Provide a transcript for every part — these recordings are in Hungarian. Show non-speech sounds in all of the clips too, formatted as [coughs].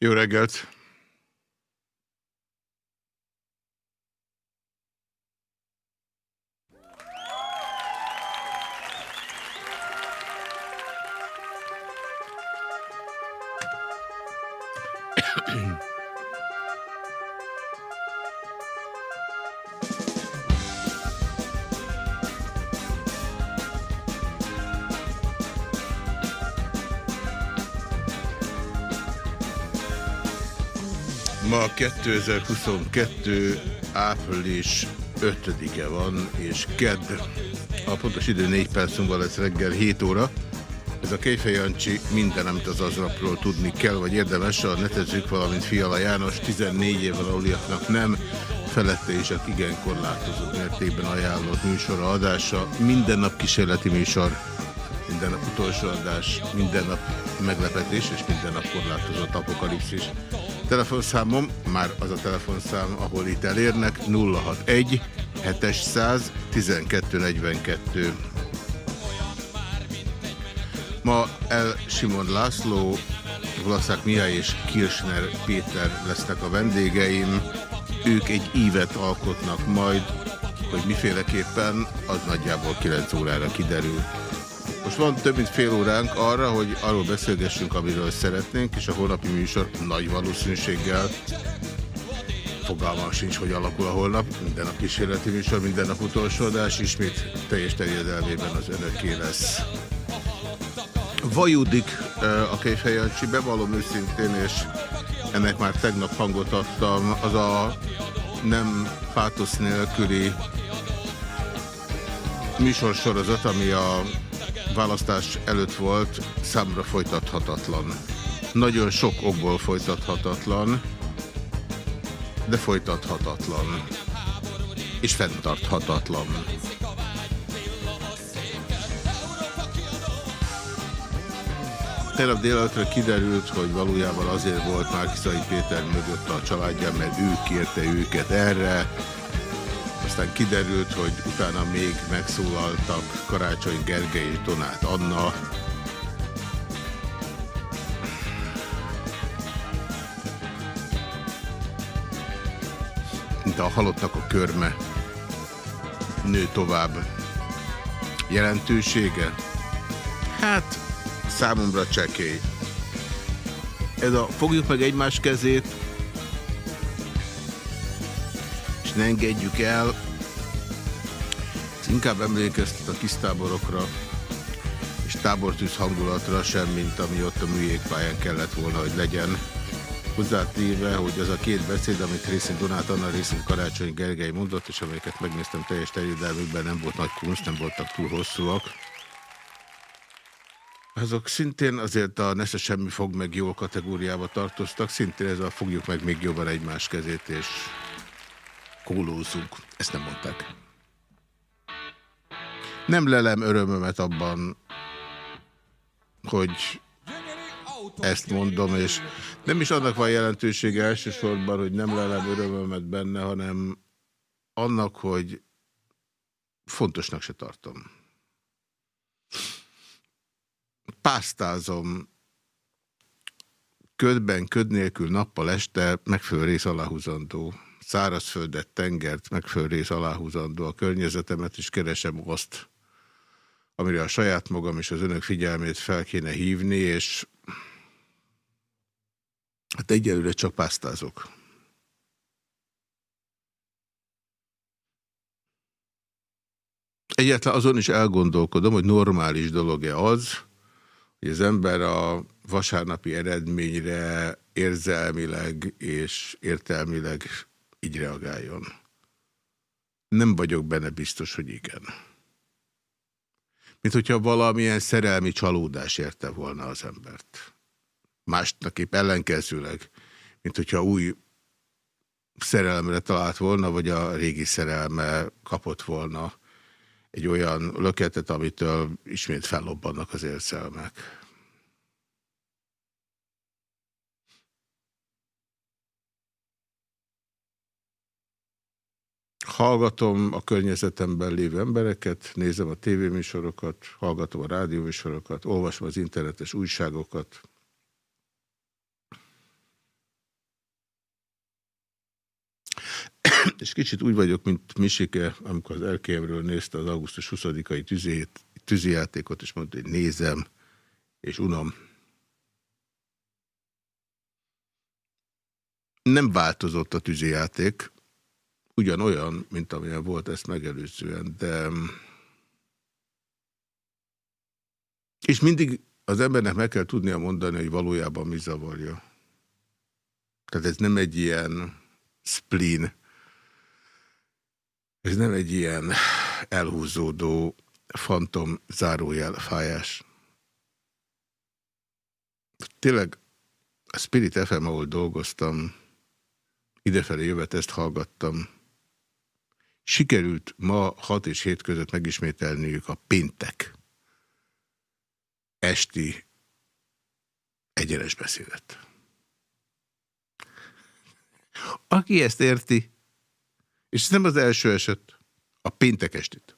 Jó reggelt! 2022. április 5-e van, és kedd. A pontos idő 4 perc múlva lesz reggel 7 óra. Ez a Kejfej Jancsi minden, amit az aznapról tudni kell, vagy érdemes, a netezők, valamint Fiala János 14 év aluliaknak nem, felette és a igen korlátozott mértékben ajánlott műsora adása. Minden nap kísérleti műsor, minden nap utolsó adás, minden nap meglepetés és minden nap korlátozott apokalipszis. Telefonszámom, már az a telefonszám, ahol itt elérnek, 061 700 1242. Ma El Simon László, Vlaszák Mihály és Kirchner Péter lesznek a vendégeim. Ők egy ívet alkotnak majd, hogy miféleképpen, az nagyjából 9 órára kiderül. Most van több mint fél óránk arra, hogy arról beszélgessünk, amiről szeretnénk, és a holnapi műsor nagy valószínűséggel fogalmam sincs, hogy alakul a holnap. Minden nap kísérleti műsor, minden nap utolsó adás, ismét teljes terjedelmében az önöké lesz. Vajudik a Kejfejancsi, bevallom őszintén, és ennek már tegnap hangot adtam, az a nem pátosz nélküli műsorsorozat, ami a választás előtt volt, számra folytathatatlan. Nagyon sok okból folytathatatlan, de folytathatatlan. És fenntarthatatlan. Tegnap délelőtre kiderült, hogy valójában azért volt Márkizai Péter mögött a családja, mert ő kérte őket erre, aztán kiderült, hogy utána még megszólaltak Karácsony Gergely és Donát Anna. Mint a halottnak a körme nő tovább. Jelentősége? Hát, számomra csekély. Ez a fogjuk meg egymás kezét, és ne engedjük el. Inkább emlékeztet a kisztáborokra és tábortűz hangulatra sem, mint ami ott a műjégpályán kellett volna, hogy legyen. Hozzátéve, hogy az a két beszéd, amit részint Donát Anna, részint Karácsony Gergely mondott, és amelyeket megnéztem teljes terjedelmükben, nem volt nagy kunst, nem voltak túl hosszúak. Azok szintén azért a Nesze Semmi Fog meg Jól kategóriába tartoztak, szintén ez a fogjuk meg még jobban egymás kezét, és kólózzunk. Ezt nem mondták. Nem lelem örömömet abban, hogy ezt mondom, és nem is annak van jelentősége elsősorban, hogy nem lelem örömömet benne, hanem annak, hogy fontosnak se tartom. Pásztázom. Ködben, köd nélkül nappal este megfelelő rész aláhúzandó. Szárazföldet, tengert, megfelelő rész aláhúzandó. A környezetemet, és keresem azt, amire a saját magam és az önök figyelmét fel kéne hívni, és hát egyelőre csak pásztázok. Egyetlen azon is elgondolkodom, hogy normális dolog-e az, hogy az ember a vasárnapi eredményre érzelmileg és értelmileg így reagáljon. Nem vagyok benne biztos, hogy igen. Mint hogyha valamilyen szerelmi csalódás érte volna az embert. Másnak épp ellenkezőleg, mint hogyha új szerelemre talált volna, vagy a régi szerelme kapott volna egy olyan löketet, amitől ismét fellobbannak az érzelmek. hallgatom a környezetemben lévő embereket, nézem a tévéműsorokat, hallgatom a rádióműsorokat, olvasom az internetes újságokat. [coughs] És kicsit úgy vagyok, mint Misike, amikor az elkémről nézte az augusztus 20-ai tűzijátékot, és mondta, hogy nézem, és unom. Nem változott a tűzijáték, ugyanolyan, mint amilyen volt ezt megelőzően, de... És mindig az embernek meg kell tudnia mondani, hogy valójában mi zavarja. Tehát ez nem egy ilyen spleen, ez nem egy ilyen elhúzódó fantom zárójel fájás. Tényleg a Spirit FM, ahol dolgoztam, idefelé jövet ezt hallgattam. Sikerült ma 6 és 7 között megismételniük a péntek esti egyenes beszédet. Aki ezt érti, és ez nem az első eset, a péntek estit.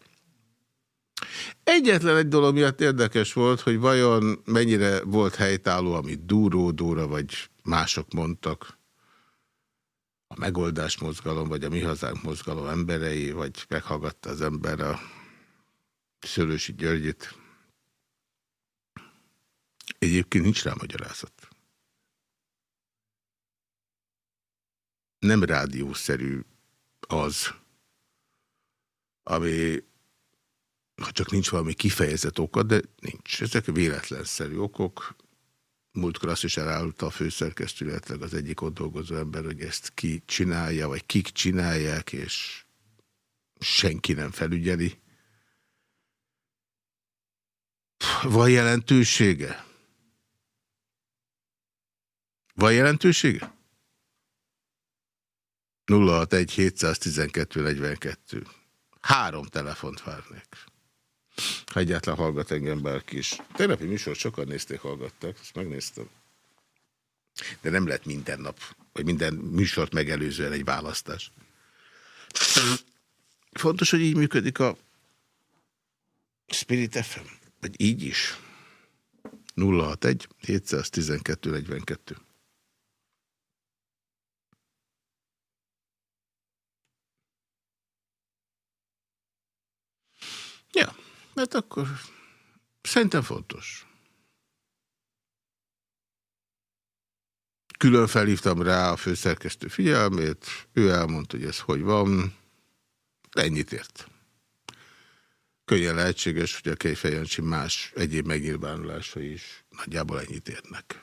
Egyetlen egy dolog miatt érdekes volt, hogy vajon mennyire volt helytálló, amit Dúró Dóra vagy mások mondtak, a megoldás mozgalom, vagy a mi hazánk mozgalom emberei, vagy meghallgatta az ember a Szörősi Györgyit. Egyébként nincs rá magyarázat. Nem rádiószerű az, ami ha csak nincs valami kifejezett oka, de nincs. Ezek véletlenszerű okok. Múltkor azt is elárulta a főszerkesztő, illetve az egyik ott dolgozó ember, hogy ezt ki csinálja, vagy kik csinálják, és senki nem felügyeli. Van jelentősége? Van jelentősége? 061 712 42. Három telefont várnék. Ha egyáltalán hallgat engem bárki is. Tegnapi műsor sokan nézték, hallgatták, ezt megnéztem. De nem lett minden nap, vagy minden műsort megelőzően egy választás. Fontos, hogy így működik a Spirit FM. Vagy így is. 061 712 42. Ja. Hát akkor szerintem fontos. Külön felhívtam rá a főszerkesztő figyelmét, ő elmondta, hogy ez hogy van, ennyit ért. Könnyen lehetséges, hogy a Kejfejancsi más egyéb megnyilvánulása is nagyjából ennyit érnek.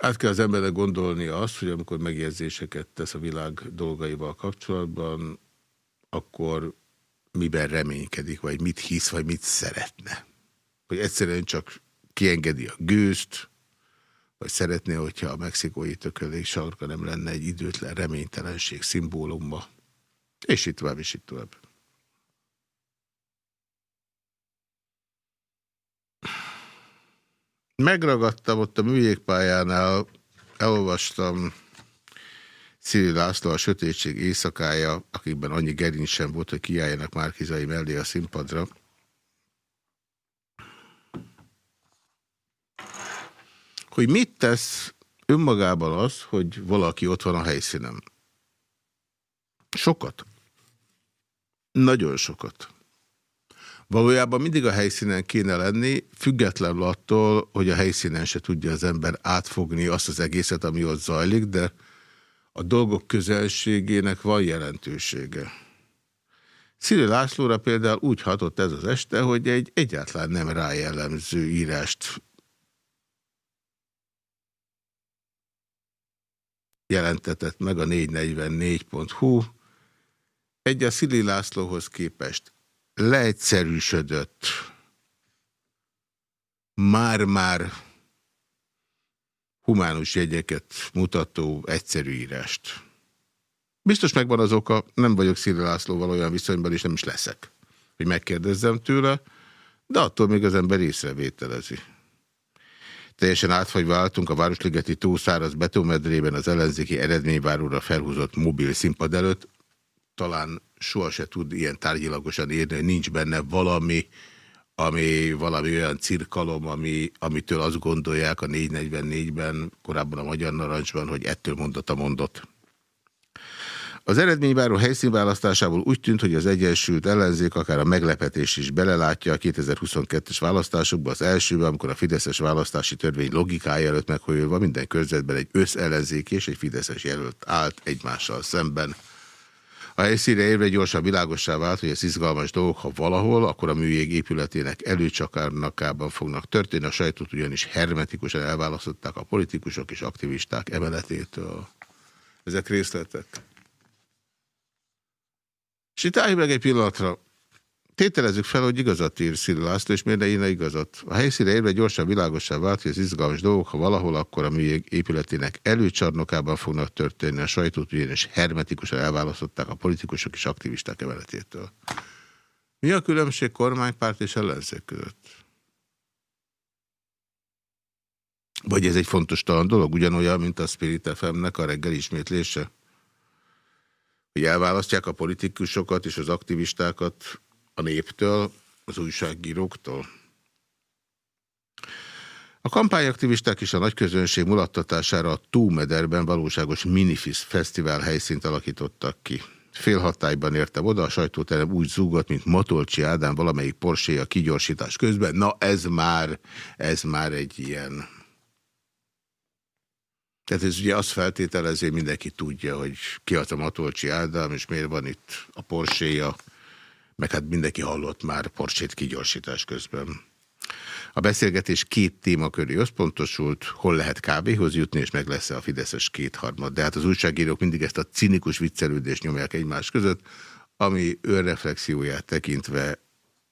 Át kell az embernek gondolni azt, hogy amikor megjegyzéseket tesz a világ dolgaival kapcsolatban, akkor miben reménykedik, vagy mit hisz, vagy mit szeretne. Hogy egyszerűen csak kiengedi a gőzt, vagy szeretné, hogyha a mexikói tökölék sarka nem lenne egy időtlen reménytelenség szimbóluma. És itt tovább, és itt tovább. Megragadtam ott a műjégpályánál, elolvastam Szili László a Sötétség éjszakája, akikben annyi gerinc sem volt, hogy kiálljanak Márkizai mellé a színpadra. Hogy mit tesz önmagában az, hogy valaki ott van a helyszínen? Sokat. Nagyon sokat. Valójában mindig a helyszínen kéne lenni, függetlenül attól, hogy a helyszínen se tudja az ember átfogni azt az egészet, ami ott zajlik, de a dolgok közelségének van jelentősége. Szili Lászlóra például úgy hatott ez az este, hogy egy egyáltalán nem rájellemző írást jelentetett meg a 444.hu. Egy a Szili Lászlóhoz képest leegyszerűsödött, már-már humánus jegyeket mutató egyszerű írást. Biztos megvan az oka, nem vagyok Szilvi Lászlóval olyan viszonyban, és nem is leszek, hogy megkérdezzem tőle, de attól még az ember észrevételezi. Teljesen átfagyva álltunk a Városligeti túlszáraz betómedrében az ellenzéki eredményváróra felhúzott mobil színpad előtt. Talán soha se tud ilyen tárgyilagosan írni, hogy nincs benne valami, ami valami olyan cirkalom, ami, amitől azt gondolják a 444-ben, korábban a Magyar Narancsban, hogy ettől mondott a mondott. Az eredményváró helyszínválasztásából úgy tűnt, hogy az Egyesült Ellenzék akár a meglepetés is belelátja a 2022-es választásokba, az elsőben, amikor a Fideszes választási törvény logikája előtt meghajolva minden körzetben egy összellenzék és egy Fideszes jelölt állt egymással szemben. A helyszínre érve gyorsan világossá vált, hogy ez izgalmas dolgok, ha valahol, akkor a műjég épületének előcsakárnakában fognak történni. A sajtót ugyanis hermetikusan elválasztották a politikusok és aktivisták emeletétől. Ezek részletek. És itt álljunk meg egy pillanatra. Tételezzük fel, hogy igazat ír Szili László, és miért ne írna igazat. A helyszíne érve gyorsan világosan vált, hogy az izgalmas dolgok, ha valahol, akkor a műjég épületének előcsarnokában fognak történni. A sajtót ugyanis hermetikusan elválasztották a politikusok és aktivisták emeletétől. Mi a különbség kormánypárt és ellenzék között? Vagy ez egy fontos talán dolog, ugyanolyan, mint a Spirit FM-nek a reggel ismétlése? Hogy elválasztják a politikusokat és az aktivistákat a néptől, az újságíróktól? A kampányaktivisták és a nagyközönség mulattatására a Túmederben valóságos minifis fesztivál helyszínt alakítottak ki. Félhatályban értem oda, a sajtóterem úgy zúgott, mint Matolcsi Ádám valamelyik Porsche a kigyorsítás közben. Na ez már, ez már egy ilyen tehát ez ugye azt feltételezi, mindenki tudja, hogy ki a Matolcsi Ádám, és miért van itt a Porsche-ja, meg hát mindenki hallott már Porsét kigyorsítás közben. A beszélgetés két témaköré összpontosult, hol lehet kávéhoz jutni, és meg lesz-e a Fideszes kétharmad. De hát az újságírók mindig ezt a cinikus viccelődést nyomják egymás között, ami önreflexióját tekintve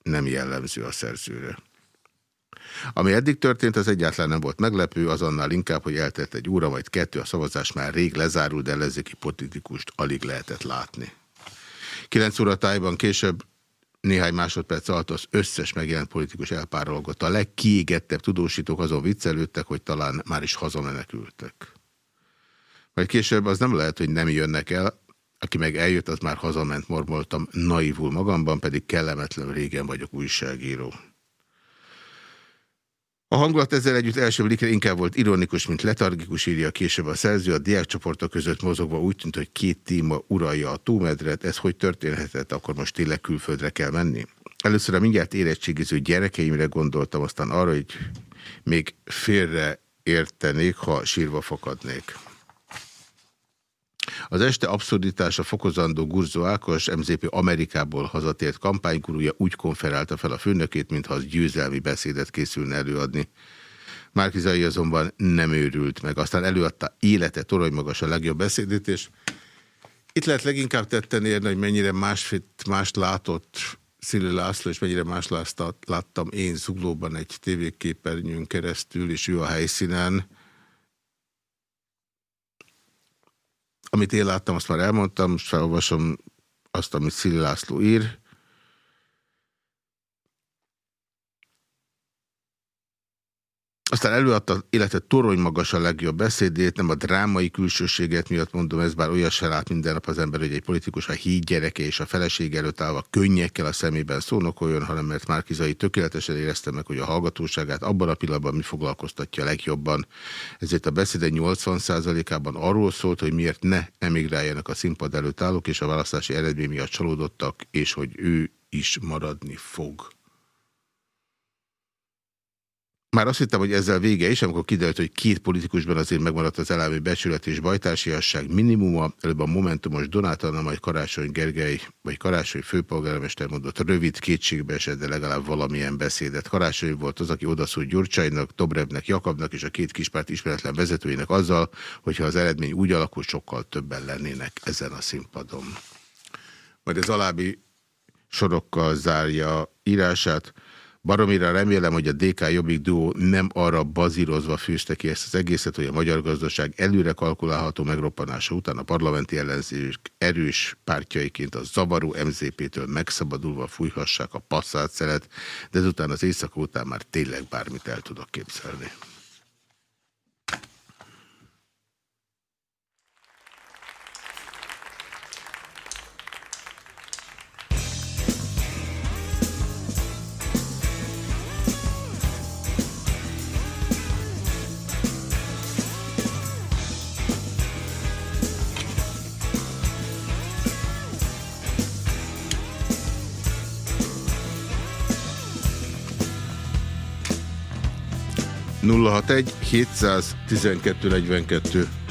nem jellemző a szerzőre. Ami eddig történt, az egyáltalán nem volt meglepő, azonnal inkább, hogy eltett egy óra vagy kettő, a szavazás már rég lezárult, de ellenzéki politikust alig lehetett látni. Kilenc óra tájban később néhány másodperc alatt az összes megjelent politikus elpárolgott. A legkiégettebb tudósítók azon viccelődtek, hogy talán már is hazamenekültek. Majd később az nem lehet, hogy nem jönnek el, aki meg eljött, az már hazament, mormoltam naivul magamban, pedig kellemetlen régen vagyok újságíró. A hangulat ezzel együtt első blikre inkább volt ironikus, mint letargikus, írja később a szerző. A diákcsoportok között mozogva úgy tűnt, hogy két téma uralja a túlmedret. Ez hogy történhetett? Akkor most tényleg külföldre kell menni? Először a mindjárt érettségiző gyerekeimre gondoltam, aztán arra, hogy még félre értenék, ha sírva fakadnék. Az este abszurditása fokozandó Gurzó Ákos, MZP Amerikából hazatért kampánygurúja úgy konferálta fel a főnökét, mintha az győzelmi beszédet készülne előadni. Márkizai azonban nem őrült meg. Aztán előadta élete torony magas a legjobb beszédét, és itt lehet leginkább tetten érni, hogy mennyire másfit, mást látott Szili László, és mennyire más láttam én zuglóban egy tévéképernyőn keresztül, és ő a helyszínen, Amit én láttam, azt már elmondtam, most felolvasom azt, amit Szili László ír. Aztán előadta illetve torony magas a legjobb beszédét, nem a drámai külsőséget miatt mondom, ez bár olyas se lát minden nap az ember, hogy egy politikus a híd gyereke és a feleség előtt állva könnyekkel a szemében szónokoljon, hanem mert Márkizai tökéletesen érezte meg, hogy a hallgatóságát abban a pillanatban mi foglalkoztatja legjobban. Ezért a beszéde 80%-ában arról szólt, hogy miért ne emigráljanak a színpad előtt állók, és a választási eredmény miatt csalódottak, és hogy ő is maradni fog. Már azt hittem, hogy ezzel vége is, amikor kiderült, hogy két politikusban azért megmaradt az elemi becsület és bajtársiasság minimuma, előbb a Momentumos Donát Anna, majd Karácsony Gergely, vagy Karácsony főpolgármester mondott rövid, kétségbe esett, de legalább valamilyen beszédet. Karácsony volt az, aki odaszúlt Gyurcsánynak, Dobrevnek, Jakabnak és a két kispárt ismeretlen vezetőinek azzal, hogyha az eredmény úgy alakul, sokkal többen lennének ezen a színpadon. Majd az alábbi sorokkal zárja írását. Baromira remélem, hogy a DK Jobbik duó nem arra bazírozva fűzte ki ezt az egészet, hogy a magyar gazdaság előre kalkulálható megroppanása után a parlamenti ellenzék erős pártjaiként a zavaró MZP-től megszabadulva fújhassák a passzát szeret, de ezután az éjszaka után már tényleg bármit el tudok képzelni. 061 712 42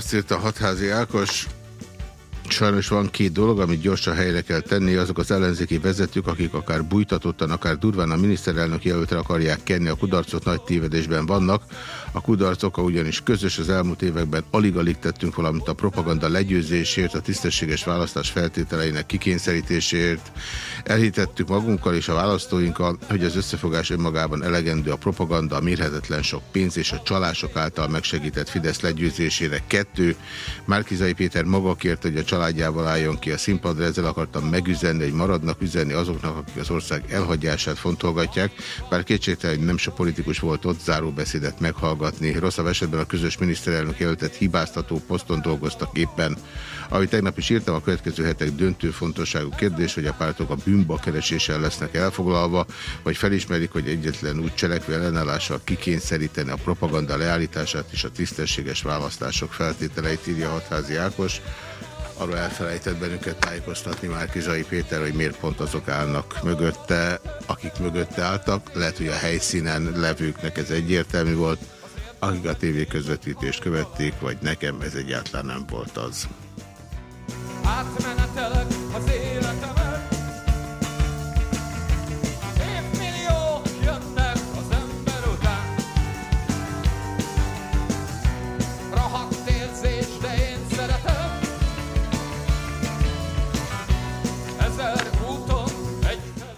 Azt írta hatházi Ákos, sajnos van két dolog, amit gyorsan helyre kell tenni, azok az ellenzéki vezetők, akik akár bújtatottan, akár durván a miniszterelnök jelöltre akarják kenni a kudarcot, nagy tévedésben vannak. A kudarc oka ugyanis közös az elmúlt években alig-alig tettünk valamit a propaganda legyőzésért, a tisztességes választás feltételeinek kikényszerítésért. Elhitettük magunkkal és a választóinkkal, hogy az összefogás önmagában elegendő a propaganda, a mérhetetlen sok pénz és a csalások által megsegített Fidesz legyőzésére. Kettő, Márkizai Péter maga kért, hogy a családjával álljon ki a színpadra, ezzel akartam megüzenni, hogy maradnak üzenni azoknak, akik az ország elhagyását fontolgatják, bár kétségtelen, hogy nem se politikus volt ott záróbeszédet meghallgatni. Rosszabb esetben a közös miniszterelnök jelöltet hibáztató poszton dolgoztak éppen. Ahogy tegnap is írtam, a következő hetek döntő fontosságú kérdés, hogy a pártok a bűnba kereséssel lesznek elfoglalva, vagy felismerik, hogy egyetlen úgy cselekvő ellenállással kikényszeríteni a propaganda leállítását és a tisztességes választások feltételeit írja Hatházi Ákos arról elfelejtett bennünket tájékoztatni már Kizai Péter, hogy miért pont azok állnak mögötte, akik mögötte álltak. Lehet, hogy a helyszínen levőknek ez egyértelmű volt, akik a tévéközvetítést követték, vagy nekem ez egyáltalán nem volt az. Átmenetelek az életem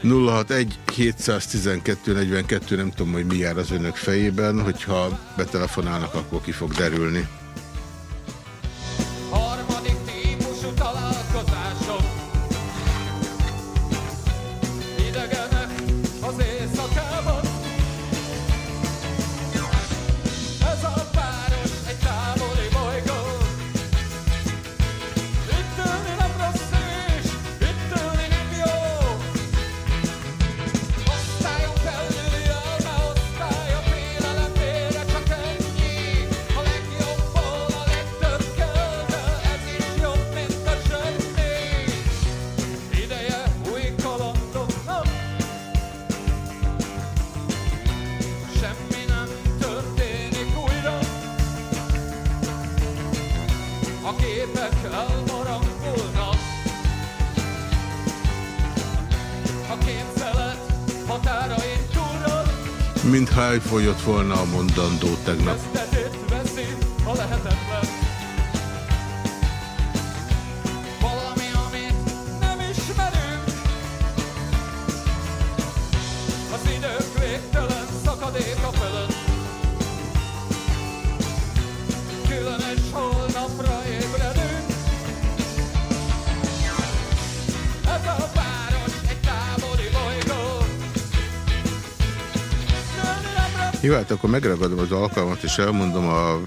061 712 42, nem tudom, hogy mi jár az önök fejében, hogyha betelefonálnak, akkor ki fog derülni. Mintha elfolyott volna a mondandó tegnap. Jó, hát akkor megragadom az alkalmat, és elmondom a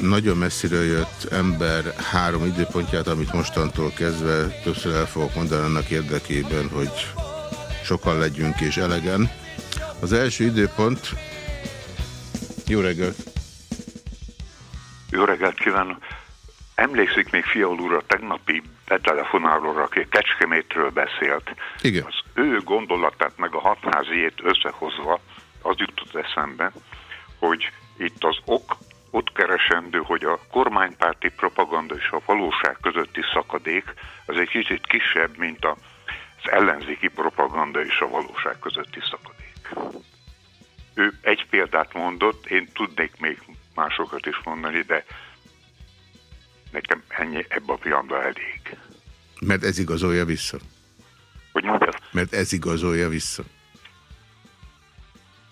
nagyon messziről jött ember három időpontját, amit mostantól kezdve többször el fogok mondani annak érdekében, hogy sokan legyünk és elegen. Az első időpont... Jó reggelt! Jó reggelt kívánok! Emlékszik még Fiaul úr a tegnapi betelefonálóra, aki Kecskemétről beszélt. Igen. Az ő gondolatát meg a hatháziét összehozva az jutott eszembe, hogy itt az ok ott keresendő, hogy a kormánypárti propaganda és a valóság közötti szakadék az egy kicsit kisebb, mint az ellenzéki propaganda és a valóság közötti szakadék. Ő egy példát mondott, én tudnék még másokat is mondani, de nekem ennyi ebben a pillanatban elég. Mert ez igazolja vissza. Hogy mondja? Mert ez igazolja vissza.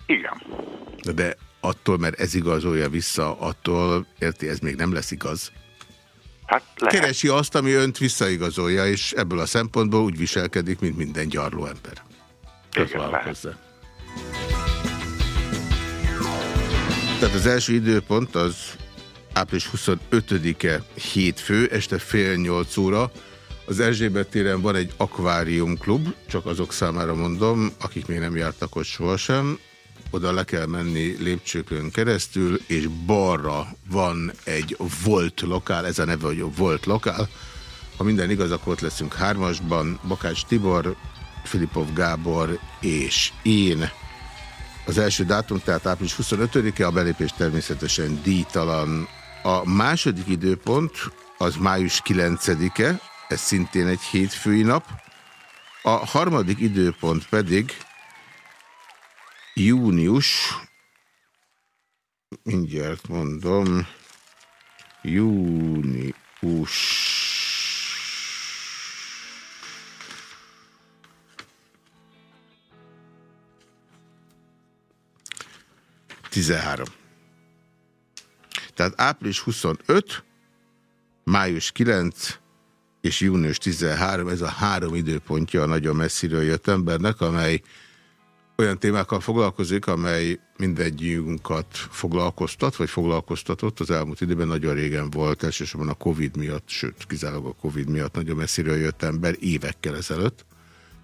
Igen. De attól, mert ez igazolja vissza, attól, érti, ez még nem lesz igaz. Hát lehet. Keresi azt, ami önt visszaigazolja, és ebből a szempontból úgy viselkedik, mint minden gyarló ember. Igen, hozzá. Tehát az első időpont az április 25-e hétfő, este fél nyolc óra. Az Erzsébet téren van egy akváriumklub, csak azok számára mondom, akik még nem jártak ott sohasem oda le kell menni lépcsőkön keresztül, és balra van egy volt lokál, ez a neve, hogy volt lokál. Ha minden igaz, akkor ott leszünk hármasban, Bakács Tibor, Filipov Gábor és én. Az első dátum, tehát április 25-e, a belépés természetesen díjtalan. A második időpont az május 9-e, ez szintén egy hétfői nap. A harmadik időpont pedig június, mindjárt mondom, június tizenhárom. Tehát április 25, május 9 és június 13, ez a három időpontja a nagyon messziről jött embernek, amely olyan témákkal foglalkozik, amely mindegyünkat foglalkoztat, vagy foglalkoztatott. Az elmúlt időben nagyon régen volt, elsősorban a Covid miatt, sőt, kizárólag a Covid miatt nagyon messziről jött ember, évekkel ezelőtt.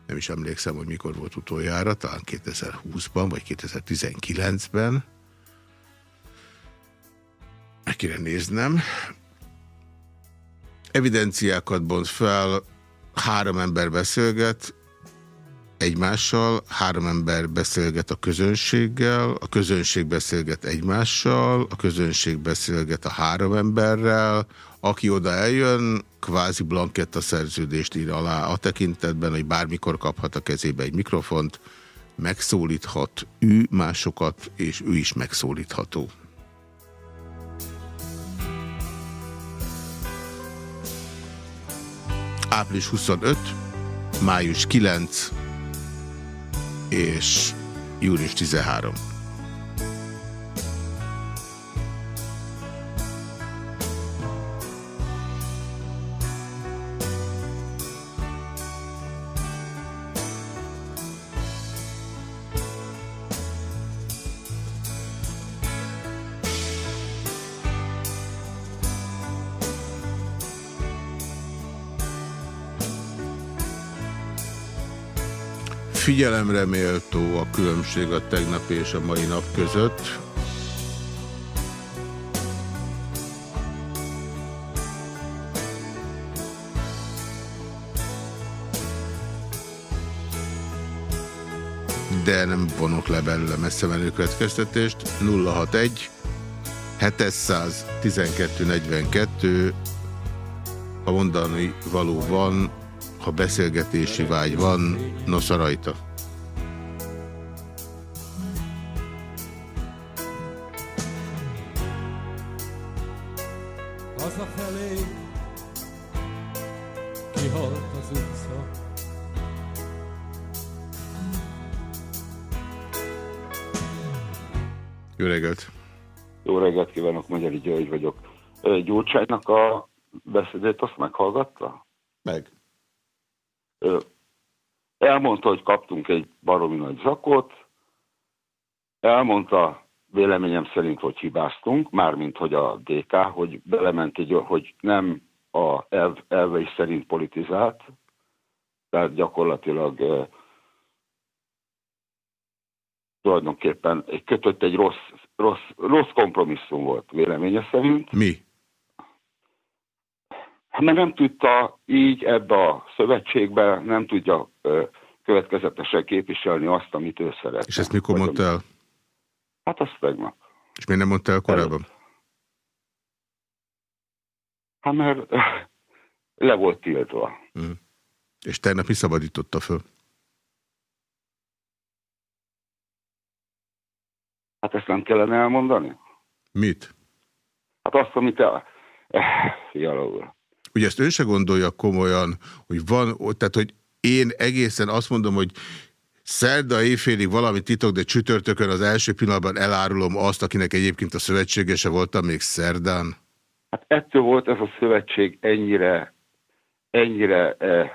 Nem is emlékszem, hogy mikor volt utoljára, talán 2020-ban, vagy 2019-ben. Meg kéne néznem. Evidenciákat bont fel, három ember beszélget, egymással, három ember beszélget a közönséggel, a közönség beszélget egymással, a közönség beszélget a három emberrel, aki oda eljön, kvázi blanketta szerződést ír alá a tekintetben, hogy bármikor kaphat a kezébe egy mikrofont, megszólíthat ő másokat, és ő is megszólítható. Április 25, május 9, és június 13. Figyelemre méltó a különbség a tegnap és a mai nap között. de nem vonok le belőle messze menő következtetést. 061 712 42 a mondani való van, ha beszélgetési vágy van, nosza rajta. Hazafelé kihalt az utca Jó reggelt! Jó reggelt kívánok, Magyari György vagyok. Gyurcsánynak a beszédét azt meghallgatta? Meg. Elmondta, hogy kaptunk egy baromi nagy zakot, elmondta, véleményem szerint, hogy hibáztunk, mármint hogy a DK, hogy belement egy, hogy nem a elv, elvei szerint politizált, tehát gyakorlatilag eh, tulajdonképpen kötött egy rossz, rossz, rossz kompromisszum volt véleménye szerint. Mi? Hát mert nem tudta így ebbe a szövetségbe, nem tudja eh, következetesen képviselni azt, amit ő szeret. És ezt mikor mondta el? Hát azt tegnap. És miért nem mondta el korábban? Hát mert le volt tiltva. Mm. És tegnap mi szabadította föl? Hát ezt nem kellene elmondani? Mit? Hát azt, amit el... Fiala úr. Ugye ezt ön se gondolja komolyan, hogy van, tehát hogy én egészen azt mondom, hogy szerda éjfélig valami titok, de csütörtökön az első pillanatban elárulom azt, akinek egyébként a szövetségese voltam még szerdán. Hát ettől volt ez a szövetség ennyire, ennyire... Eh...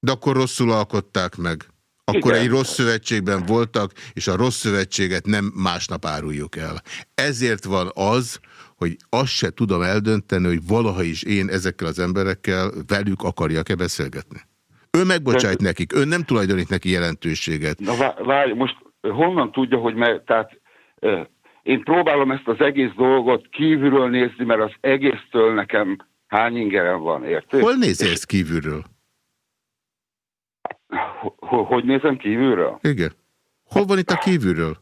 De akkor rosszul alkották meg. Akkor Igen. egy rossz szövetségben voltak, és a rossz szövetséget nem másnap áruljuk el. Ezért van az, hogy azt se tudom eldönteni, hogy valaha is én ezekkel az emberekkel velük akarjak-e beszélgetni. Ő megbocsájt nekik, ön nem tulajdonít neki jelentőséget. Na várj, most honnan tudja, hogy meg, tehát én próbálom ezt az egész dolgot kívülről nézni, mert az egésztől nekem hány ingerem van, érted? Hol nézi ezt kívülről? Hogy nézem kívülről? Igen. Hol van itt a kívülről?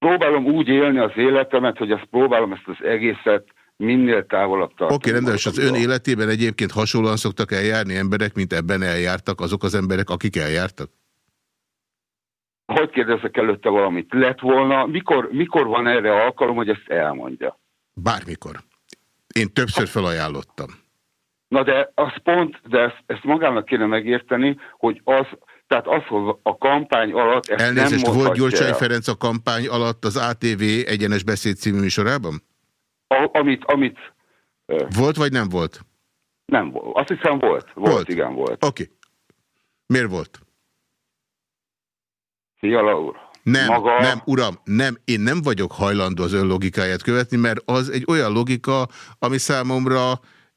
Próbálom úgy élni az életemet, hogy ezt próbálom ezt az egészet minél távolabb tartani. Oké, okay, rendben, és az ön életében egyébként hasonlóan szoktak eljárni emberek, mint ebben eljártak azok az emberek, akik eljártak? Hogy kérdezek előtte valamit? Lett volna, mikor, mikor van erre alkalom, hogy ezt elmondja? Bármikor. Én többször felajánlottam. Na de az pont, de ezt, ezt magának kéne megérteni, hogy az, tehát az, hogy a kampány alatt ezt Elnézést, nem volt Gyurcsány Ferenc a kampány alatt az ATV egyenes beszéd című műsorában? A, amit, amit... Volt vagy nem volt? Nem volt. Azt hiszem volt. Volt, volt. igen, volt. Oké. Okay. Miért volt? Fiala úr. Nem, maga... nem, uram, nem, én nem vagyok hajlandó az ön logikáját követni, mert az egy olyan logika, ami számomra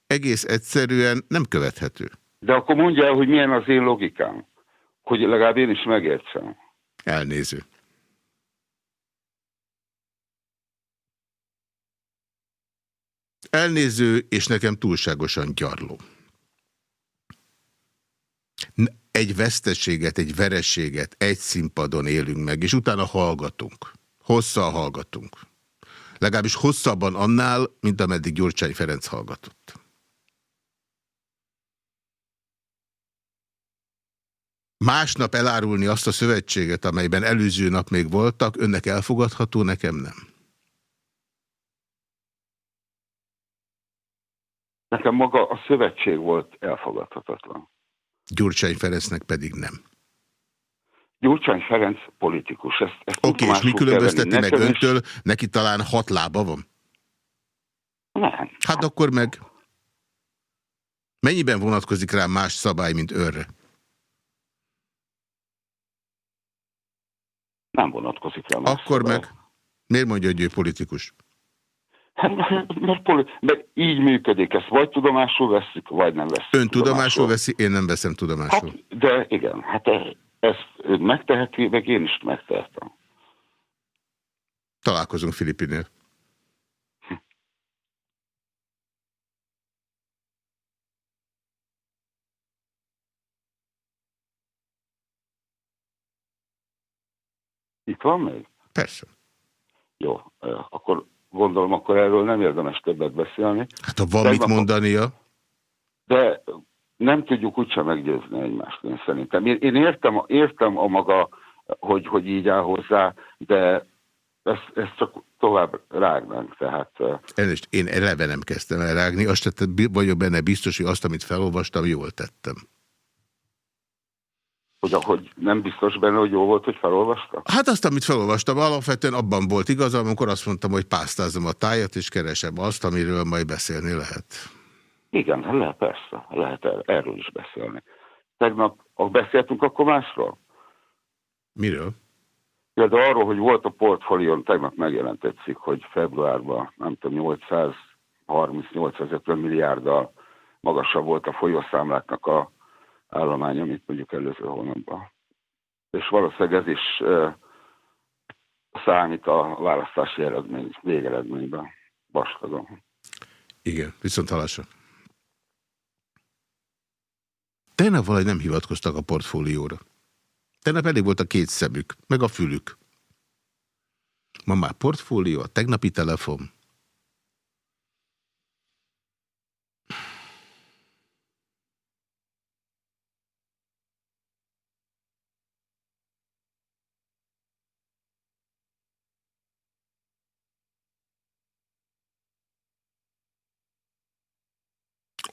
egész egyszerűen nem követhető. De akkor mondja el, hogy milyen az én logikám, hogy legalább én is megértsem. Elnéző. Elnéző, és nekem túlságosan gyarló. Egy veszteséget, egy verességet egy színpadon élünk meg, és utána hallgatunk. Hosszal hallgatunk. Legalábbis hosszabban annál, mint ameddig Gyurcsány Ferenc hallgatott. Másnap elárulni azt a szövetséget, amelyben előző nap még voltak, önnek elfogadható, nekem nem. Nekem maga a szövetség volt elfogadhatatlan. Gyurcsány Ferencnek pedig nem. Gyurcsány Ferenc politikus. Ezt, ezt Oké, és mi különbözteti meg öntől? Is... Neki talán hat lába van? Nem. Hát akkor meg mennyiben vonatkozik rá más szabály, mint őrre? Nem vonatkozik rá Akkor meg miért mondja, hogy ő politikus? Hát, mert, mert így működik, ezt vagy tudomásul veszik, vagy nem veszik. Ön tudomásul veszi, én nem veszem tudomásul. Hát, de igen, hát e- ezt megteheti, meg én is megtehetem. Találkozunk Filippinél. Itt van még? Persze. Jó, akkor gondolom, akkor erről nem érdemes többet beszélni. Hát ha van mit mondania? De nem tudjuk úgysem meggyőzni egymást, én szerintem. Én, én értem, értem a maga, hogy, hogy így áll hozzá, de ezt, ezt csak tovább rágnánk. Tehát, Elnézést, én eleve nem kezdtem el rágni, azt vagyok benne biztos, hogy azt, amit felolvastam, jól tettem hogy ahogy nem biztos benne, hogy jó volt, hogy felolvasta? Hát azt, amit felolvastam, alapvetően abban volt igaz, amikor azt mondtam, hogy pásztázom a tájat, és keresem azt, amiről majd beszélni lehet. Igen, hát lehet persze, lehet er erről is beszélni. Tegnap beszéltünk akkor másról? Miről? Például arról, hogy volt a portfólión, tegnap megjelent egy cikk, hogy februárban, nem tudom, 830-850 milliárddal magasabb volt a folyószámláknak a állománya, mint mondjuk előző hónapban. És valószínűleg ez is számít a választási eredmény, végeredményben. Vastagom. Igen, viszont halásra. Tegnap valahogy nem hivatkoztak a portfólióra. Tegnap elég volt a két szemük, meg a fülük. Ma már portfólió, a tegnapi telefon.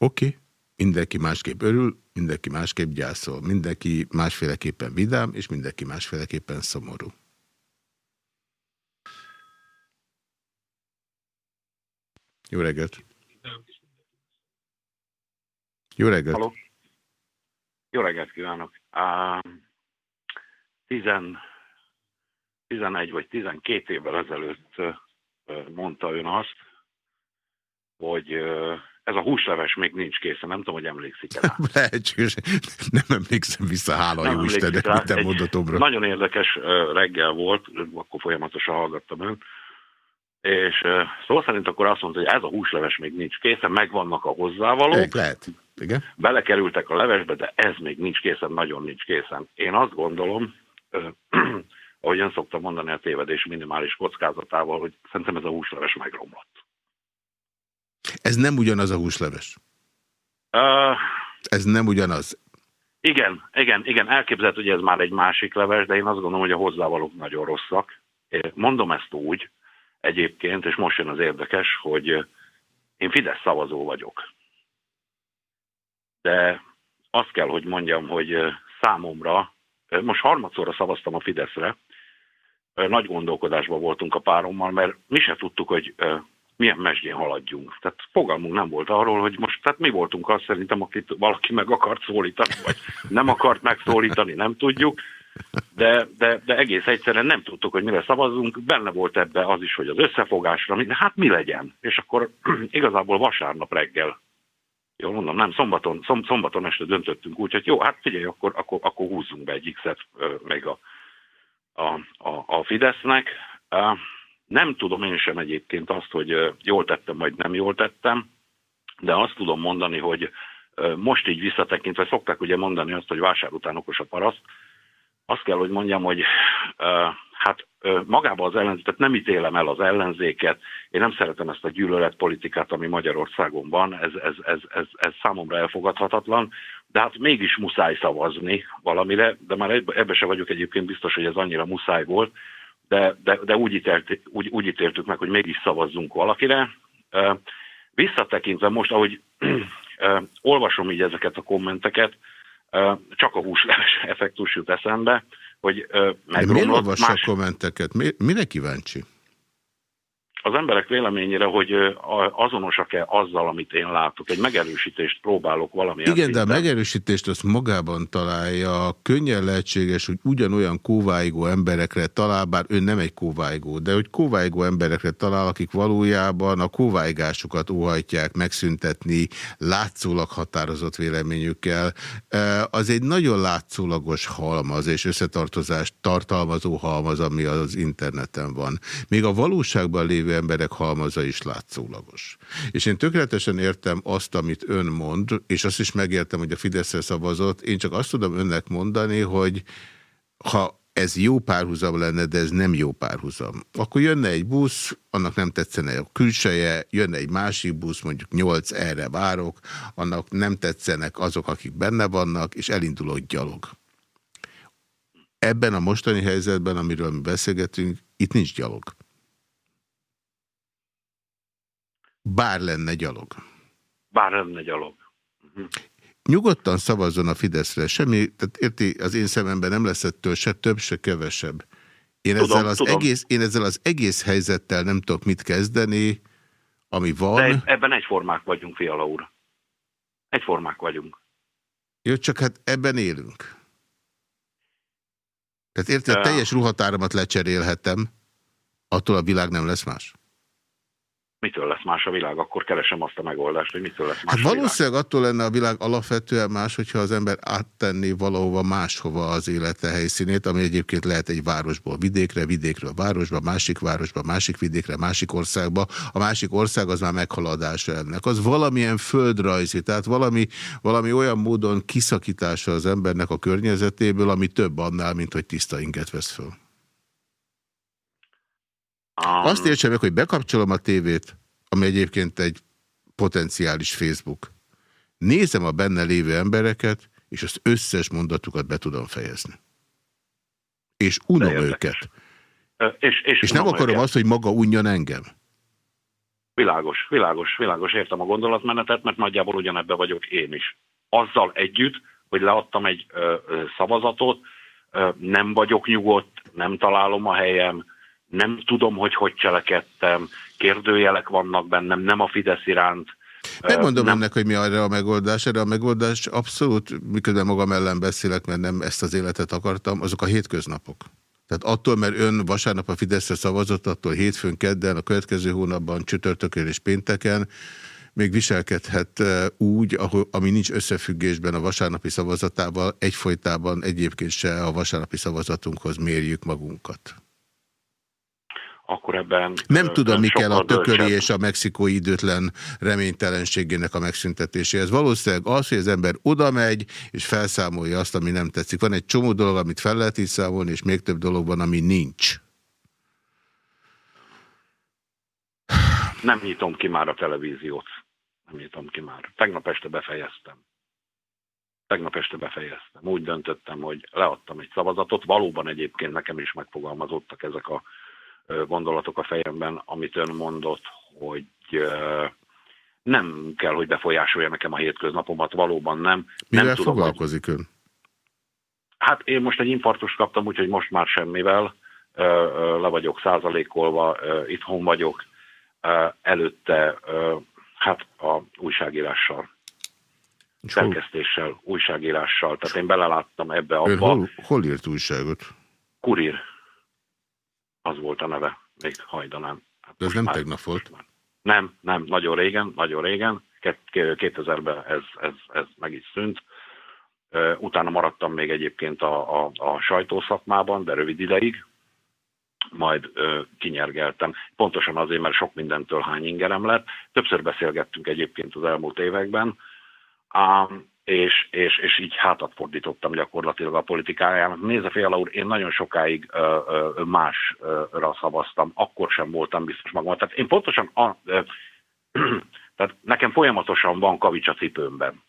Oké. Okay. Mindenki másképp örül, mindenki másképp gyászol, mindenki másféleképpen vidám, és mindenki másféleképpen szomorú. Jó reggelt! Jó reggelt! Halló. Jó reggelt kívánok! Uh, tizen, 11 vagy 12 évvel ezelőtt uh, mondta ön azt, hogy ez a húsleves még nincs készen, nem tudom, hogy emlékszik rá. Lehetséges, nem emlékszem vissza, hála nem jó Istennek, mit te mondatomra. Nagyon érdekes reggel volt, akkor folyamatosan hallgattam ön, és szó szerint akkor azt mondta, hogy ez a húsleves még nincs készen, megvannak a hozzávalók. Lehet, igen. Belekerültek a levesbe, de ez még nincs készen, nagyon nincs készen. Én azt gondolom, [clears throat] ahogy ön szoktam mondani a tévedés minimális kockázatával, hogy szerintem ez a húsleves megromlott. Ez nem ugyanaz a húsleves? Uh, ez nem ugyanaz? Igen, igen, igen. Elképzelhető, hogy ez már egy másik leves, de én azt gondolom, hogy a hozzávalók nagyon rosszak. Mondom ezt úgy egyébként, és most jön az érdekes, hogy én Fidesz szavazó vagyok. De azt kell, hogy mondjam, hogy számomra, most harmadszorra szavaztam a Fideszre, nagy gondolkodásban voltunk a párommal, mert mi se tudtuk, hogy milyen mesdjén haladjunk. Tehát fogalmunk nem volt arról, hogy most, tehát mi voltunk azt szerintem, akit valaki meg akart szólítani, vagy nem akart megszólítani, nem tudjuk, de, de, de egész egyszerűen nem tudtuk, hogy mire szavazzunk, benne volt ebbe az is, hogy az összefogásra, de hát mi legyen. És akkor [clears throat] igazából vasárnap reggel, jól mondom, nem, szombaton, szom, szombaton este döntöttünk úgy, hogy jó, hát figyelj, akkor, akkor, akkor húzzunk be egy X-et meg a, a, a, a Fidesznek. Nem tudom én sem egyébként azt, hogy jól tettem, vagy nem jól tettem, de azt tudom mondani, hogy most így visszatekintve szokták ugye mondani azt, hogy vásár után okos a paraszt. Azt kell, hogy mondjam, hogy hát magában az ellenzéket nem ítélem el az ellenzéket, én nem szeretem ezt a gyűlöletpolitikát, ami Magyarországon van, ez, ez, ez, ez, ez számomra elfogadhatatlan, de hát mégis muszáj szavazni valamire, de már ebbe se vagyok egyébként biztos, hogy ez annyira muszáj volt, de, de, de úgy, ítélt, úgy, úgy ítéltük meg, hogy mégis szavazzunk valakire. Visszatekintve most, ahogy olvasom így ezeket a kommenteket, csak a húsleves effektus jut eszembe, hogy megromlott. Miért olvassa más... a kommenteket? Mire kíváncsi? Az emberek véleményére, hogy azonosak-e azzal, amit én látok. Egy megerősítést próbálok valamilyen Igen, szinten. de a megerősítést azt magában találja. Könnyen lehetséges, hogy ugyanolyan kóváigó emberekre talál, bár ő nem egy kóváigó, de hogy kóváigó emberekre talál, akik valójában a kóváigásokat óhajtják megszüntetni látszólag határozott véleményükkel. Az egy nagyon látszólagos halmaz és összetartozást tartalmazó halmaz, ami az interneten van. Még a valóságban lévő lévő emberek halmaza is látszólagos. És én tökéletesen értem azt, amit ön mond, és azt is megértem, hogy a Fideszre szavazott. Én csak azt tudom önnek mondani, hogy ha ez jó párhuzam lenne, de ez nem jó párhuzam. Akkor jönne egy busz, annak nem tetszene a külseje, jönne egy másik busz, mondjuk 8, erre várok, annak nem tetszenek azok, akik benne vannak, és elindulok gyalog. Ebben a mostani helyzetben, amiről mi beszélgetünk, itt nincs gyalog. Bár lenne gyalog. Bár lenne gyalog. Uh-huh. Nyugodtan szavazzon a Fideszre, semmi, tehát érti, az én szememben nem lesz ettől se több, se kevesebb. Én, tudom, ezzel az tudom. Egész, én ezzel az egész helyzettel nem tudok mit kezdeni, ami van. De ebben egyformák vagyunk, Fiala úr. Egyformák vagyunk. Jó, csak hát ebben élünk. Tehát érted, teljes ruhatáramat lecserélhetem, attól a világ nem lesz más? Mitől lesz más a világ, akkor keresem azt a megoldást, hogy mitől lesz más hát valószínűleg attól lenne a világ alapvetően más, hogyha az ember áttenné valahova máshova az élete helyszínét, ami egyébként lehet egy városból vidékre, vidékről városba, másik városba, másik vidékre, másik országba. A másik ország az már meghaladása ennek. Az valamilyen földrajzi, tehát valami, valami olyan módon kiszakítása az embernek a környezetéből, ami több annál, mint hogy tiszta inget vesz föl. Um, Azt értsem meg, hogy bekapcsolom a tévét, ami egyébként egy potenciális Facebook. Nézem a benne lévő embereket, és az összes mondatukat be tudom fejezni. És unom őket. És, és, és nem akarom őket. azt, hogy maga unjon engem. Világos, világos, világos, értem a gondolatmenetet, mert nagyjából ugyanebben vagyok én is. Azzal együtt, hogy leadtam egy ö, ö, szavazatot, ö, nem vagyok nyugodt, nem találom a helyem, nem tudom, hogy hogy cselekedtem, kérdőjelek vannak bennem, nem a Fidesz iránt. Megmondom nem... ennek, hogy mi arra a megoldás. Erre a megoldás abszolút, miközben magam ellen beszélek, mert nem ezt az életet akartam, azok a hétköznapok. Tehát attól, mert ön vasárnap a Fideszre szavazott, attól hétfőn, kedden, a következő hónapban, csütörtökön és pénteken még viselkedhet úgy, ahol, ami nincs összefüggésben a vasárnapi szavazatával, egyfolytában egyébként se a vasárnapi szavazatunkhoz mérjük magunkat akkor ebben... Nem tudom, mi kell a tököri és a mexikói időtlen reménytelenségének a megszüntetéséhez. Valószínűleg az, hogy az ember oda megy, és felszámolja azt, ami nem tetszik. Van egy csomó dolog, amit fel lehet így számolni, és még több dolog van, ami nincs. Nem nyitom ki már a televíziót. Nem nyitom ki már. Tegnap este befejeztem. Tegnap este befejeztem. Úgy döntöttem, hogy leadtam egy szavazatot. Valóban egyébként nekem is megfogalmazottak ezek a gondolatok a fejemben, amit ön mondott, hogy nem kell, hogy befolyásolja nekem a hétköznapomat, valóban nem. Mivel nem tudom, foglalkozik ön? Hát én most egy infarktust kaptam, úgyhogy most már semmivel. Le vagyok százalékolva, itthon vagyok. Előtte hát a újságírással szerkesztéssel, újságírással. Tehát én beleláttam ebbe abba. Ön hol, hol írt újságot? Kurír. Az volt a neve, még hajdanán. Hát De ez nem már, tegnap volt? Nem, nem, nagyon régen, nagyon régen. 2000-ben ez, ez, ez meg is szűnt. Utána maradtam még egyébként a, a, a sajtószakmában, de rövid ideig, majd ö, kinyergeltem. Pontosan azért, mert sok mindentől hány ingerem lett. Többször beszélgettünk egyébként az elmúlt években. Ám és, és, és így hátat fordítottam gyakorlatilag a politikájának. Nézze fél úr, én nagyon sokáig ö, ö, másra szavaztam, akkor sem voltam biztos magam. Tehát én pontosan, a, ö, [clears throat] tehát nekem folyamatosan van kavics a cipőmben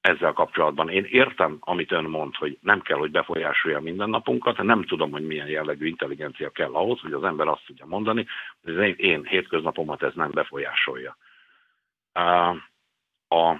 ezzel kapcsolatban. Én értem, amit ön mond, hogy nem kell, hogy befolyásolja mindennapunkat, nem tudom, hogy milyen jellegű intelligencia kell ahhoz, hogy az ember azt tudja mondani, hogy az én hétköznapomat ez nem befolyásolja. A,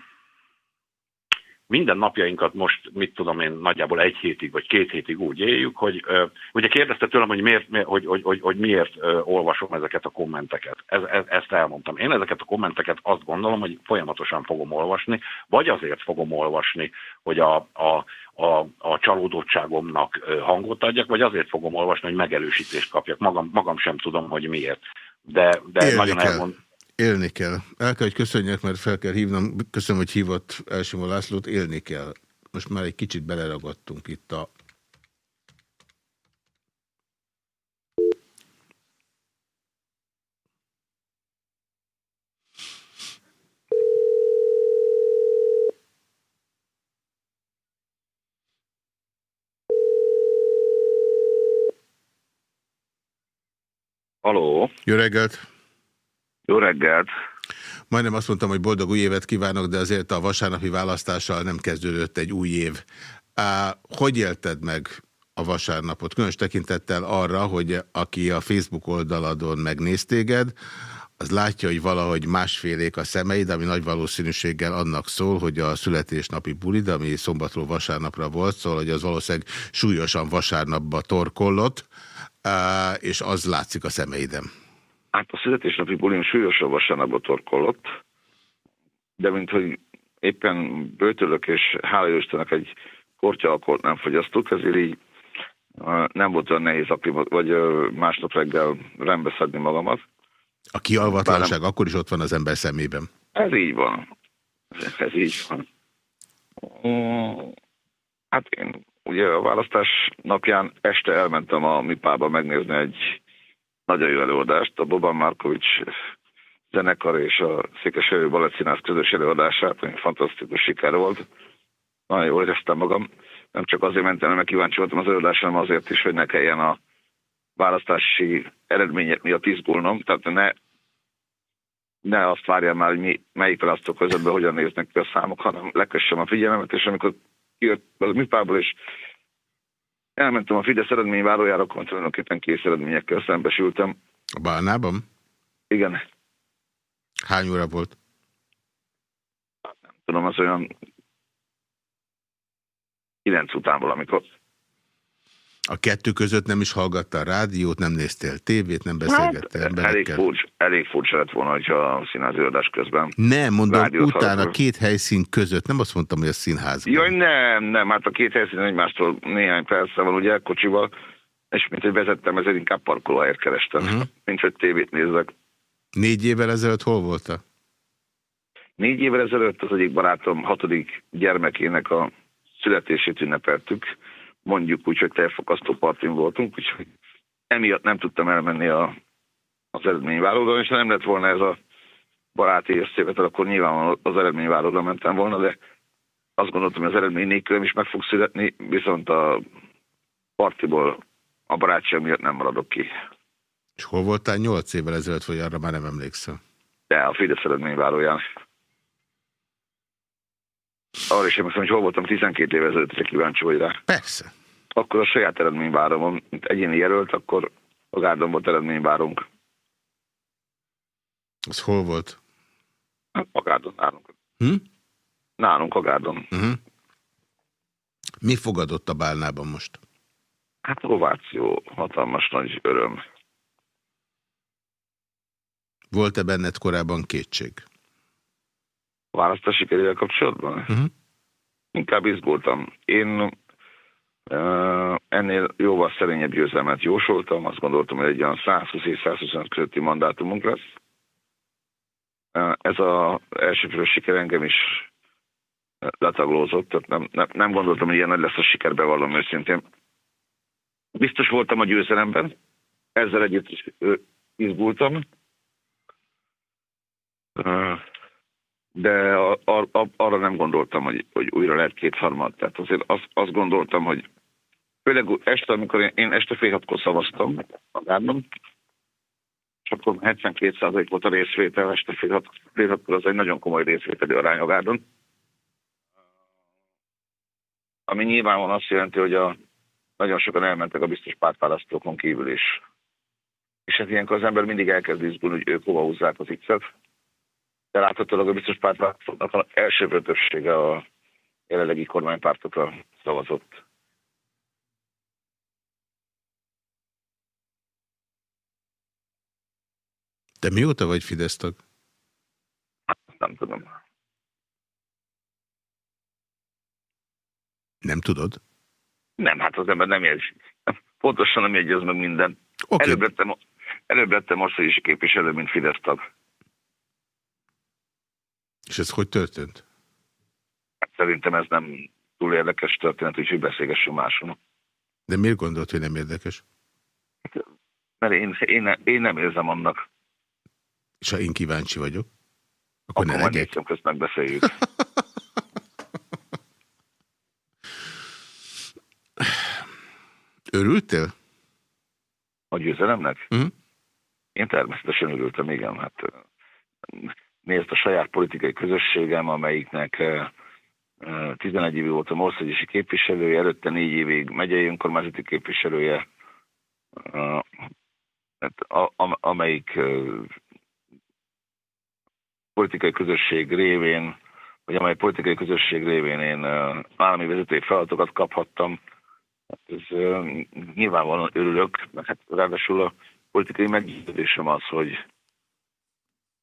minden napjainkat most, mit tudom én, nagyjából egy hétig vagy két hétig úgy éljük, hogy uh, ugye kérdezte tőlem, hogy miért, hogy, hogy, hogy, hogy miért uh, olvasom ezeket a kommenteket. Ez, ez, ezt elmondtam. Én ezeket a kommenteket azt gondolom, hogy folyamatosan fogom olvasni, vagy azért fogom olvasni, hogy a, a, a, a csalódottságomnak hangot adjak, vagy azért fogom olvasni, hogy megerősítést kapjak. Magam, magam sem tudom, hogy miért. De, de nagyon elmond, Élni kell. El kell, hogy köszönjek, mert fel kell hívnom. Köszönöm, hogy hívott Elsimó Lászlót. Élni kell. Most már egy kicsit beleragadtunk itt a Aló. Jó reggelt! Jó reggelt! Majdnem azt mondtam, hogy boldog új évet kívánok, de azért a vasárnapi választással nem kezdődött egy új év. Hogy élted meg a vasárnapot? Különös tekintettel arra, hogy aki a Facebook oldaladon megnéztéged, az látja, hogy valahogy másfélék a szemeid, ami nagy valószínűséggel annak szól, hogy a születésnapi bulid, ami szombatról vasárnapra volt, szól, hogy az valószínűleg súlyosan vasárnapba torkollott, és az látszik a szemeidem. Hát a születésnapi bulin súlyosan vasárnapba torkollott, de mint hogy éppen bőtölök, és hála Istennek egy kortya alkoholt nem fogyasztok, ezért így Nem volt olyan nehéz, vagy másnap reggel rendbe szedni magamat. A kialvatlanság nem... akkor is ott van az ember szemében. Ez így van. Ez így van. Hát én ugye a választás napján este elmentem a MIPÁba megnézni egy nagyon jó előadást, a Boban Markovics zenekar és a Székesfehérvár Balett közös előadását, ami fantasztikus siker volt. Nagyon jól éreztem magam. Nem csak azért mentem, mert kíváncsi voltam az előadásra, hanem azért is, hogy ne kelljen a választási eredmények miatt izgulnom. Tehát ne, ne azt várjam már, hogy mi, melyik közöttben hogyan néznek ki a számok, hanem lekössem a figyelmemet, és amikor kijött az műpából, és elmentem a Fidesz eredményvárójára, akkor tulajdonképpen kész eredményekkel szembesültem. A Bálnában? Igen. Hány óra volt? Nem tudom, az olyan 9 után valamikor. A kettő között nem is hallgatta a rádiót, nem néztél tévét, nem beszélgette hát, emberekkel? Elég furcsa, elég furcsa lett volna, hogy a színházőadás közben. Nem, mondom, utána a két helyszín között, nem azt mondtam, hogy a színházban. Jaj, nem, nem, hát a két helyszín egymástól néhány persze van, ugye, kocsival, és mint hogy vezettem, ezért inkább parkolóhelyet kerestem, uh mhm. -huh. mint hogy tévét nézzek. Négy évvel ezelőtt hol voltál? Négy évvel ezelőtt az egyik barátom hatodik gyermekének a születését ünnepeltük, mondjuk úgy, hogy telfokasztó partin voltunk, úgyhogy emiatt nem tudtam elmenni a, az eredményváróra, és nem lett volna ez a baráti összevetel, akkor nyilván az eredményváróra mentem volna, de azt gondoltam, hogy az eredmény nélkül is meg fog születni, viszont a partiból a barátság miatt nem maradok ki. És hol voltál nyolc évvel ezelőtt, vagy arra már nem emlékszem? De a Fidesz eredményváróján. Arra is emlékszem, hogy hol voltam 12 évvel ezelőtt, hogy kíváncsi vagy rá. Persze. Akkor a saját eredményváromon, mint egyéni jelölt, akkor a Gárdon volt eredményvárunk. Az hol volt? A Gárdon nálunk. Hm? Nálunk a Gárdon. Uh mhm. -huh. Mi fogadott a bálnában most? Hát ováció, hatalmas nagy öröm. Volt-e benned korábban kétség? A választás sikerével kapcsolatban? Uh mhm. -huh. Inkább izgultam. Én ennél jóval szerényebb győzelmet jósoltam. Azt gondoltam, hogy egy olyan 120 és 125 közötti mandátumunk lesz. Ez az elsőfős siker engem is letaglózott, tehát nem, nem, nem gondoltam, hogy ilyen nagy lesz a siker, bevallom őszintén. Biztos voltam a győzelemben, ezzel együtt is izgultam, de arra nem gondoltam, hogy, hogy újra lehet kétharmad. Tehát azért azt, azt gondoltam, hogy főleg este, amikor én, én este fél hatkor szavaztam magámban, és akkor 72% volt a részvétel, este fél, hat, fél hatkor az egy nagyon komoly részvételi arány a gárdon. Ami nyilván azt jelenti, hogy a, nagyon sokan elmentek a biztos pártválasztókon kívül is. És hát ilyenkor az ember mindig elkezd izgulni, hogy ők hova húzzák az X-et de láthatólag a biztos pártválasztóknak az első többsége a jelenlegi kormánypártokra szavazott. De mióta vagy Fidesz tag? Nem tudom. Nem tudod? Nem, hát az ember nem jegy. Pontosan nem jegyez meg minden. Okay. Előbb, lettem, előbb lettem országgyűlési képviselő, mint Fidesz tag. És ez hogy történt? Hát szerintem ez nem túl érdekes történet, úgyhogy beszélgessünk máson. De miért gondolt, hogy nem érdekes? Mert én, én, én nem érzem annak. És ha én kíváncsi vagyok? Akkor, akkor ne legyek. közt megbeszéljük. [laughs] Örültél? A győzelemnek? -huh. Én természetesen örültem, igen. Hát nézd a saját politikai közösségem, amelyiknek 11 év voltam országgyűlési képviselője, előtte négy évig megyei önkormányzati képviselője, hát amelyik politikai közösség révén, vagy amely politikai közösség révén én állami vezetői feladatokat kaphattam. Hát ez nyilvánvalóan örülök, mert hát ráadásul a politikai meggyőződésem az, hogy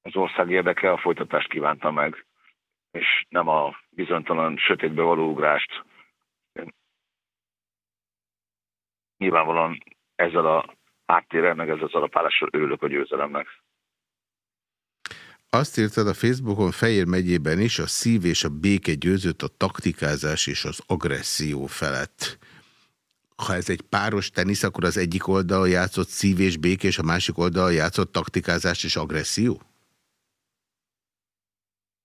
az ország érdeke a folytatást kívánta meg, és nem a bizonytalan sötétbe való ugrást. nyilvánvalóan ezzel a háttérrel, meg ezzel az alapállással örülök a győzelemnek. Azt írtad a Facebookon Fejér megyében is, a szív és a béke győzött a taktikázás és az agresszió felett. Ha ez egy páros tenisz, akkor az egyik oldal játszott szív és béke, és a másik oldal játszott taktikázás és agresszió?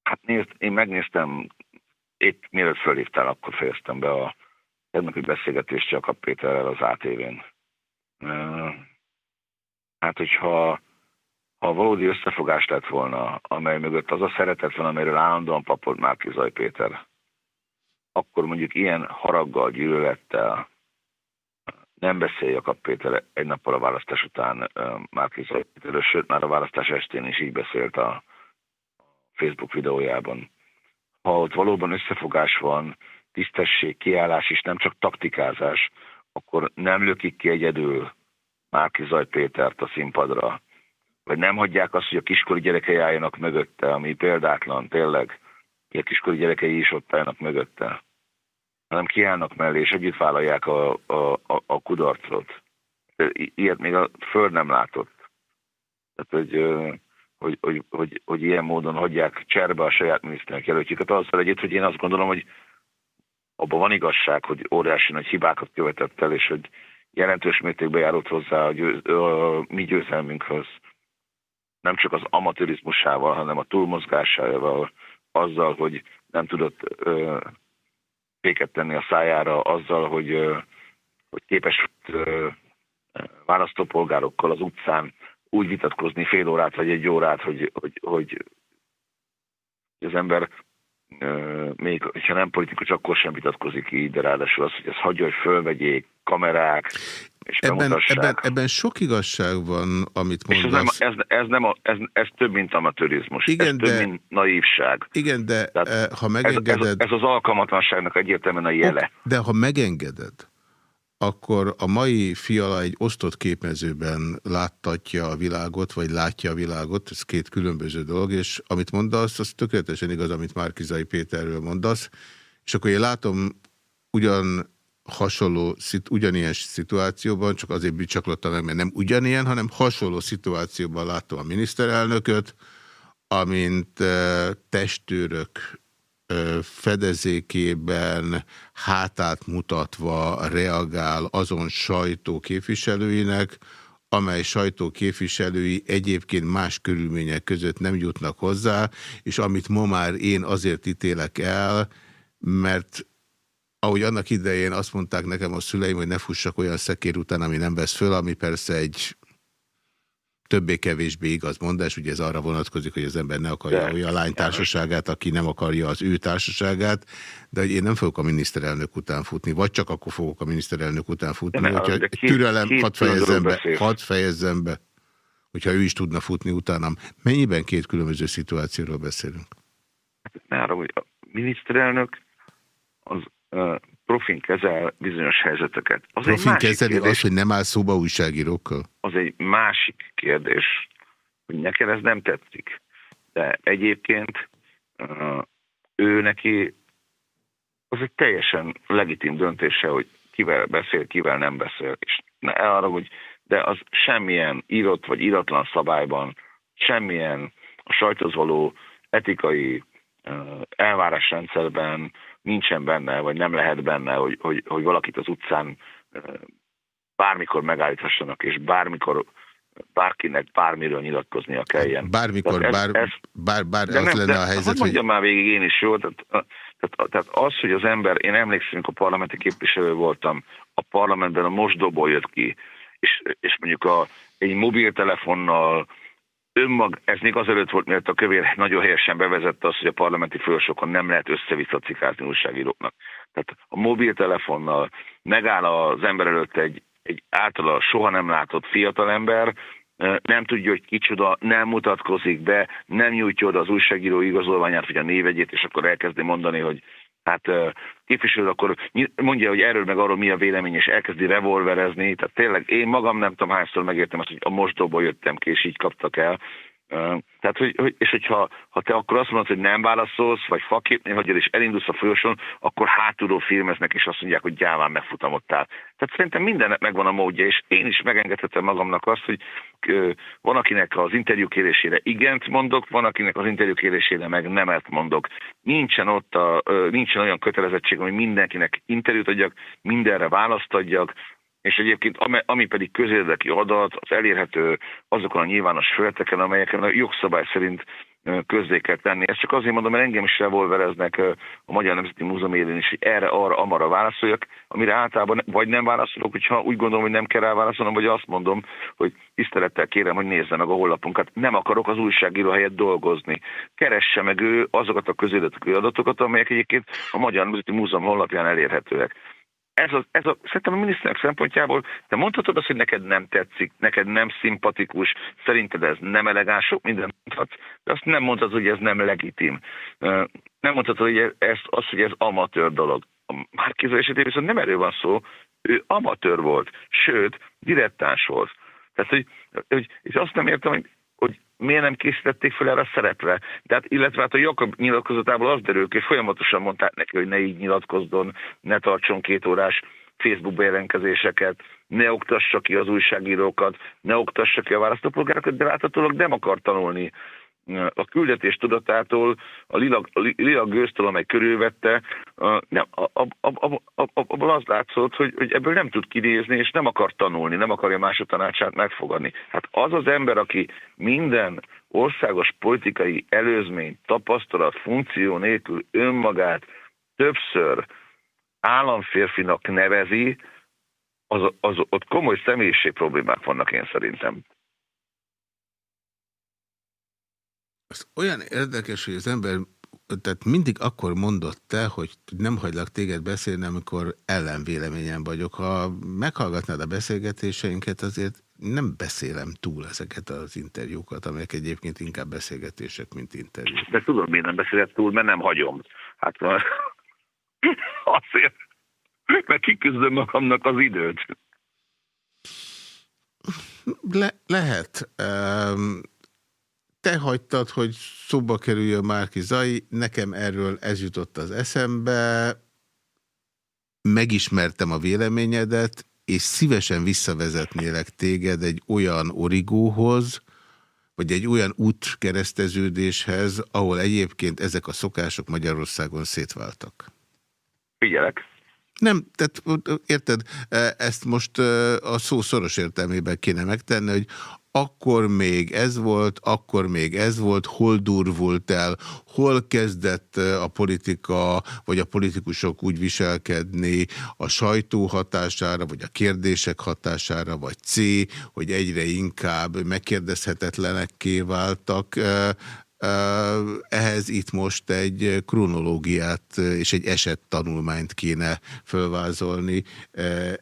Hát nézd, én megnéztem, épp mielőtt fölhívtál, akkor fejeztem be a tegnapi beszélgetést Jakab Péterrel az ATV-n. Hát, hogyha ha valódi összefogás lett volna, amely mögött az a szeretet van, amiről állandóan papod Márkizaj Péter, akkor mondjuk ilyen haraggal, gyűlölettel nem beszél Jakab Péter egy nappal a választás után Márkizaj Péterről, sőt már a választás estén is így beszélt a Facebook videójában. Ha ott valóban összefogás van, tisztesség, kiállás és nem csak taktikázás, akkor nem lökik ki egyedül Márkizaj Pétert a színpadra, vagy nem hagyják azt, hogy a kiskori gyerekei álljanak mögötte, ami példátlan, tényleg, hogy a kiskori gyerekei is ott álljanak mögötte, hanem kiállnak mellé, és együtt vállalják a, a, a, a kudarcot. Ilyet még a Föld nem látott. Tehát, hogy, hogy, hogy, hogy, hogy ilyen módon hagyják cserbe a saját miniszternek jelöltjüket, azzal együtt, hogy én azt gondolom, hogy abban van igazság, hogy óriási nagy hibákat követett el, és hogy jelentős mértékben járult hozzá a, győz, a mi győzelmünkhöz. Nem csak az amatőrizmusával, hanem a túlmozgásával, azzal, hogy nem tudott ö, féket tenni a szájára, azzal, hogy, ö, hogy képes ö, választópolgárokkal az utcán úgy vitatkozni fél órát vagy egy órát, hogy, hogy, hogy az ember még ha nem politikus, akkor sem vitatkozik így, de ráadásul az, hogy ezt hagyja, hogy fölvegyék kamerák, és ebben, ebben, ebben sok igazság van, amit mondasz. És ez, nem, ez, ez, nem a, ez, ez több, mint amatőrizmus. Igen, ez de, több, mint naívság. Igen, de Tehát ha megengeded... Ez, ez, ez az alkalmatlanságnak egyértelműen a jele. De ha megengeded, akkor a mai fiala egy osztott képmezőben láttatja a világot, vagy látja a világot, ez két különböző dolog, és amit mondasz, az tökéletesen igaz, amit Márkizai Péterről mondasz, és akkor én látom ugyan hasonló, ugyanilyen szituációban, csak azért bicsaklottam meg, mert nem ugyanilyen, hanem hasonló szituációban látom a miniszterelnököt, amint testőrök fedezékében hátát mutatva reagál azon sajtó képviselőinek, amely sajtó képviselői egyébként más körülmények között nem jutnak hozzá, és amit ma már én azért ítélek el, mert ahogy annak idején azt mondták nekem a szüleim, hogy ne fussak olyan szekér után, ami nem vesz föl, ami persze egy többé-kevésbé igaz mondás, ugye ez arra vonatkozik, hogy az ember ne akarja de, olyan lány társaságát, aki nem akarja az ő társaságát, de hogy én nem fogok a miniszterelnök után futni, vagy csak akkor fogok a miniszterelnök után futni, de hogyha két, türelem, két hadd fejezzem be, hadd fejezzem be, hogyha ő is tudna futni utánam. Mennyiben két különböző szituációról beszélünk? Ne arra, hogy a miniszterelnök az profin kezel bizonyos helyzeteket. Az profin kezeli kérdés, az, hogy nem áll szóba újságírókkal? Az egy másik kérdés, hogy nekem ez nem tetszik. De egyébként ő neki az egy teljesen legitim döntése, hogy kivel beszél, kivel nem beszél. És ne arra, hogy de az semmilyen írott vagy iratlan szabályban, semmilyen a sajtóz való etikai elvárásrendszerben, nincsen benne, vagy nem lehet benne, hogy, hogy, hogy valakit az utcán bármikor megállíthassanak, és bármikor bárkinek bármiről nyilatkoznia kelljen. Bármikor, ez, bár, ez, bár, bár az nem, lenne de, a helyzet, hogy... mondjam már végig én is, jó? Tehát, tehát, tehát az, hogy az ember, én emlékszem, amikor parlamenti képviselő voltam, a parlamentben a mosdóból jött ki, és, és mondjuk a, egy mobiltelefonnal önmag, ez még azelőtt volt, mert a kövér nagyon helyesen bevezette azt, hogy a parlamenti fősokon nem lehet össze-vissza cikázni újságíróknak. Tehát a mobiltelefonnal megáll az ember előtt egy, egy általa soha nem látott fiatalember, nem tudja, hogy kicsoda, nem mutatkozik be, nem nyújtja oda az újságíró igazolványát, vagy a névegyét, és akkor elkezdi mondani, hogy hát képviselő akkor mondja, hogy erről meg arról mi a vélemény, és elkezdi revolverezni. Tehát tényleg én magam nem tudom hányszor megértem azt, hogy a mosdóból jöttem ki, és így kaptak el. Tehát, hogy, hogy, és hogyha ha te akkor azt mondod, hogy nem válaszolsz, vagy faképnél hagyod, és elindulsz a folyosón, akkor hátulról filmeznek, és azt mondják, hogy gyáván megfutamottál. Tehát szerintem mindennek megvan a módja, és én is megengedhetem magamnak azt, hogy van, akinek az interjú kérésére igent mondok, van, akinek az interjú kérésére meg nemet mondok. Nincsen ott a, nincsen olyan kötelezettség, hogy mindenkinek interjút adjak, mindenre választ adjak, és egyébként ami pedig közérdeki adat, az elérhető azokon a nyilvános felteken, amelyeken a jogszabály szerint közzé kell tenni. Ezt csak azért mondom, mert engem is revolvereznek a Magyar Nemzeti Múzeum élén is, hogy erre, arra, amara válaszoljak, amire általában vagy nem válaszolok, hogyha úgy gondolom, hogy nem kell rá válaszolnom, vagy azt mondom, hogy tisztelettel kérem, hogy nézze meg a honlapunkat. Nem akarok az újságíró helyett dolgozni. Keresse meg ő azokat a közérdekű adatokat, amelyek egyébként a Magyar Nemzeti Múzeum honlapján elérhetőek ez a, ez a, szerintem a miniszterek szempontjából, te mondhatod azt, hogy neked nem tetszik, neked nem szimpatikus, szerinted ez nem elegáns, sok minden mondhatsz, de azt nem mondhatod, hogy ez nem legitim. Nem mondhatod, hogy ez, az, hogy ez amatőr dolog. A Márkizó esetében viszont nem erről van szó, ő amatőr volt, sőt, dilettáns volt. Tehát, hogy, hogy, és azt nem értem, hogy miért nem készítették fel erre a szerepre. Tehát, illetve hát a Jakab nyilatkozatából az derül hogy folyamatosan mondták neki, hogy ne így nyilatkozzon, ne tartson két órás Facebook bejelentkezéseket, ne oktassa ki az újságírókat, ne oktassa ki a választópolgárokat, de láthatólag nem akar tanulni a küldetés tudatától, a lila, a gőztől, amely körülvette, nem, abból az látszott, hogy, hogy ebből nem tud kinézni, és nem akar tanulni, nem akarja mások tanácsát megfogadni. Hát az az ember, aki minden országos politikai előzmény, tapasztalat, funkció nélkül önmagát többször államférfinak nevezi, az, az, ott komoly személyiség problémák vannak én szerintem. Az olyan érdekes, hogy az ember tehát mindig akkor mondott te, hogy nem hagylak téged beszélni, amikor ellenvéleményen vagyok. Ha meghallgatnád a beszélgetéseinket, azért nem beszélem túl ezeket az interjúkat, amelyek egyébként inkább beszélgetések, mint interjúk. De tudom, miért nem beszélek túl, mert nem hagyom. Hát [laughs] azért, mert kiküzdöm magamnak az időt. Le lehet. Um, te hagytad, hogy szóba kerüljön Márki Zai, nekem erről ez jutott az eszembe, megismertem a véleményedet, és szívesen visszavezetnélek téged egy olyan origóhoz, vagy egy olyan útkereszteződéshez, ahol egyébként ezek a szokások Magyarországon szétváltak. Figyelek. Nem, tehát érted, ezt most a szó szoros értelmében kéne megtenni, hogy akkor még ez volt, akkor még ez volt, hol durvult el, hol kezdett a politika, vagy a politikusok úgy viselkedni a sajtó hatására, vagy a kérdések hatására, vagy C, hogy egyre inkább megkérdezhetetlenekké váltak. Ehhez itt most egy kronológiát és egy esettanulmányt kéne fölvázolni.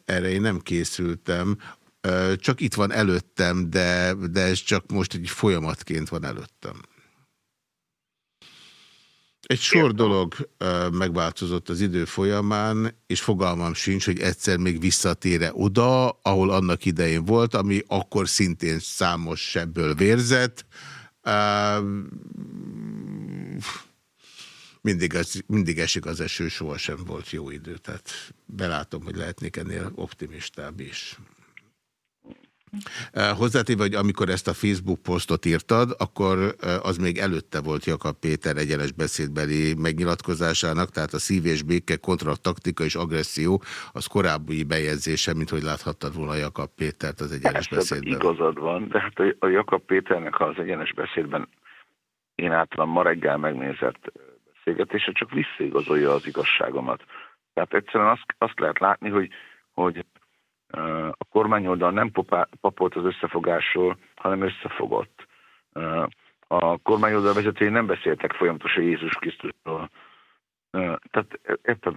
Erre én nem készültem csak itt van előttem, de, de ez csak most egy folyamatként van előttem. Egy sor dolog megváltozott az idő folyamán, és fogalmam sincs, hogy egyszer még visszatére oda, ahol annak idején volt, ami akkor szintén számos sebből vérzett. Mindig, az, mindig esik az eső, sohasem volt jó idő, tehát belátom, hogy lehetnék ennél optimistább is. Hozzátéve, hogy amikor ezt a Facebook posztot írtad, akkor az még előtte volt Jakab Péter egyenes beszédbeli megnyilatkozásának, tehát a szív és béke kontra taktika és agresszió az korábbi bejegyzése, mint hogy láthattad volna Jakab Pétert az egyenes Persze, beszédben. igazad van, de hát a Jakab Péternek az egyenes beszédben én általán ma reggel megnézett beszélgetése csak visszaigazolja az igazságomat. Tehát egyszerűen azt, azt lehet látni, hogy, hogy a kormányoldal nem papolt az összefogásról, hanem összefogott. A kormányoldal vezetői nem beszéltek folyamatosan Jézus Krisztusról. Tehát érted,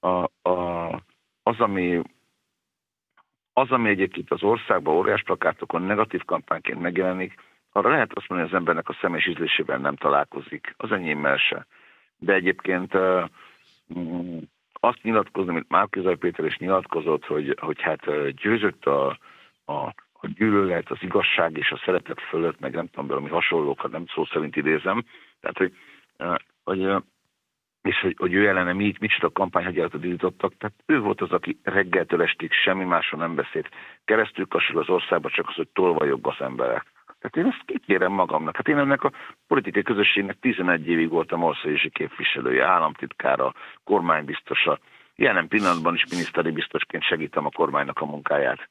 a, a, az, ami az, ami egyébként az országban óriás plakátokon negatív kampányként megjelenik, arra lehet azt mondani, hogy az embernek a személyes ízlésében nem találkozik, az enyémmel se. De egyébként azt nyilatkozni, amit Márkizaj Péter is nyilatkozott, hogy, hogy hát győzött a, a, a gyűlölet, az igazság és a szeretet fölött, meg nem tudom, valami hasonlókat, nem szó szerint idézem. Tehát, hogy, hogy és hogy, hogy ő ellene mit, micsoda kampányhagyáratot indítottak. Tehát ő volt az, aki reggeltől estig semmi másról nem beszélt. Keresztül kassul az országba csak az, hogy tolvajog az emberek. Tehát én ezt kikérem magamnak. Hát én ennek a politikai közösségnek 11 évig voltam országosi képviselője, államtitkára, kormánybiztosa. Jelen pillanatban is miniszteri biztosként segítem a kormánynak a munkáját.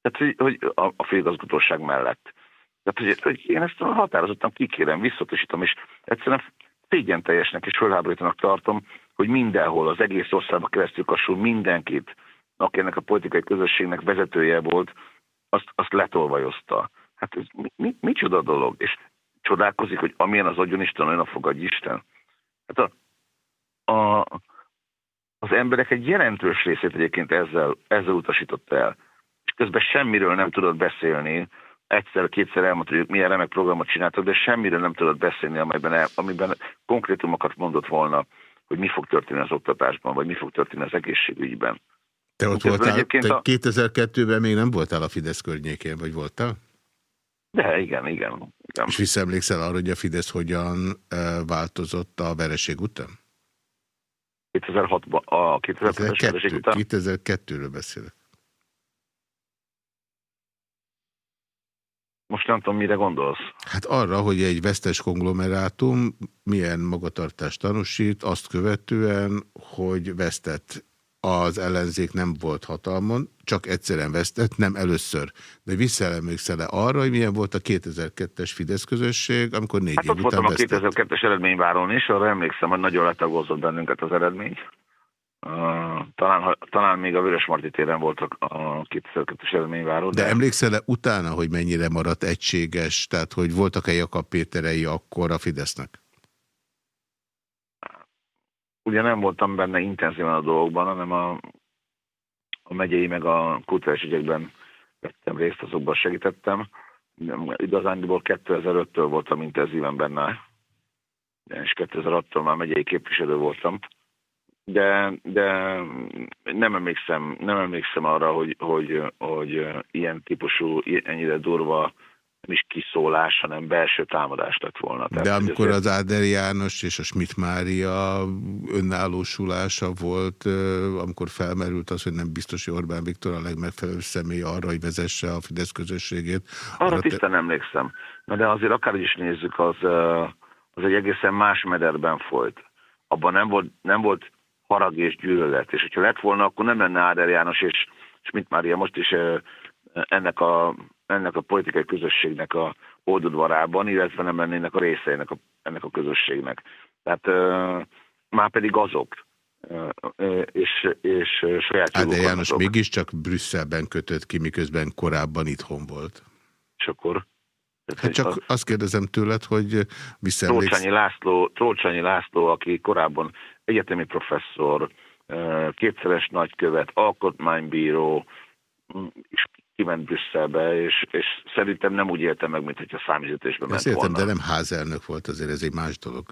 Tehát, hogy, hogy a, a főigazgatóság mellett. Tehát, hogy, hogy én ezt határozottan kikérem, visszatosítom, és egyszerűen szégyen teljesnek és fölháborítanak tartom, hogy mindenhol, az egész országban keresztül kasul mindenkit, aki ennek a politikai közösségnek vezetője volt, azt, azt letolvajozta. Hát ez mi, mi, micsoda dolog? És csodálkozik, hogy amilyen az Isten, olyan a fogadj Isten. Hát a, a, az emberek egy jelentős részét egyébként ezzel, ezzel utasította el. És közben semmiről nem tudott beszélni, egyszer-kétszer elmondta, hogy milyen remek programot csináltak, de semmiről nem tudott beszélni, amiben, el, amiben konkrétumokat mondott volna, hogy mi fog történni az oktatásban, vagy mi fog történni az egészségügyben. Te ott voltál, te a... 2002-ben még nem voltál a Fidesz környékén, vagy voltál? De igen, igen. igen. És visszaemlékszel arra, hogy a Fidesz hogyan változott a vereség után? 2006-ban, a 2002-es vereség után? 2002-ről beszélek. Most nem tudom, mire gondolsz. Hát arra, hogy egy vesztes konglomerátum milyen magatartást tanúsít, azt követően, hogy vesztett az ellenzék nem volt hatalmon, csak egyszerűen vesztett, nem először. De visszaemlékszel -e arra, hogy milyen volt a 2002-es Fidesz közösség, amikor négy hát év után vesztett? a 2002-es eredményváron is, arra emlékszem, hogy nagyon letagozott bennünket az eredmény. Uh, talán, talán még a Vörös Marti téren voltak a 2002-es eredményváró. De, de emlékszel-e utána, hogy mennyire maradt egységes, tehát hogy voltak-e Jakab Péterei akkor a Fidesznek? Ugye nem voltam benne intenzíven a dolgokban, hanem a, a megyei meg a kulturális ügyekben vettem részt, azokban segítettem. Igazándiból 2005-től voltam intenzíven benne, és 2006-tól már megyei képviselő voltam de, de nem, emlékszem, nem emlékszem arra, hogy, hogy, hogy ilyen típusú, ennyire durva nem is kiszólás, hanem belső támadás lett volna. Tehát, De amikor azért... az Áder János és a Schmidt Mária önállósulása volt, amikor felmerült az, hogy nem biztos, hogy Orbán Viktor a legmegfelelőbb személy arra, hogy vezesse a Fidesz közösségét. Arra, arra tisztán te... emlékszem. De azért akár is nézzük, az, az egy egészen más mederben folyt. Abban nem volt, nem volt harag és gyűlölet. És hogyha lett volna, akkor nem lenne Áder János és Schmidt Mária most is ennek a, ennek a politikai közösségnek a oldudvarában, illetve nem lennének a részeinek a, ennek a közösségnek. Tehát már pedig azok, és, és saját Áder János azok. mégiscsak Brüsszelben kötött ki, miközben korábban itthon volt. És akkor? Hát csak az, azt kérdezem tőled, hogy visszaemléksz... Trócsányi László, Trócsányi László, aki korábban egyetemi professzor, kétszeres nagykövet, alkotmánybíró, és kiment Brüsszelbe, és, és szerintem nem úgy éltem meg, mint hogyha számüzetésbe ment értem, volna. de nem házelnök volt, azért ez egy más dolog.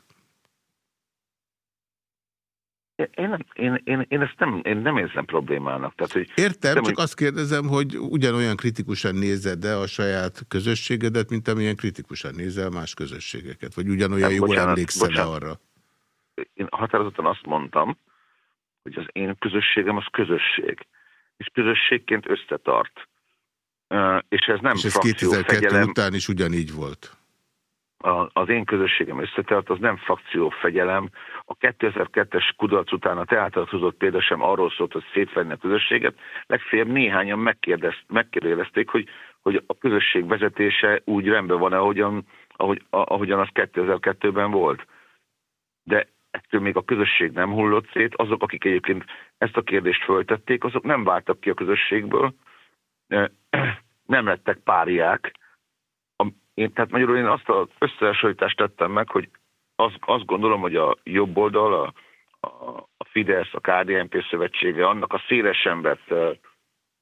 Én, nem, én, én, én ezt nem, én nem érzem problémának. Tehát, hogy Értem, nem, csak hogy... azt kérdezem, hogy ugyanolyan kritikusan nézed-e a saját közösségedet, mint amilyen kritikusan nézel más közösségeket? Vagy ugyanolyan jól emlékszel-e arra? én határozottan azt mondtam, hogy az én közösségem az közösség. És közösségként összetart. És ez nem És ez 2002 fegyelem. után is ugyanígy volt. az én közösségem összetart, az nem fegyelem. A 2002-es kudarc után a teátrat hozott példa sem arról szólt, hogy szétvenni a közösséget. Legfeljebb néhányan megkérdezték, hogy, hogy a közösség vezetése úgy rendben van-e, ahogyan, ahogy, ahogyan az 2002-ben volt. De ettől még a közösség nem hullott szét. Azok, akik egyébként ezt a kérdést föltették, azok nem váltak ki a közösségből, nem lettek páriák. Én, tehát magyarul én azt az összehasonlítást tettem meg, hogy azt, azt gondolom, hogy a jobb oldal, a, a, Fidesz, a KDNP szövetsége, annak a szélesen vett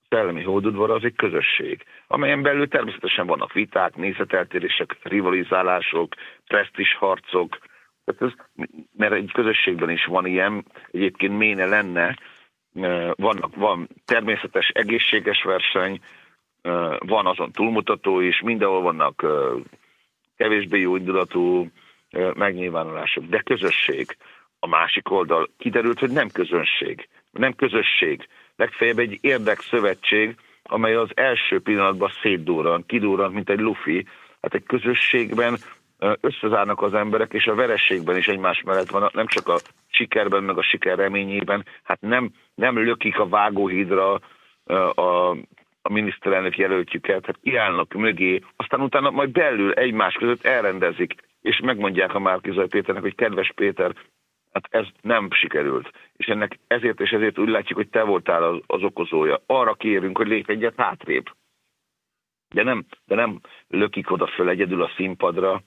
szellemi hódudvar az egy közösség, amelyen belül természetesen vannak viták, nézeteltérések, rivalizálások, presztis harcok, tehát ez, mert egy közösségben is van ilyen, egyébként méne lenne, vannak, van természetes, egészséges verseny, van azon túlmutató is, mindenhol vannak kevésbé jó indulatú megnyilvánulások, de közösség. A másik oldal kiderült, hogy nem közönség, nem közösség, legfeljebb egy érdekszövetség, amely az első pillanatban szétdúrant, kidúrant, mint egy lufi. Hát egy közösségben összezárnak az emberek, és a verességben is egymás mellett van, nem csak a sikerben, meg a siker reményében, hát nem, nem lökik a vágóhídra a, a miniszterelnök jelöltjüket, hát kiállnak mögé, aztán utána majd belül egymás között elrendezik, és megmondják a Márkizaj Péternek, hogy kedves Péter, hát ez nem sikerült. És ennek ezért és ezért úgy látjuk, hogy te voltál az, az okozója. Arra kérünk, hogy lép egyet hátrébb. De nem, de nem lökik oda föl egyedül a színpadra,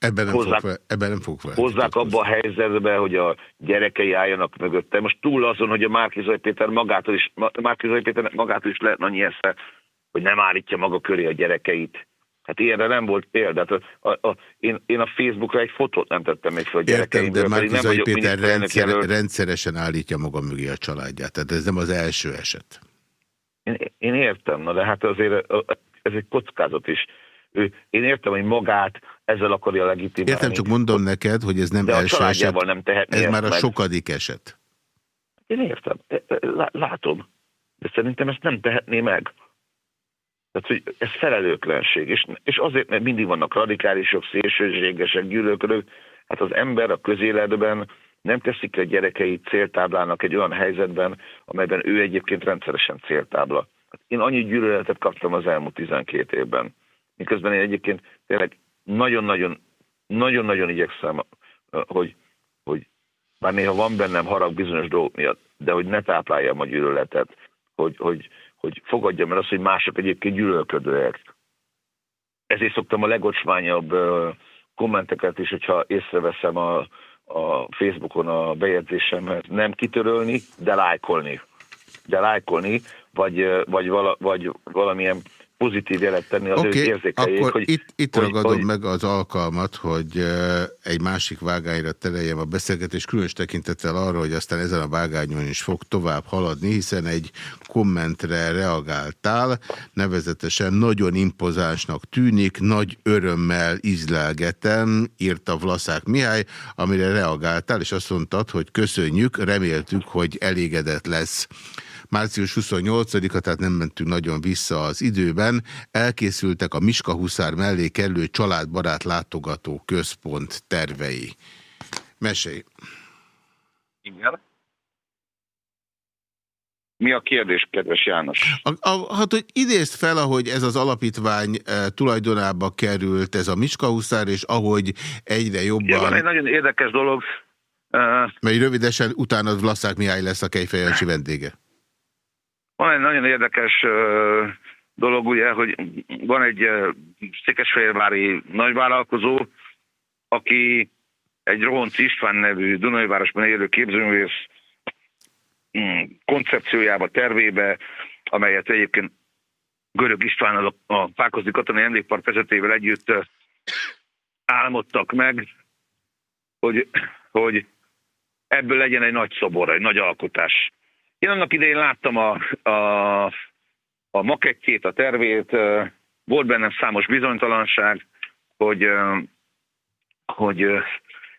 Ebben nem, hozzák, fog, ebben nem fog fel. Hozzák abba a helyzetbe, hogy a gyerekei álljanak mögötte. Most túl azon, hogy a Márkizai Péter magától is, Márkizai Péter magától is lehet annyi esze, hogy nem állítja maga köré a gyerekeit. Hát ilyenre nem volt példa. Hát a, a, a, én, én a Facebookra egy fotót nem tettem még fel a. Értem, de Márkizai Péter rendszer, rendszeresen állítja maga mögé a családját. Tehát ez nem az első eset. Én, én értem, na de hát azért ez egy kockázat is ő, én értem, hogy magát ezzel akarja legitimálni. Értem, csak mondom neked, hogy ez nem de első eset. nem Ez már a meg. sokadik eset. Én értem, látom. De szerintem ezt nem tehetné meg. Tehát, hogy ez felelőtlenség. És, és azért, mert mindig vannak radikálisok, szélsőségesek, gyűlölködők. Hát az ember a közéletben nem teszik a gyerekeit céltáblának egy olyan helyzetben, amelyben ő egyébként rendszeresen céltábla. Hát én annyi gyűlöletet kaptam az elmúlt 12 évben miközben én egyébként tényleg nagyon-nagyon nagyon-nagyon igyekszem, hogy, hogy bár néha van bennem harag bizonyos dolgok miatt, de hogy ne tápláljam a gyűlöletet, hogy, hogy, hogy fogadjam el azt, hogy mások egyébként gyűlölködőek. Ezért szoktam a legocsmányabb kommenteket is, hogyha észreveszem a, a Facebookon a bejegyzésemhez, nem kitörölni, de lájkolni. De lájkolni, vagy, vagy, vala, vagy valamilyen pozitív jelet tenni az okay, ő érzékeljék. Akkor hogy, itt, itt hogy, ragadom hogy... meg az alkalmat, hogy egy másik vágányra tereljem a beszélgetést, különös tekintettel arra, hogy aztán ezen a vágányon is fog tovább haladni, hiszen egy kommentre reagáltál, nevezetesen nagyon impozánsnak tűnik, nagy örömmel izlelgetem, írta Vlaszák Mihály, amire reagáltál, és azt mondtad, hogy köszönjük, reméltük, hogy elégedett lesz március 28-a, tehát nem mentünk nagyon vissza az időben, elkészültek a Miska Huszár mellé kerülő családbarát látogató központ tervei. Mesélj! Igen. Mi a kérdés, kedves János? A, a, hát, hogy idézd fel, ahogy ez az alapítvány e, tulajdonába került, ez a Miska Huszár, és ahogy egyre jobban... Ja, van egy nagyon érdekes dolog. Uh, Mely rövidesen utána Vlaszák Mihály lesz a Kejfejancsi vendége. Van egy nagyon érdekes dolog, ugye, hogy van egy székesfehérvári nagyvállalkozó, aki egy Rohonc István nevű Dunajvárosban élő képzőművész mm, koncepciójába, tervébe, amelyet egyébként Görög István a Pákozdi Katonai Emlékpark vezetével együtt álmodtak meg, hogy, hogy ebből legyen egy nagy szobor, egy nagy alkotás. Én annak idején láttam a, a, a makettjét, a tervét, volt bennem számos bizonytalanság, hogy, hogy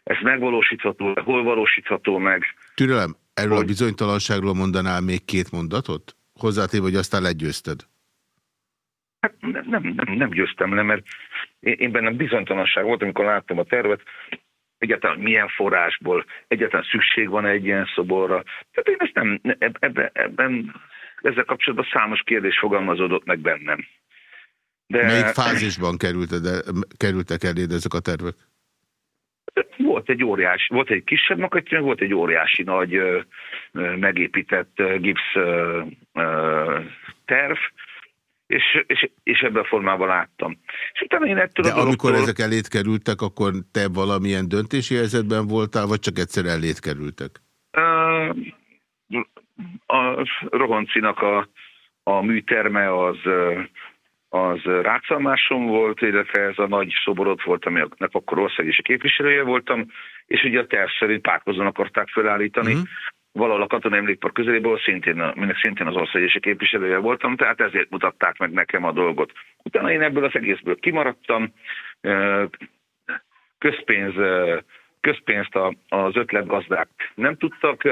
ez megvalósítható, hol valósítható meg. Türelem, erről hogy... a bizonytalanságról mondanál még két mondatot? Hozzátéve, hogy aztán legyőzted. Hát nem, nem, nem, győztem le, mert én, én bennem bizonytalanság volt, amikor láttam a tervet, egyáltalán milyen forrásból, egyáltalán szükség van egy ilyen szoborra. Tehát én ezt nem, ebben, ebben ezzel kapcsolatban számos kérdés fogalmazódott meg bennem. De... Melyik fázisban kerültek, kerültek eléd ezek a tervek? Volt egy óriási, volt egy kisebb makatja, volt egy óriási nagy megépített gipsz terv, és, és, és ebben a formában láttam. És utána én ettől De a amikor ezek elét kerültek, akkor te valamilyen döntési helyzetben voltál, vagy csak egyszer elét kerültek? A Rohoncinak a, a műterme az, az Rácalmáson volt, illetve ez a nagy szoborot volt, aminek akkor országgyűlési képviselője voltam, és ugye a terv szerint Pákozon akarták felállítani. Uh mhm. -huh. Valahol a katonai emlékpark közeléből, szintén, aminek szintén az országgyűlési képviselője voltam, tehát ezért mutatták meg nekem a dolgot. Utána én ebből az egészből kimaradtam, közpénz, közpénzt az ötletgazdák nem tudtak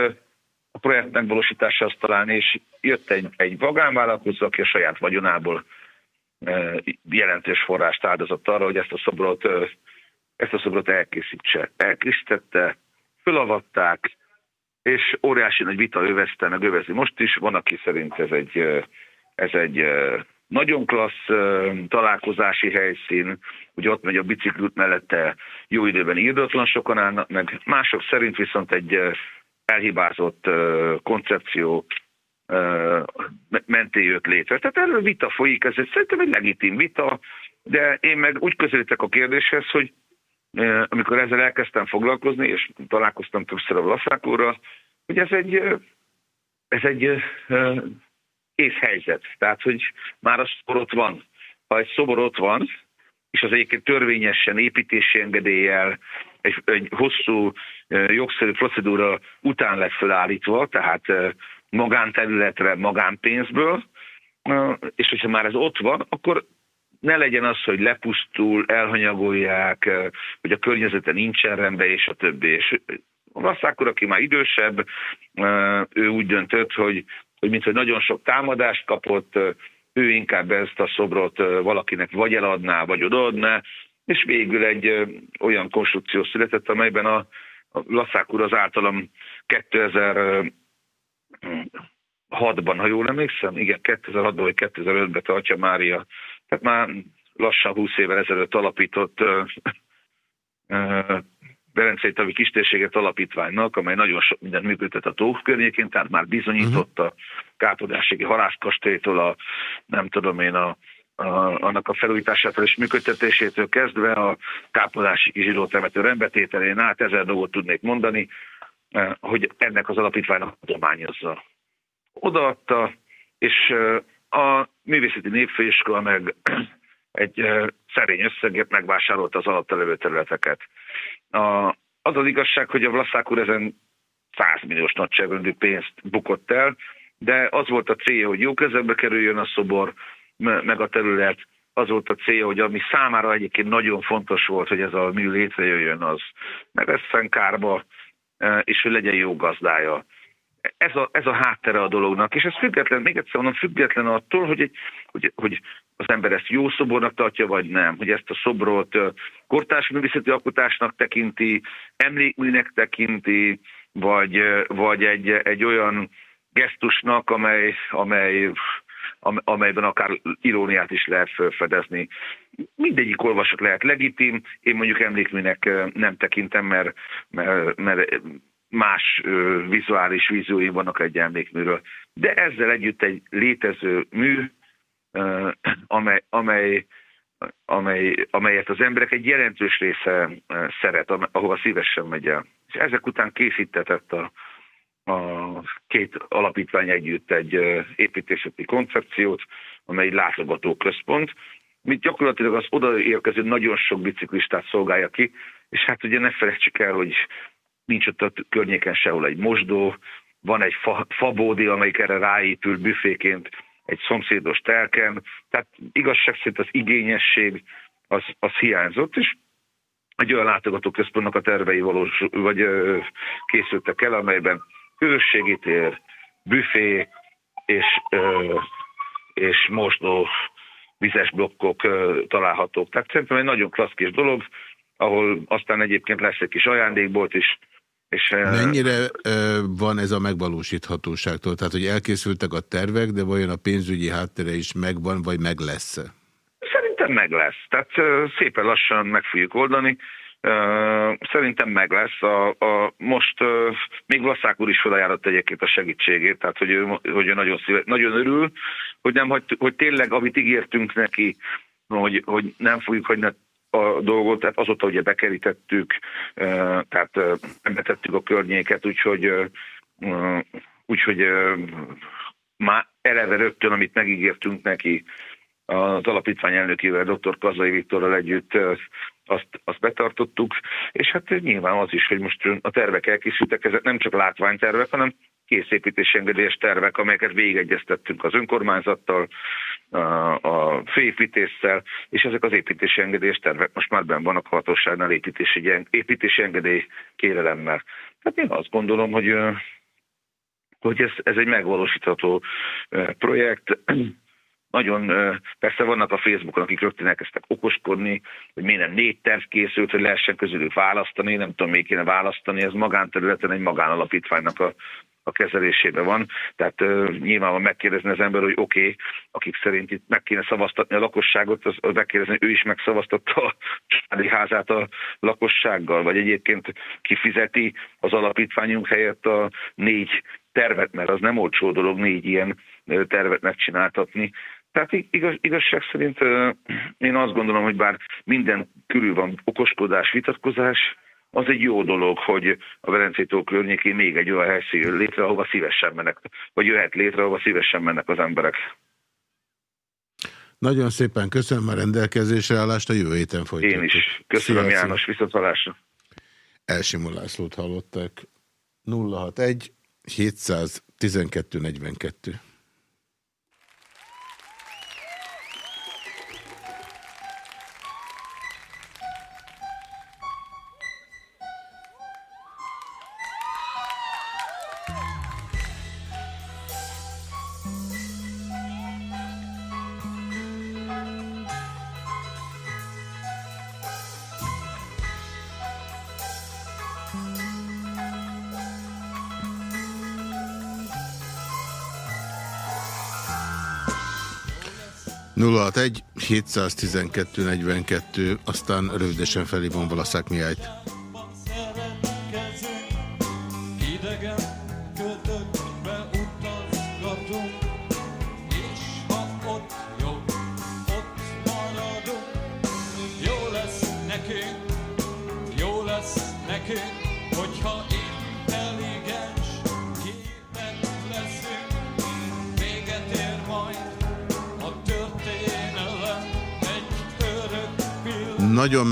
a projekt megvalósításához találni, és jött egy, egy vagánvállalkozó, aki a saját vagyonából jelentős forrást áldozott arra, hogy ezt a szobrot, ezt a szobrot elkészítse. Elkészítette, fölavatták, és óriási nagy vita övezte, meg övezi most is. Van, aki szerint ez egy, ez egy nagyon klassz találkozási helyszín, hogy ott megy a biciklut mellette jó időben írdatlan sokan állnak, meg mások szerint viszont egy elhibázott koncepció menté jött létre. Tehát erről vita folyik, ez egy, szerintem egy legitim vita, de én meg úgy közelítek a kérdéshez, hogy amikor ezzel elkezdtem foglalkozni, és találkoztam többször a Vlaszák hogy ez egy, ez egy helyzet. Tehát, hogy már a szobor ott van. Ha egy szobor ott van, és az egyébként törvényesen építési engedéllyel egy, egy hosszú jogszerű procedúra után lett felállítva, tehát magánterületre, magánpénzből, és hogyha már ez ott van, akkor ne legyen az, hogy lepusztul, elhanyagolják, hogy a környezete nincsen rendben, és a többi. És Vasszák aki már idősebb, ő úgy döntött, hogy, hogy mint hogy nagyon sok támadást kapott, ő inkább ezt a szobrot valakinek vagy eladná, vagy odaadná, és végül egy olyan konstrukció született, amelyben a, a Lasszák úr az általam 2006-ban, ha jól emlékszem, igen, 2006-ban vagy 2005-ben tartja Mária, tehát már lassan 20 évvel ezelőtt alapított Berencei Tavi Kistérséget Alapítványnak, amely nagyon sok mindent működtet a Tóf környékén, tehát már bizonyította uh-huh. Kápodáségi halászkastélytól a, nem tudom én, a, a, annak a felújításától és működtetésétől kezdve a Kápodási kizsidótemető rendbetételén át ezer dolgot tudnék mondani, hogy ennek az alapítványnak adományozza. Odaadta, és a művészeti népfőiskola meg [clears throat] egy szerény összeget megvásárolta az alatta levő területeket. A, az az igazság, hogy a Vlaszák úr ezen 100 milliós nagyságrendű pénzt bukott el, de az volt a célja, hogy jó kezembe kerüljön a szobor, meg a terület, az volt a célja, hogy ami számára egyébként nagyon fontos volt, hogy ez a mű létrejöjjön, az meg lesz kárba, és hogy legyen jó gazdája. Ez a, ez a háttere a dolognak, és ez független, még egyszer mondom, független attól, hogy, egy, hogy, hogy az ember ezt jó szobornak tartja, vagy nem, hogy ezt a szobrot kortárs művészeti alkotásnak tekinti, emlékműnek tekinti, vagy, vagy egy, egy olyan gesztusnak, amely, amely, amelyben akár iróniát is lehet felfedezni. Mindegyik olvasat lehet legitim, én mondjuk emlékműnek nem tekintem, mert, mert, mert más vizuális víziói vannak egy emlékműről. De ezzel együtt egy létező mű, amely, amely, amely, amelyet az emberek egy jelentős része szeret, ahova szívesen megy el. És ezek után készítetett a, a két alapítvány együtt egy építészeti koncepciót, amely egy látogató központ, mint gyakorlatilag az odaérkező nagyon sok biciklistát szolgálja ki, és hát ugye ne felejtsük el, hogy nincs ott a környéken sehol egy mosdó, van egy fa, fabódi, amelyik erre ráépül büféként, egy szomszédos telken, tehát igazság szerint az igényesség az, az hiányzott, és egy olyan látogatóközpontnak a tervei valós, vagy ö, készültek el, amelyben közösségi tér, büfé és, ö, és mosdó vizes blokkok ö, találhatók. Tehát szerintem egy nagyon klassz kis dolog, ahol aztán egyébként lesz egy kis ajándékbolt is, és, Mennyire uh, van ez a megvalósíthatóságtól? Tehát, hogy elkészültek a tervek, de vajon a pénzügyi háttere is megvan, vagy meg lesz -e? Szerintem meg lesz. Tehát uh, szépen lassan meg fogjuk oldani. Uh, szerintem meg lesz. A, a, most uh, még Vlaszák úr is felajánlott egyébként a segítségét, tehát hogy ő, hogy ő nagyon, szíve, nagyon örül, hogy, nem, hogy, hogy tényleg, amit ígértünk neki, hogy, hogy nem fogjuk hagyni a dolgot, tehát azóta ugye bekerítettük, tehát betettük a környéket, úgyhogy, úgyhogy már eleve rögtön, amit megígértünk neki, az alapítvány elnökével, dr. Kazai Viktorral együtt azt, azt betartottuk, és hát nyilván az is, hogy most a tervek elkészültek, ezek nem csak látványtervek, hanem készépítési engedélyes tervek, amelyeket végegyeztettünk az önkormányzattal, a, főépítéssel, és ezek az építési engedélyes tervek most már benn vannak a hatóságnál építési, építési engedély kérelemmel. Hát én azt gondolom, hogy hogy ez, ez egy megvalósítható projekt, [clears throat] nagyon, persze vannak a Facebookon, akik rögtön elkezdtek okoskodni, hogy miért négy terv készült, hogy lehessen közülük választani, nem tudom, még kéne választani, ez magánterületen egy magánalapítványnak a, a kezelésében van. Tehát uh, nyilvánvalóan megkérdezni az ember, hogy oké, okay, akik szerint itt meg kéne szavaztatni a lakosságot, az, az megkérdezni, ő is megszavaztatta a családi házát a lakossággal, vagy egyébként kifizeti az alapítványunk helyett a négy tervet, mert az nem olcsó dolog négy ilyen tervet megcsináltatni. Tehát igaz, igazság szerint én azt gondolom, hogy bár minden körül van okoskodás, vitatkozás, az egy jó dolog, hogy a Velencei tó környékén még egy olyan helyszín jön létre, ahova szívesen mennek, vagy jöhet létre, ahova szívesen mennek az emberek. Nagyon szépen köszönöm a rendelkezésre állást, a jövő héten folytatjuk. Én is. Köszönöm Szia, János, viszontalásra. Elsimó Lászlót hallották. 061 712 42. 061 712 42, aztán rövidesen felhívom Valaszák Mihályt.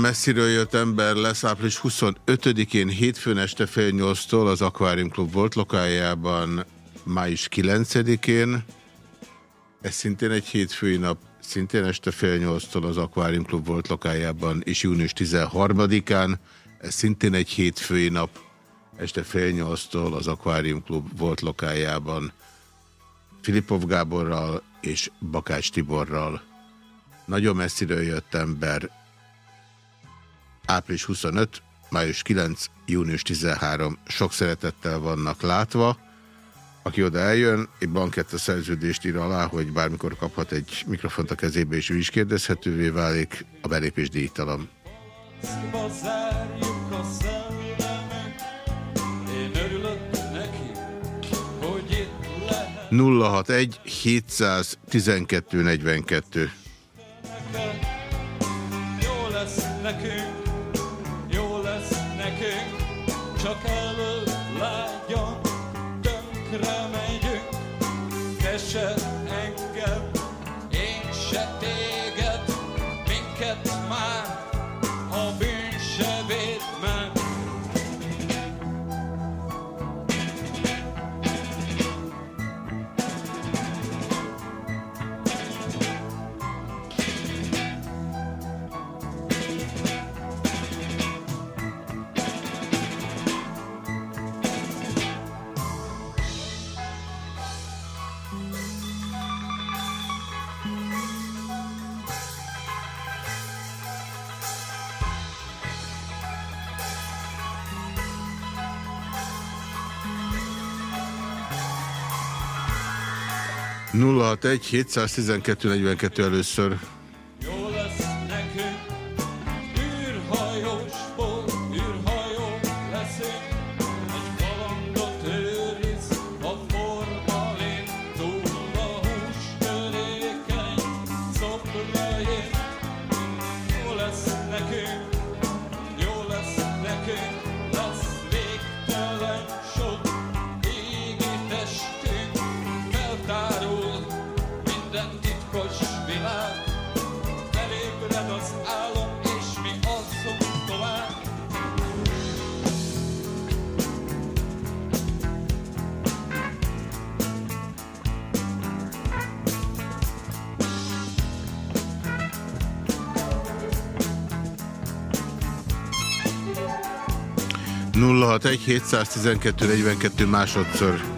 Messziről jött ember lesz április 25-én hétfőn este fél nyolctól az Aquarium Club volt lokájában május 9-én. Ez szintén egy hétfői nap, szintén este fél nyolctól az Aquarium Club volt lokájában, és június 13-án, ez szintén egy hétfői nap, este fél nyolctól az Aquarium Club volt lokájában Filipov Gáborral és Bakács Tiborral. Nagyon messziről jött ember, április 25, május 9, június 13 sok szeretettel vannak látva. Aki oda eljön, egy banketta szerződést ír alá, hogy bármikor kaphat egy mikrofont a kezébe, és ő is kérdezhetővé válik, a belépés díjtalan. 061 712 42 Jó lesz nekünk took a look 061 712 42 először. 712 42 másodszor.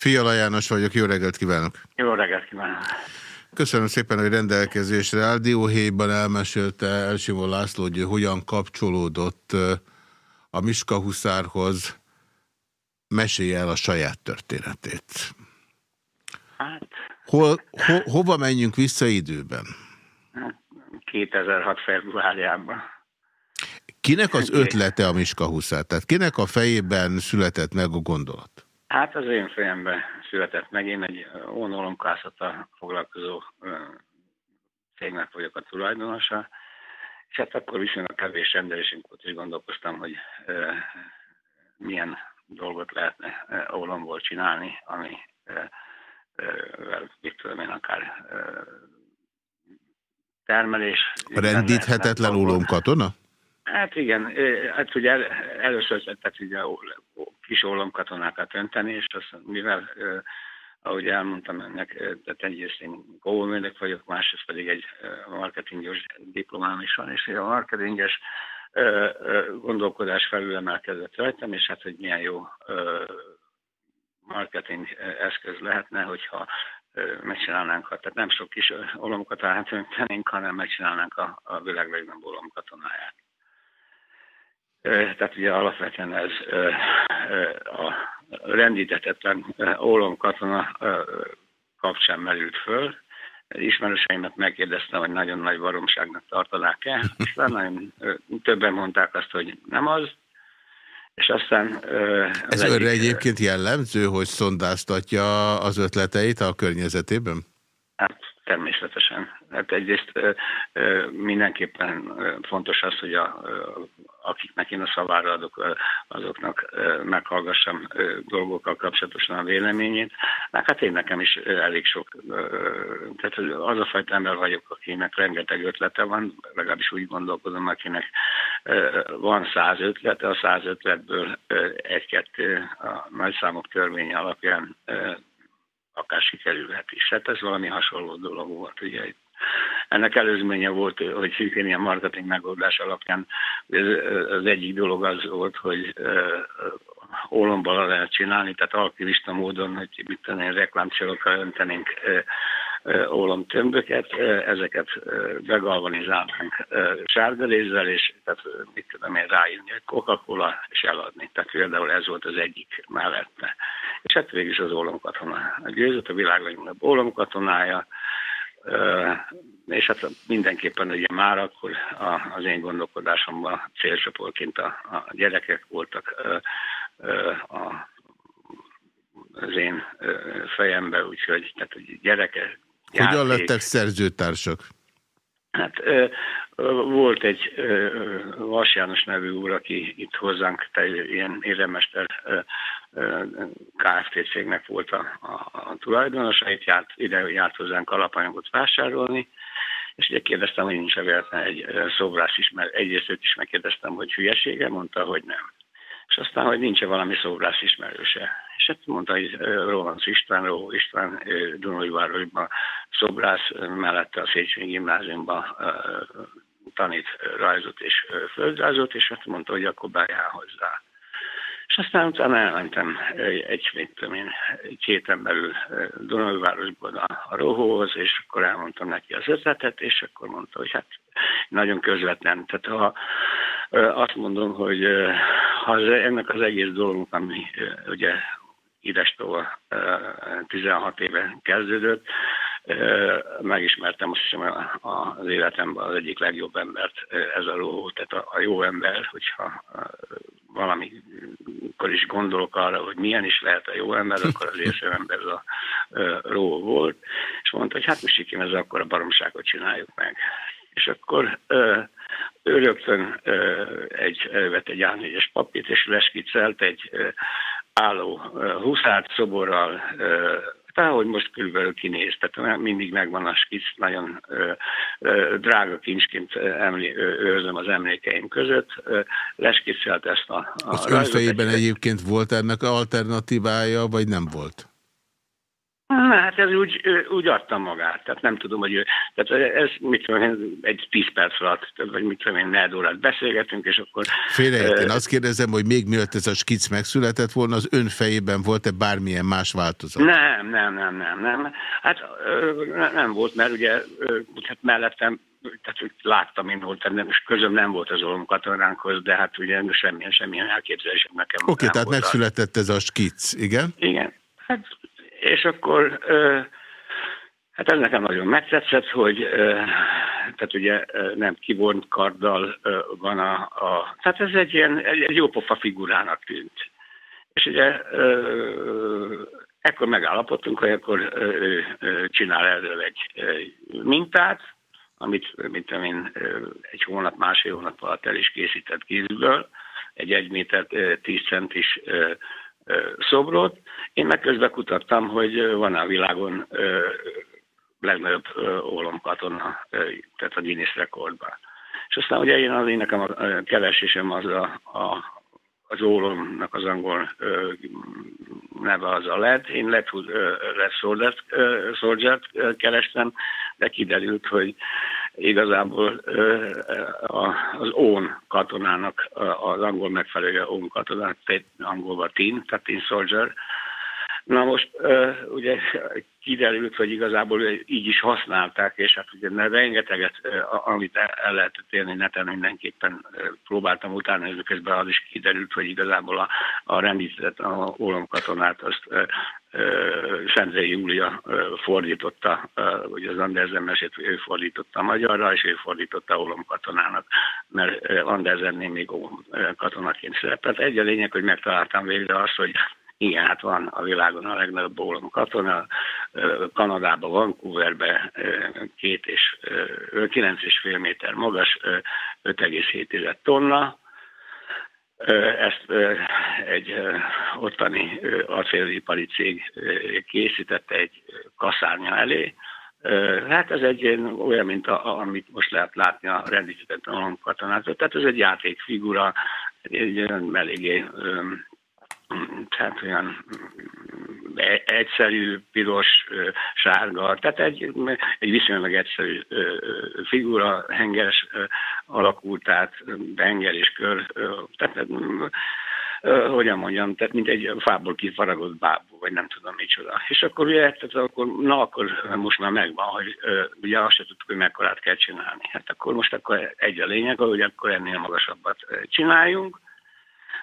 Fiala János vagyok, jó reggelt kívánok! Jó reggelt kívánok! Köszönöm szépen, hogy rendelkezésre áll. Dióhéjban elmesélte Elsimó László, hogy hogyan kapcsolódott a Miska Huszárhoz. Mesélj el a saját történetét. Hát... Hol, ho, hova menjünk vissza időben? 2006 hát, februárjában. Kinek az ötlete a Miska Huszár? Tehát kinek a fejében született meg a gondolat? Hát az én fejemben született meg. Én egy ónolomkászata foglalkozó cégnek vagyok a tulajdonosa, és hát akkor viszonylag kevés rendelésünk volt, és gondolkoztam, hogy milyen dolgot lehetne ólomból csinálni, ami mit tudom én, akár termelés. Rendíthetetlen ólomkatona? Hát igen, hát ugye először tehát ugye kis ólomkatonákat önteni, és azt, mivel ahogy elmondtam ennek, tehát egyrészt én kómérnök vagyok, másrészt pedig egy marketinges diplomám is van, és a marketinges gondolkodás felülemelkedett rajtam, és hát, hogy milyen jó marketing eszköz lehetne, hogyha megcsinálnánk, tehát nem sok kis olomkatonát öntenénk, hanem megcsinálnánk a, a világ legnagyobb olomkatonáját. Tehát ugye alapvetően ez a rendítetetlen ólomkatona kapcsán merült föl. Ismerőseimet megkérdeztem, hogy nagyon nagy baromságnak tartanák-e. Aztán nagyon többen mondták azt, hogy nem az. És aztán... Ez egyik... önre egyébként jellemző, hogy szondáztatja az ötleteit a környezetében? Hát természetesen. Hát egyrészt mindenképpen fontos az, hogy a, akiknek én a szavára adok, azoknak meghallgassam dolgokkal kapcsolatosan a véleményét. Na, hát én nekem is elég sok, tehát az a fajta ember vagyok, akinek rengeteg ötlete van, legalábbis úgy gondolkodom, akinek van száz ötlete, a száz ötletből egy-kettő a nagyszámok törvénye alapján akár sikerülhet is. Hát ez valami hasonló dolog volt, ugye ennek előzménye volt, hogy szintén ilyen marketing megoldás alapján az egyik dolog az volt, hogy ólomban lehet csinálni, tehát alkivista módon, hogy mit tudom én, reklámcélokkal öntenénk ólomtömböket, ezeket begalvanizálnánk sárgalézzel, és tehát mit tudom én ráírni, egy Coca-Cola, és eladni. Tehát például ez volt az egyik mellette. És hát végül is az ólomkatona. A győzött a világ legnagyobb ólomkatonája, és hát mindenképpen ugye már akkor az én gondolkodásomban célcsoportként a, a gyerekek voltak a, az én fejemben, úgyhogy tehát, hogy gyerekek, Hogyan játék, lettek szerzőtársak? Hát volt egy Vas János nevű úr, aki itt hozzánk, te, ilyen éremester Kft. cégnek volt a, a, a tulajdonosa, itt járt, ide járt hozzánk alapanyagot vásárolni, és ugye kérdeztem, hogy nincs véletlen egy szobrász is, mert egyrészt őt is megkérdeztem, hogy hülyesége, mondta, hogy nem. És aztán, hogy nincs -e valami szobrász ismerőse. És hát mondta, hogy Rolanc István, Ró István, Dunajvárosban szobrász, mellette a Széchenyi gimnáziumban tanít rajzot és földrajzot, és azt mondta, hogy akkor bejár hozzá. És aztán utána elmentem egy, mit én, egy héten belül Dunajvárosban a, Rohóhoz, és akkor elmondtam neki az ötletet, és akkor mondta, hogy hát nagyon közvetlen. Tehát ha azt mondom, hogy ha ennek az egész dolgunk, ami ugye idestól 16 éve kezdődött, megismertem azt hiszem az életemben az egyik legjobb embert, ez a ló, tehát a, jó ember, hogyha valamikor is gondolok arra, hogy milyen is lehet a jó ember, akkor az első ember az a Ró volt, és mondta, hogy hát Misikim, ez akkor a baromságot csináljuk meg. És akkor ő rögtön egy, vett egy A4-es papírt, és leskicelt egy álló huszát szoborral, tehát hogy most körülbelül kinéz, tehát mindig megvan a skic, nagyon ö, ö, drága kincsként emlé, őrzöm az emlékeim között, ö, leskicelt ezt a, a Az ön fejében egyébként volt ennek alternatívája, vagy nem volt? Hát ez úgy, úgy adta magát, tehát nem tudom, hogy tehát ez mit tudom én, egy tíz perc alatt, vagy mit tudom én, négy órát beszélgetünk, és akkor... Félreért, én azt kérdezem, hogy még mielőtt ez a skic megszületett volna, az ön fejében volt-e bármilyen más változat? Nem, nem, nem, nem, nem. Hát nem volt, mert ugye hát mellettem tehát láttam én volt, és közöm nem volt az olom katonánkhoz, de hát ugye semmilyen, semmilyen elképzelésem nekem Oké, okay, tehát volt megszületett ez a skic, igen? Igen. Hát és akkor hát ez nekem nagyon megtetszett, hogy tehát ugye nem kivont karddal van a, a tehát ez egy ilyen egy jó pofa figurának tűnt. És ugye ekkor megállapodtunk, hogy akkor ő csinál erről egy mintát, amit mint én egy hónap, másfél hónap alatt el is készített kézből, egy egy méter tíz centis szobrot. Én meg közben kutattam, hogy van a világon legnagyobb ólomkatona, tehát a Guinness rekordban. És aztán ugye én, az, én nekem a keresésem az a, a az ólomnak az angol ö, neve az a LED. Én LED, LED Soldier-t kerestem, de kiderült, hogy igazából az ON katonának az angol megfelelője ON katonák, angolban TIN, tehát TIN Soldier, Na most ugye kiderült, hogy igazából így is használták, és hát ugye rengeteget, amit el lehetett élni neten, mindenképpen próbáltam utána nézni, közben az is kiderült, hogy igazából a, a rendített a ólomkatonát azt Szendrei Júlia fordította, vagy az Andersen mesét ő fordította magyarra, és ő fordította ólomkatonának, mert Andersennél még katonaként szerepelt. Egy a lényeg, hogy megtaláltam végre azt, hogy igen, hát van a világon a legnagyobb ólom katona. Kanadában, Vancouverben két és, kilenc és fél méter magas, 5,7 tonna. Ezt egy ottani acélipari cég készítette egy kaszárnya elé. Hát ez egy olyan, mint a, amit most lehet látni a rendített katonától. Tehát ez egy játékfigura, egy eléggé tehát olyan e, egyszerű, piros, sárga, tehát egy, egy viszonylag egyszerű figura, hengeres alakult, tehát henger és kör, tehát hogyan mondjam, tehát mint egy fából kifaragott bábú, vagy nem tudom micsoda. És akkor ugye, tehát akkor, na akkor most már megvan, hogy ugye azt se tudtuk, hogy mekkorát kell csinálni. Hát akkor most akkor egy a lényeg, hogy akkor ennél magasabbat csináljunk,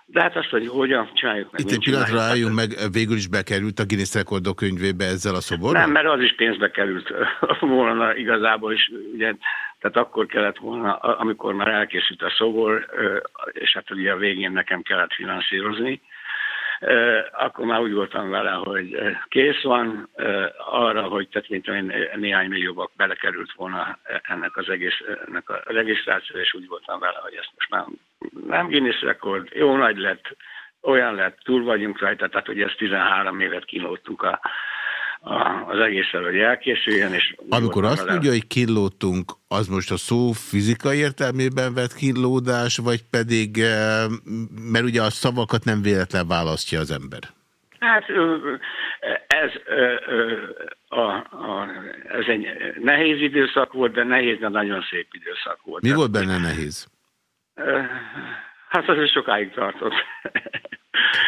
de hát azt, hogy hogyan csináljuk meg. Itt egy pillanatra álljunk meg, végül is bekerült a Guinness Rekordok könyvébe ezzel a szoborral? Nem, mert az is pénzbe került [laughs] volna igazából, is ugye, tehát akkor kellett volna, amikor már elkészült a szobor, és hát ugye a végén nekem kellett finanszírozni, akkor már úgy voltam vele, hogy kész van arra, hogy tehát mint én néhány millióba belekerült volna ennek az egész ennek a regisztráció, és úgy voltam vele, hogy ezt most már nem Guinness rekord, jó nagy lett, olyan lett, túl vagyunk rajta, tehát hogy ezt 13 évet kínlódtunk a, az egészen, hogy elkészüljön. És Amikor azt vele... mondja, hogy kínlódtunk, az most a szó fizikai értelmében vett kínlódás, vagy pedig, eh, mert ugye a szavakat nem véletlen választja az ember? Hát ez, a, a, ez egy nehéz időszak volt, de nehéz, de nagyon szép időszak volt. Mi volt benne nehéz? Hát az is sokáig tartott.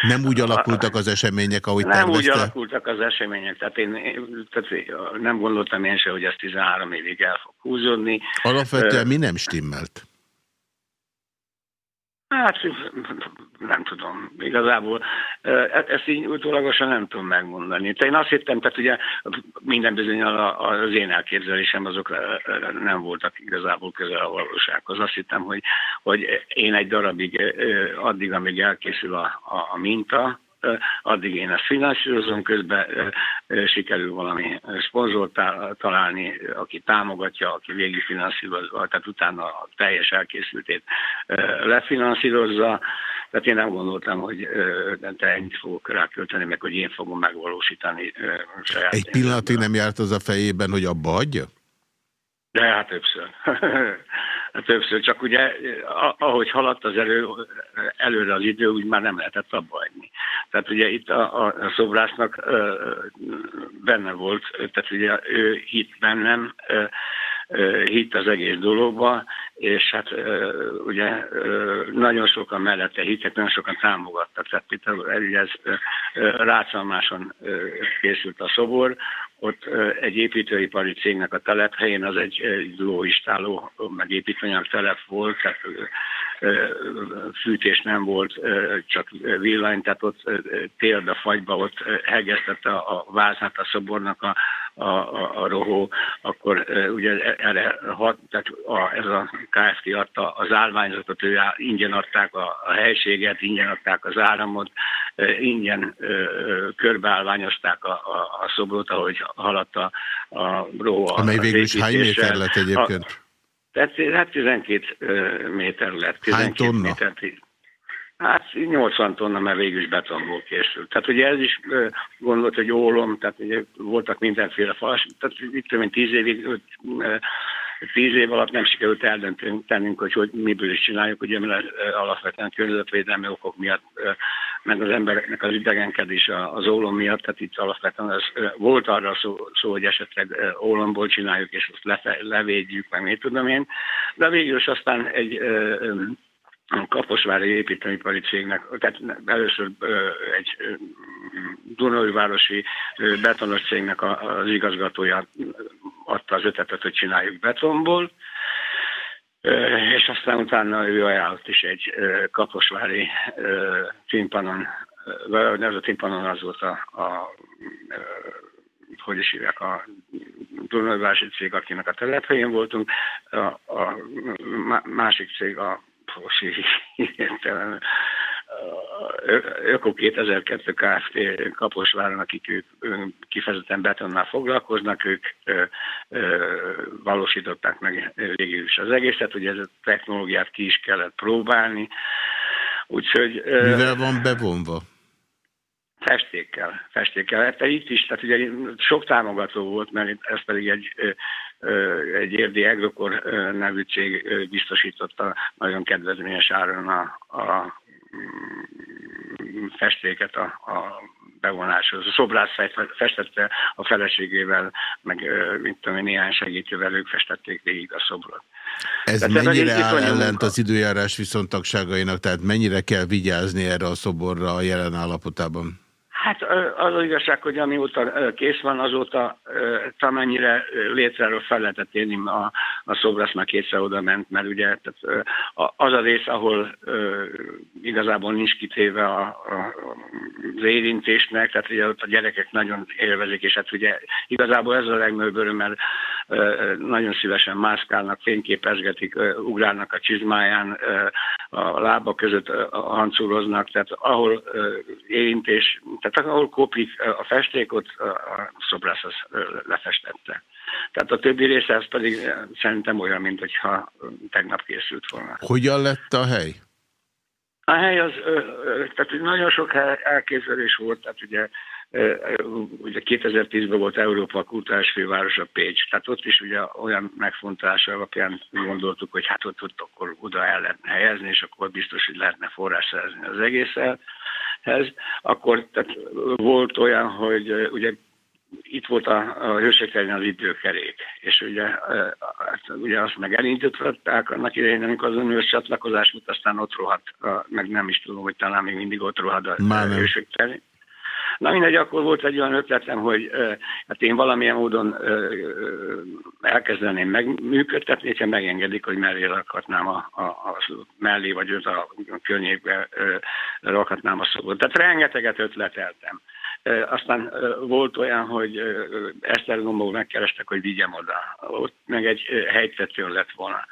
Nem úgy alakultak az események, ahogy Nem tervezte? úgy alakultak az események, tehát én tehát nem gondoltam én se, hogy ez 13 évig el fog húzódni. Alapvetően mi nem stimmelt? Hát nem tudom. Igazából e-, ezt így utólagosan nem tudom megmondani. Tehát én azt hittem, tehát ugye minden bizony az én elképzelésem azok nem voltak igazából közel a valósághoz. Azt hittem, hogy, hogy én egy darabig, addig, amíg elkészül a, a minta, addig én ezt finanszírozom, közben sikerül valami szponzort találni, aki támogatja, aki végig finanszírozza, tehát utána a teljes elkészültét lefinanszírozza. Tehát én nem gondoltam, hogy te ennyit fogok rákölteni, meg hogy én fogom megvalósítani saját. Egy pillanatig nem járt az a fejében, hogy abba adja? De hát többször. [laughs] Hát többször, csak ugye ahogy haladt az elő, előre az idő, úgy már nem lehetett abba hagyni. Tehát ugye itt a, a szobrásznak benne volt, tehát ugye ő hitt bennem, hitt az egész dologba, és hát ugye nagyon sokan mellette hittek, nagyon sokan támogattak. Tehát például ez rácalmáson készült a szobor, ott egy építőipari cégnek a telephelyén, az egy, egy lóistáló, meg építőanyag telep volt, tehát fűtés nem volt, csak villany, tehát ott télbe, fagyba, ott hegesztette a vázát a szobornak a, a, a, a rohó, akkor ugye erre hat, tehát a, ez a KFT. adta az állványzatot, ő ingyen adták a, a helységet, ingyen adták az áramot, ingyen körbeállványozták a, a, a szobrot, ahogy haladt a, a rohó. Amely végül is hány méter lett egyébként? A, tehát hát 12 méter lett. 12 Hány tonna? Méter, Hát 80 tonna, mert végül is betonból készült. Tehát ugye ez is gondolt, hogy ólom, tehát ugye voltak mindenféle falas, tehát itt több mint 10 évig, 10 év alatt nem sikerült eldöntenünk, hogy, hogy miből is csináljuk, ugye mert alapvetően környezetvédelmi okok miatt, meg az embereknek az idegenkedés az ólom miatt, tehát itt alapvetően ez, volt arra szó, szó, hogy esetleg ólomból csináljuk, és azt lefe, levédjük, meg mit tudom én, de végül is aztán egy a Kaposvári építőipari cégnek, tehát először egy Dunajvárosi betonos cégnek az igazgatója adta az ötletet, hogy csináljuk betonból, és aztán utána ő ajánlott is egy Kaposvári timpanon, vagy ez a timpanon az volt a, a hogy is hívják, a Dunajvárosi cég, akinek a telephelyén voltunk, a, a másik cég a Fosi, hirtelen Öko 2002 Kft. Kaposváron, akik ők kifejezetten betonnál foglalkoznak, ők ö, ö, valósították meg végül is az egészet, hogy ez a technológiát ki is kellett próbálni. Úgyhogy... Mivel van bevonva? Festékkel, festékkel. Hát itt is, tehát ugye sok támogató volt, mert ez pedig egy, egy érdi Agrokor nevű cég biztosította nagyon kedvezményes áron a, a mm, festéket a, a bevonáshoz. A szobrász festette a feleségével, meg mint tudom, néhány segítővel ők festették végig a szobrot. Ez tehát mennyire áll ellent az időjárás viszontagságainak, tehát mennyire kell vigyázni erre a szoborra a jelen állapotában? Hát az az igazság, hogy amióta kész van, azóta amennyire létráról fel lehetett érni, a, a szobrász már kétszer oda ment, mert ugye tehát, az a rész, ahol igazából nincs kitéve a, a, az érintésnek, tehát ugye ott a gyerekek nagyon élvezik, és hát ugye igazából ez a legnagyobb öröm, mert nagyon szívesen mászkálnak, fényképezgetik, ugrálnak a csizmáján, a lába között hancúroznak, tehát ahol érintés, tehát ahol kopik a festékot, a szobrász az lefestette. Tehát a többi része az pedig szerintem olyan, mint hogyha tegnap készült volna. Hogyan lett a hely? A hely az, tehát nagyon sok elképzelés volt, tehát ugye ugye 2010-ben volt Európa kultúrás fővárosa Pécs, tehát ott is ugye olyan megfontolása alapján gondoltuk, hogy hát ott, ott akkor oda el lehetne helyezni, és akkor biztos, hogy lehetne forrás szerezni az egészhez. Akkor tehát volt olyan, hogy ugye itt volt a, a hőségterén az időkerék, és ugye, hát ugye azt meg elindították annak idején, amikor az uniós csatlakozás volt, aztán ott rohadt, meg nem is tudom, hogy talán még mindig ott rohadt a hőségterén Na mindegy, akkor volt egy olyan ötletem, hogy hát én valamilyen módon elkezdeném megműködtetni, hogyha megengedik, hogy mellé rakhatnám a, a, a mellé, vagy őt a környékbe rakhatnám a szobot. Tehát rengeteget ötleteltem. Aztán volt olyan, hogy Esztergomból megkerestek, hogy vigyem oda. Ott meg egy helytető lett volna.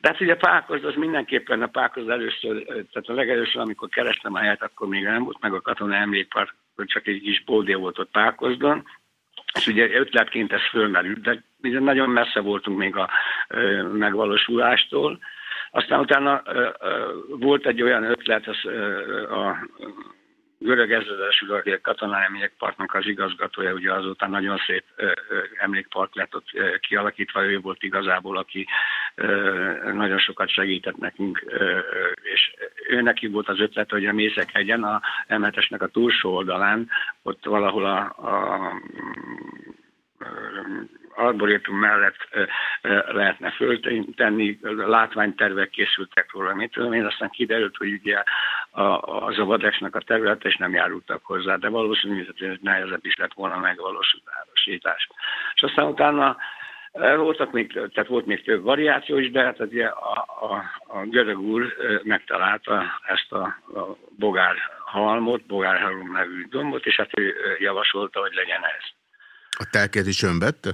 De hát ugye Pákozd, az mindenképpen a Pákozd először, tehát a legelőször, amikor kerestem a helyet, akkor még nem volt meg a katona emlékpark, csak egy kis bódé volt ott Pákozdon, és ugye ötletként ez fölmerült, de ugye nagyon messze voltunk még a ö, megvalósulástól. Aztán utána ö, ö, volt egy olyan ötlet, az, ö, a görög ezredesül, aki a katonai emlékparknak az igazgatója, ugye azóta nagyon szép emlékpark lett ott kialakítva, ő volt igazából, aki nagyon sokat segített nekünk, és ő neki volt az ötlet, hogy a Mészekhegyen, a m a túlsó oldalán, ott valahol a, a arborétum mellett lehetne föltenni, látványtervek készültek róla, mit tudom én, aztán kiderült, hogy ugye az a vadexnek a területe, és nem járultak hozzá, de valószínűleg nehezebb is lett volna megvalósítás. És aztán utána voltak még, tehát volt még több variáció is, de hát ugye a, a, a görög úr megtalálta ezt a, a bogár halmot, bogárhalom nevű dombot, és hát ő javasolta, hogy legyen ez. A telket is önvette?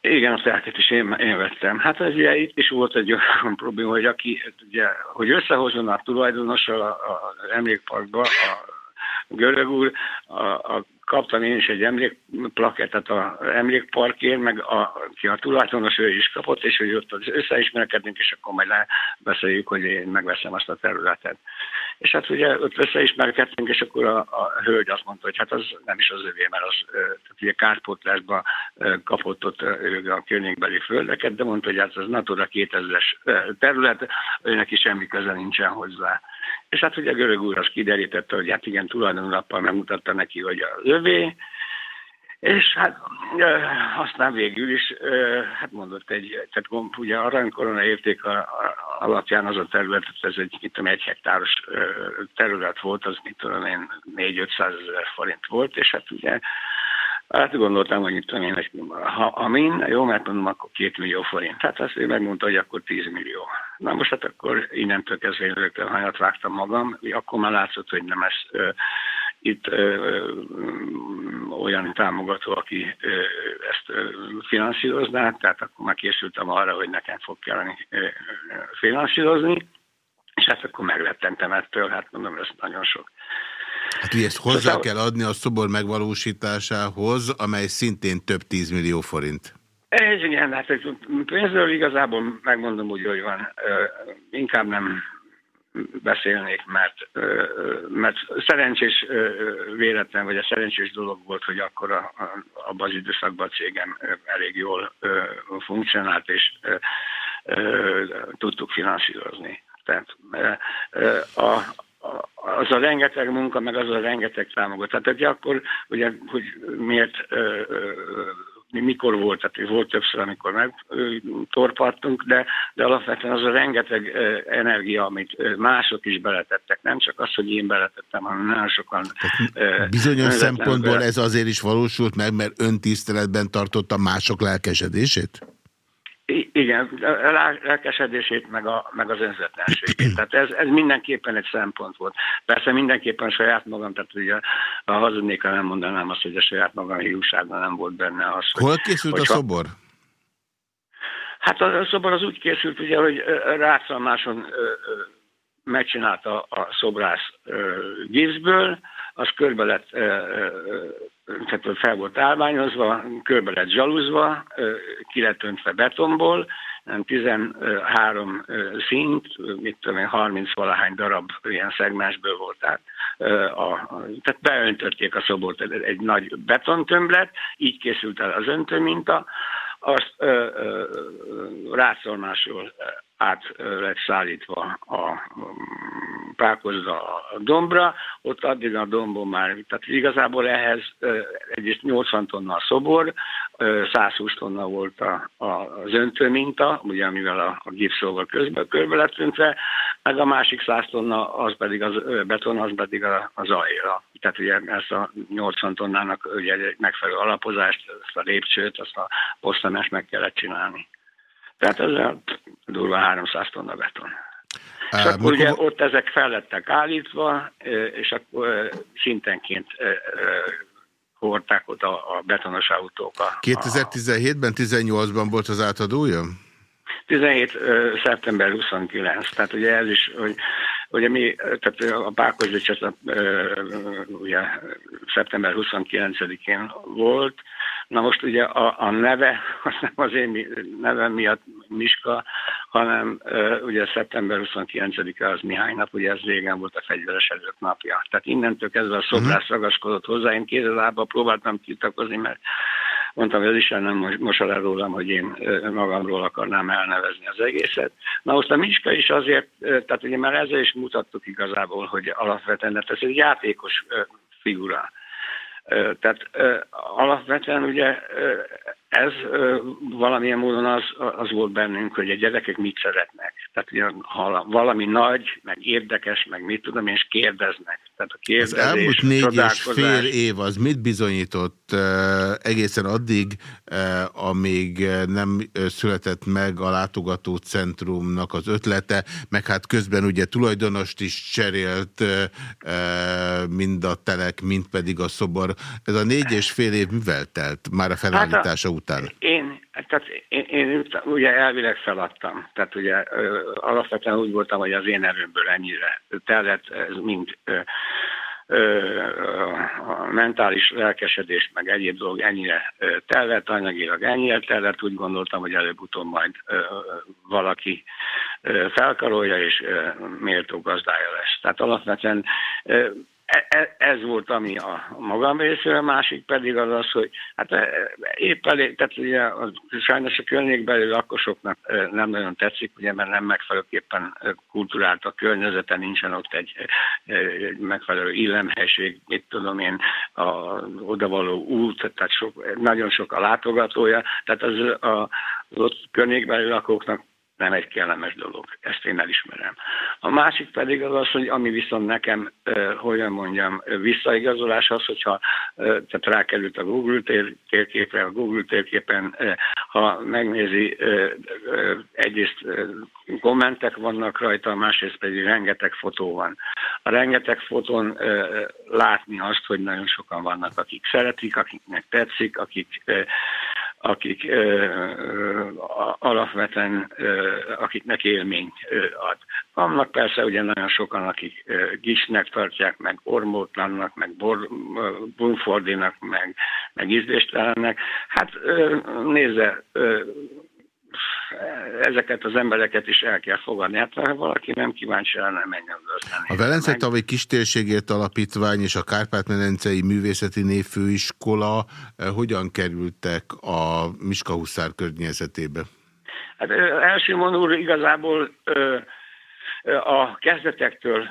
Igen, a telket is én, én vettem. Hát ez ugye itt is volt egy olyan probléma, hogy aki, ugye, hogy összehozzon a tulajdonossal az emlékparkba, a görög úr, a, a kaptam én is egy emlékplakettet a emlékparkért, meg a, ki a tulajdonos ő is kapott, és hogy ott összeismerkedünk, és akkor majd beszéljük, hogy én megveszem azt a területet. És hát ugye ott összeismerkedtünk, és akkor a, a hölgy azt mondta, hogy hát az nem is az övé, mert az tehát ugye kárpótlásba kapott ott a környékbeli földeket, de mondta, hogy hát az Natura 2000-es terület, is semmi köze nincsen hozzá. És hát ugye a görög úr az kiderítette, hogy hát igen, tulajdonlappal megmutatta neki, hogy a övé, és hát aztán végül is, hát mondott egy, tehát ugye aranykorona érték a, a, alapján az a terület, ez egy, mit tudom, egy hektáros terület volt, az mit tudom én, 4-500 ezer forint volt, és hát ugye Hát hogy itt én, ha a min, jó, mert mondom, akkor két millió forint. Hát azt ő megmondta, hogy akkor 10 millió. Na most hát akkor innentől kezdve én rögtön hajat vágtam magam, akkor már látszott, hogy nem ez ö, itt ö, ö, olyan támogató, aki ö, ezt ö, finanszírozná, tehát akkor már készültem arra, hogy nekem fog kelleni finanszírozni, és hát akkor meglettentem ettől, hát mondom, ez nagyon sok. Hát ugye ezt hozzá szóval... kell adni a szobor megvalósításához, amely szintén több tízmillió forint. Ez igen, hát pénzről igazából megmondom úgy, hogy van, inkább nem beszélnék, mert, mert szerencsés véletlen, vagy a szerencsés dolog volt, hogy akkor a, a, abban az időszakban a cégem elég jól funkcionált, és tudtuk finanszírozni. Tehát a, az a rengeteg munka, meg az a rengeteg támogat. Tehát ugye akkor, ugye, hogy miért mikor volt, tehát volt többször, amikor megtorpartunk, de, de alapvetően az a rengeteg energia, amit mások is beletettek, nem csak az, hogy én beletettem, hanem nagyon sokan. Tehát bizonyos szempontból ez azért is valósult meg, mert öntiszteletben tartotta mások lelkesedését? Igen, a lelkesedését, meg, a, meg az önzetlenségét. Tehát ez, ez mindenképpen egy szempont volt. Persze mindenképpen saját magam, tehát ugye a hazudnék, nem mondanám azt, hogy a saját magam hiúságban nem volt benne az. Hol készült hogy, a szobor? Hát a, a szobor az úgy készült, ugye, hogy rácsalmáson megcsinálta a szobrász gipszből, az körbe lett, tehát fel volt állványozva, körbe lett zsaluzva, ki lett öntve betonból, 13 szint, mit tudom én, 30 valahány darab ilyen szegmásból volt. Tehát, a, tehát beöntötték a szobort egy, nagy betontömblet, így készült el az öntőminta, azt rászolmásról át lett szállítva a Pákozda a dombra, ott addig a dombon már, tehát igazából ehhez egyrészt 80 tonna a szobor, 120 tonna volt a, a, az öntő minta, ugye amivel a, a gipszóval közben körbe lettünk le, meg a másik 100 tonna az pedig az beton, az pedig a, az ajra. Tehát ugye ezt a 80 tonnának ugye egy megfelelő alapozást, ezt a lépcsőt, azt a posztamest meg kellett csinálni. Tehát ez a durva 300 tonna beton. És uh, akkor ugye ott ezek fel lettek állítva, és akkor szintenként hordták oda a betonos autókat. 2017-ben, 18-ban volt az átadója? 17. szeptember 29. Tehát ugye ez is, hogy Ugye mi, tehát a a, ugye, szeptember 29-én volt, Na most ugye a, a neve, [laughs] az nem az én nevem miatt Miska, hanem ugye szeptember 29-e az Mihály nap, ugye ez régen volt a fegyveres erők napja. Tehát innentől kezdve a szobrász mhm. ragaszkodott hozzá, én kézzelába próbáltam tiltakozni, mert mondtam, hogy ez is nem mosal el rólam, hogy én magamról akarnám elnevezni az egészet. Na most a Miska is azért, tehát ugye már ezzel is mutattuk igazából, hogy alapvetően, hát ez egy játékos figura. Tehát alapvetően ugye ez valamilyen módon az, az volt bennünk, hogy a gyerekek mit szeretnek. Tehát ugye, ha valami nagy, meg érdekes, meg mit tudom, és kérdeznek. Tehát a kérdezés, az elmúlt négy és fél év az mit bizonyított egészen addig, amíg nem született meg a látogatócentrumnak az ötlete, meg hát közben ugye tulajdonost is cserélt mind a telek, mind pedig a szobor. Ez a négy és fél év mivel telt már a felállítása hát a, után? Én, tehát én, én ugye elvileg feladtam. Tehát ugye alapvetően úgy voltam, hogy az én erőmből ennyire tellett, ez mind a mentális lelkesedés, meg egyéb dolog ennyire tellett, anyagilag ennyire tellett, úgy gondoltam, hogy előbb-utóbb majd valaki felkarolja, és méltó gazdája lesz. Tehát alapvetően ez volt, ami a magam részéről, a másik pedig az az, hogy hát e, épp elég, tehát ugye a, sajnos a környékbeli lakosoknak nem nagyon tetszik, ugye, mert nem megfelelőképpen kulturált a környezete, nincsen ott egy, egy megfelelő illemhelység, mit tudom én, a odavaló út, tehát sok, nagyon sok a látogatója, tehát az, a, az ott környékbeli lakóknak nem egy kellemes dolog, ezt én elismerem. A másik pedig az az, hogy ami viszont nekem, hogyan mondjam, visszaigazolás az, hogyha eh, tehát rákerült a Google tér, térképre, a Google térképen, ha megnézi, egyrészt kommentek vannak rajta, másrészt pedig rengeteg fotó van. A rengeteg fotón látni azt, hogy nagyon sokan vannak, akik szeretik, akiknek tetszik, akik akik alapvetően akiknek élményt ad. Vannak persze ugye nagyon sokan, akik gisnek tartják, meg ormótlannak, meg bor, bunfordinak, meg, meg ízléstelennek. Hát nézze, ezeket az embereket is el kell fogadni. Hát ha valaki nem kíváncsi nem menjen gazdáni. A Velence Tavi Kistérségért Alapítvány és a Kárpát-medencei Művészeti Névfőiskola eh, hogyan kerültek a Miskahuszár környezetébe? Hát első úr igazából a kezdetektől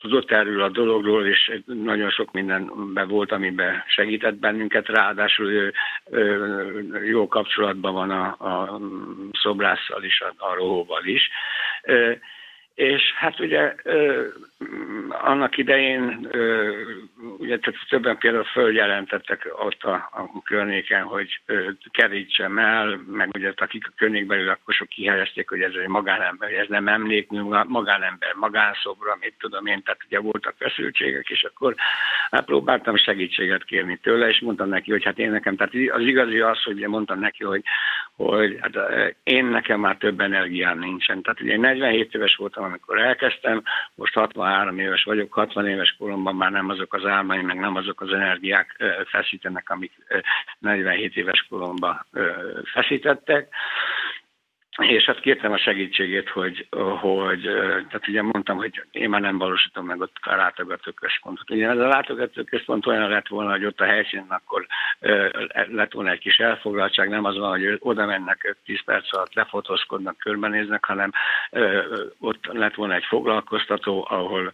tudott erről a dologról, és nagyon sok mindenben volt, amiben segített bennünket, ráadásul ő, ő jó kapcsolatban van a, a szobrásszal is, a, a rohóval is. És hát ugye annak idején ugye többen például följelentettek ott a, a környéken, hogy kerítsem el, meg ugye akik a környékbeli lakosok kihelyezték, hogy ez egy magánember, ez nem emlékmű, magánember, magánszobra, mit tudom én, tehát ugye voltak feszültségek, és akkor hát próbáltam segítséget kérni tőle, és mondtam neki, hogy hát én nekem, tehát az igazi az, hogy ugye mondtam neki, hogy, hogy hát én nekem már több energiám nincsen. Tehát ugye 47 éves voltam, amikor elkezdtem, most 63 éves vagyok, 60 éves koromban már nem azok az álmaim, meg nem azok az energiák feszítenek, amik 47 éves koromban feszítettek. És hát kértem a segítségét, hogy, hogy tehát ugye mondtam, hogy én már nem valósítom meg ott a látogatóközpontot. Ugye ez a látogatóközpont olyan lett volna, hogy ott a helyszínen akkor lett volna egy kis elfoglaltság, nem az van, hogy oda mennek 10 perc alatt lefotózkodnak, körbenéznek, hanem ott lett volna egy foglalkoztató, ahol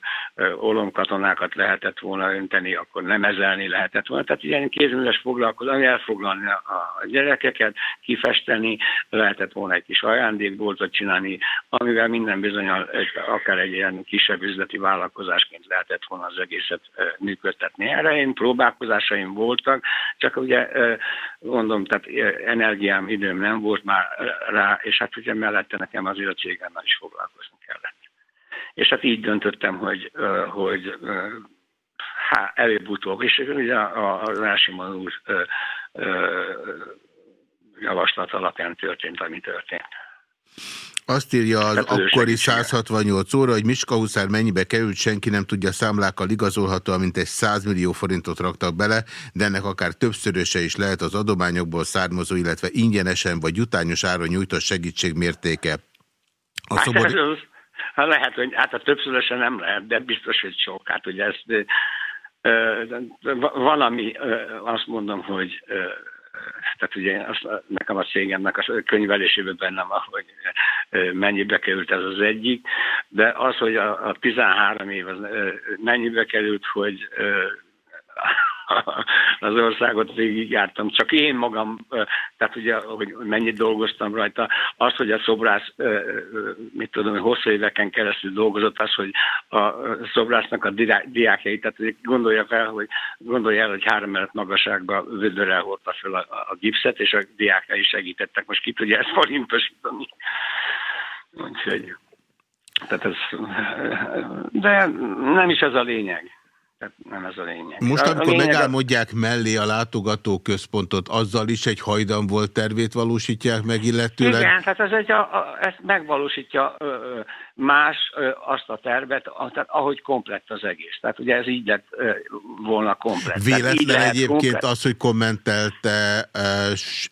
olomkatonákat lehetett volna önteni, akkor nem ezelni lehetett volna. Tehát ilyen kézműves foglalkozás, elfoglalni a gyerekeket, kifesteni, lehetett volna egy kis ajándékboltot csinálni, amivel minden bizonyal akár egy ilyen kisebb üzleti vállalkozásként lehetett volna az egészet működtetni. Erre én próbálkozásaim voltak, csak ugye mondom, tehát energiám, időm nem volt már rá, és hát ugye mellette nekem azért a cégemmel is foglalkozni kellett. És hát így döntöttem, hogy, hogy hát előbb-utóbb, és ugye az Rásimon úr javaslat alapján történt, ami történt. Azt írja az hát akkori 168 óra, hogy Miska Huszár mennyibe került, senki nem tudja számlákkal igazolhatóan, mint egy 100 millió forintot raktak bele, de ennek akár többszöröse is lehet az adományokból származó, illetve ingyenesen vagy jutányos áron nyújtott segítség mértéke. A hát szobor... ez az, hát lehet, hogy hát a többszöröse nem lehet, de biztos, hogy sok. Hát ugye ezt valami, azt mondom, hogy tehát ugye azt, nekem a cégemnek a könyvelésében bennem hogy mennyibe került ez az egyik, de az, hogy a, a 13 év az mennyibe került, hogy az országot végigjártam, csak én magam, tehát ugye, hogy mennyit dolgoztam rajta, az, hogy a szobrász, mit tudom, hosszú éveken keresztül dolgozott, az, hogy a szobrásznak a diákjai, tehát gondolja fel, hogy gondolja el, hogy három mellett magasságban vödörrel hordta fel a, a gipszet, és a diákjai segítettek. Most ki tudja ezt forintosítani. Úgyhogy, tehát ez, de nem is ez a lényeg. Nem ez a lényeg. Most, amikor lényeg megálmodják mellé a látogatóközpontot, azzal is egy hajdan volt tervét valósítják meg, illetőleg? Igen, tehát ez egy, a, a, ezt megvalósítja ö, más ö, azt a tervet, a, tehát ahogy komplett az egész. Tehát ugye ez így lett ö, volna komplett. Véletlen egyébként komplett. az, hogy kommentelte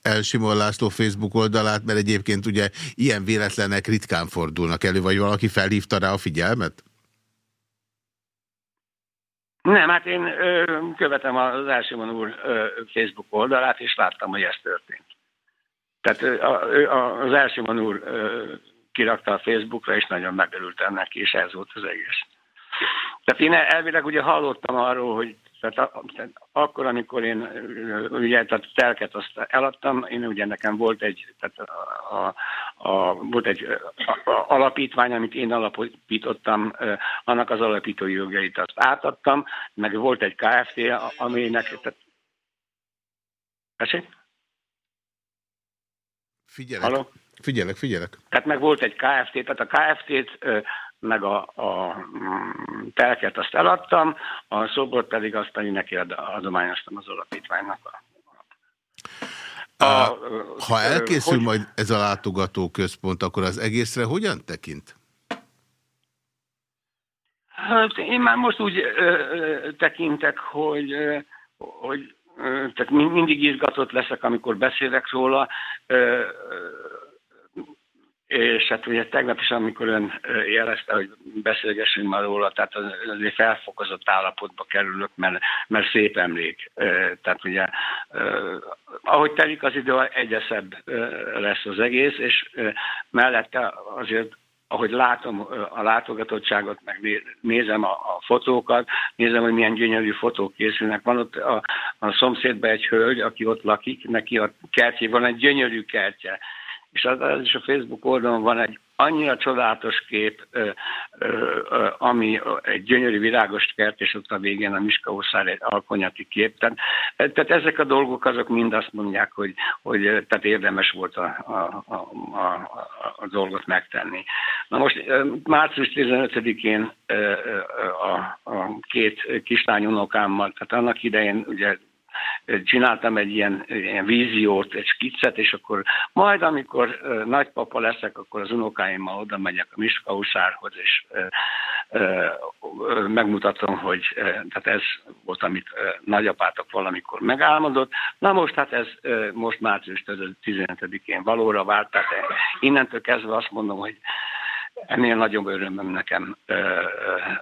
El Simon László Facebook oldalát, mert egyébként ugye ilyen véletlenek ritkán fordulnak elő, vagy valaki felhívta rá a figyelmet? Nem, hát én ö, követem az Elsimon úr ö, Facebook oldalát, és láttam, hogy ez történt. Tehát ö, a, az Elsimon úr ö, kirakta a Facebookra, és nagyon megörült ennek, és ez volt az egész. Tehát én elvileg ugye hallottam arról, hogy tehát, a, tehát akkor, amikor én ugye, tehát telket azt eladtam, én ugye nekem volt egy, tehát a, a, a, volt egy a, a, alapítvány, amit én alapítottam, annak az alapítói jogait azt átadtam, meg volt egy KFT, aminek... Tehát... Persze? Figyelek. Halló? Figyelek, figyelek. Tehát meg volt egy KFT, tehát a KFT-t meg a, a mm, telket azt eladtam, a szobort pedig azt pedig neki adományoztam az alapítványnak. A, a, ha elkészül hogy, majd ez a látogató központ, akkor az egészre hogyan tekint? Hát én már most úgy ö, ö, tekintek, hogy, ö, hogy ö, tehát mindig izgatott leszek, amikor beszélek róla. Ö, és hát ugye tegnap is, amikor ön jelezte, hogy beszélgessünk már róla, tehát azért felfokozott állapotba kerülök, mert, mert szép emlék. Tehát ugye, ahogy telik az idő, egyre szebb lesz az egész, és mellette azért ahogy látom a látogatottságot, meg nézem a, fotókat, nézem, hogy milyen gyönyörű fotók készülnek. Van ott a, a szomszédban egy hölgy, aki ott lakik, neki a kertjében van egy gyönyörű kertje és az, az is a Facebook oldalon van egy annyira csodálatos kép, ami egy gyönyörű virágos kert, és ott a végén a Miskaószár egy alkonyati kép. Tehát, tehát ezek a dolgok azok mind azt mondják, hogy, hogy tehát érdemes volt a, a, a, a, a dolgot megtenni. Na most március 15-én a, a két kislány unokámmal, tehát annak idején ugye csináltam egy ilyen, ilyen víziót, egy skiccet, és akkor majd, amikor nagypapa leszek, akkor az unokáimmal oda megyek a Miskausárhoz, és megmutatom, hogy tehát ez volt, amit nagyapátok valamikor megálmodott. Na most hát ez most március 15-én valóra vált, tehát innentől kezdve azt mondom, hogy ennél nagyobb örömöm nekem ö, ö,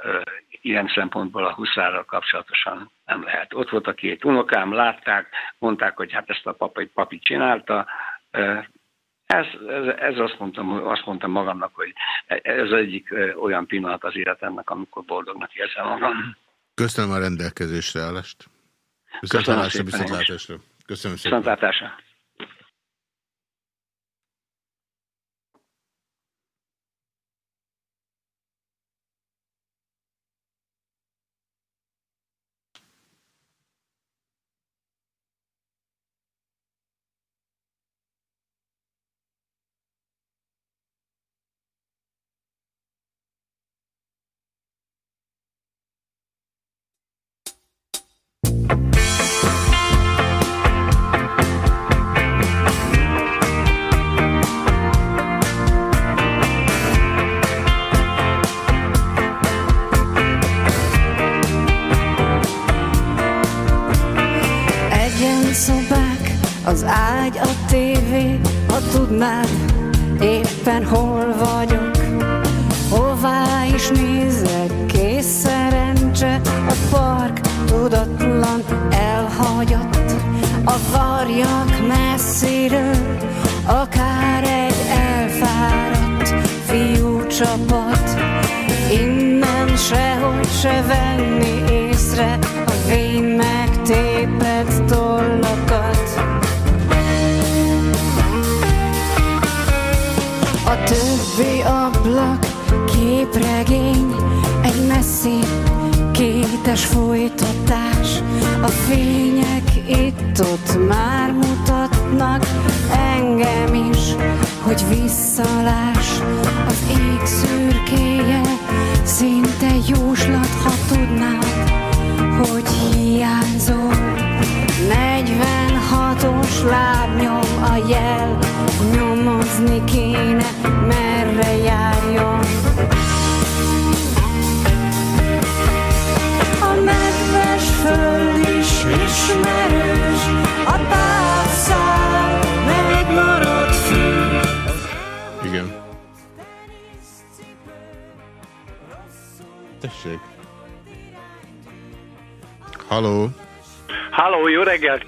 ö, ilyen szempontból a huszárral kapcsolatosan nem lehet. Ott volt a két unokám, látták, mondták, hogy hát ezt a papi, papi csinálta. Ez, ez, ez azt, mondtam, azt mondtam magamnak, hogy ez egyik olyan pillanat az életemnek, amikor boldognak érzem magam. Köszönöm a rendelkezésre állást. Köszönöm szépen. Viszontlátásra. Köszönöm szépen. Viszontlátásra.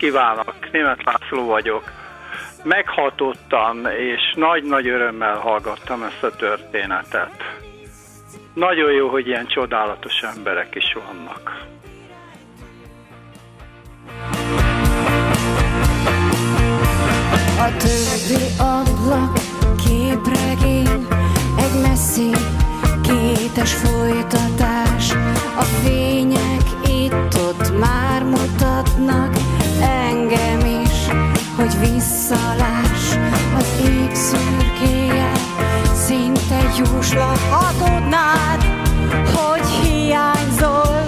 Kívánok! Német László vagyok. Meghatottam, és nagy-nagy örömmel hallgattam ezt a történetet. Nagyon jó, hogy ilyen csodálatos emberek is vannak. A többi ablak képregény, egy messzi kétes folytatás. A fények itt-ott már mutatnak engem is, hogy visszalás az ég szürkéje, szinte jóslat, ha tudnád, hogy hiányzol.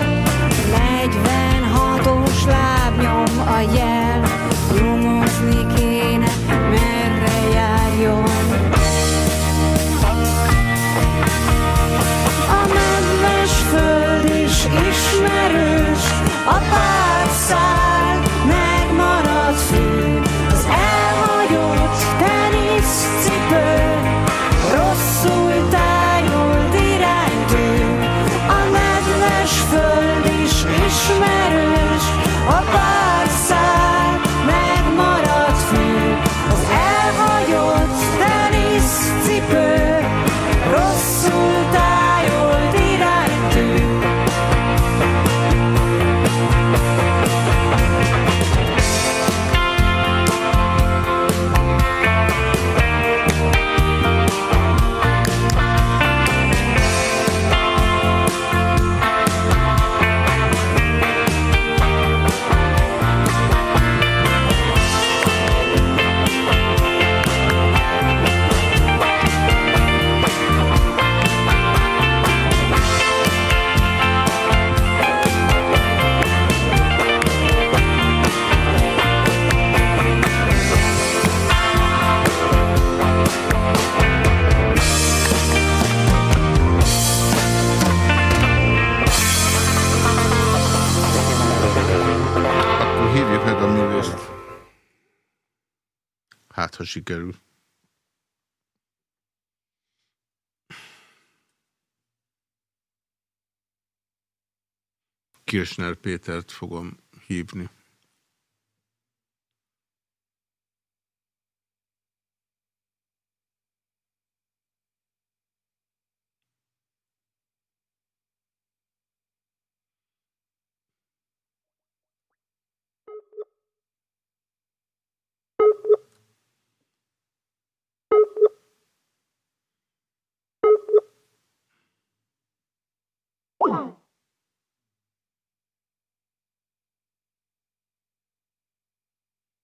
46-os lábnyom a jel, nyomozni kéne, merre járjon. A medves föld is ismerős, a párszál megmaradt sikerül. Kirchner Pétert fogom hívni.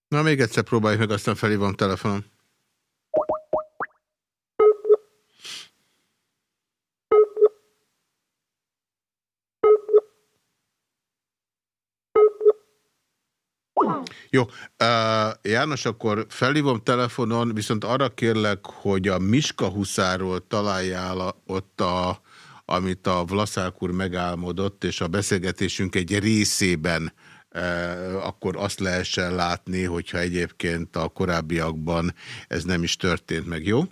Na, még egyszer próbáljuk meg, aztán felhívom telefonon. Jó, uh, János, akkor felhívom telefonon, viszont arra kérlek, hogy a Miska Huszáról találjál ott a, amit a Vlaszák úr megálmodott, és a beszélgetésünk egy részében akkor azt lehessen látni, hogyha egyébként a korábbiakban ez nem is történt meg, jó?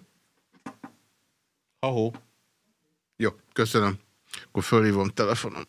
Ahó. Jó, köszönöm. Akkor fölhívom telefonom.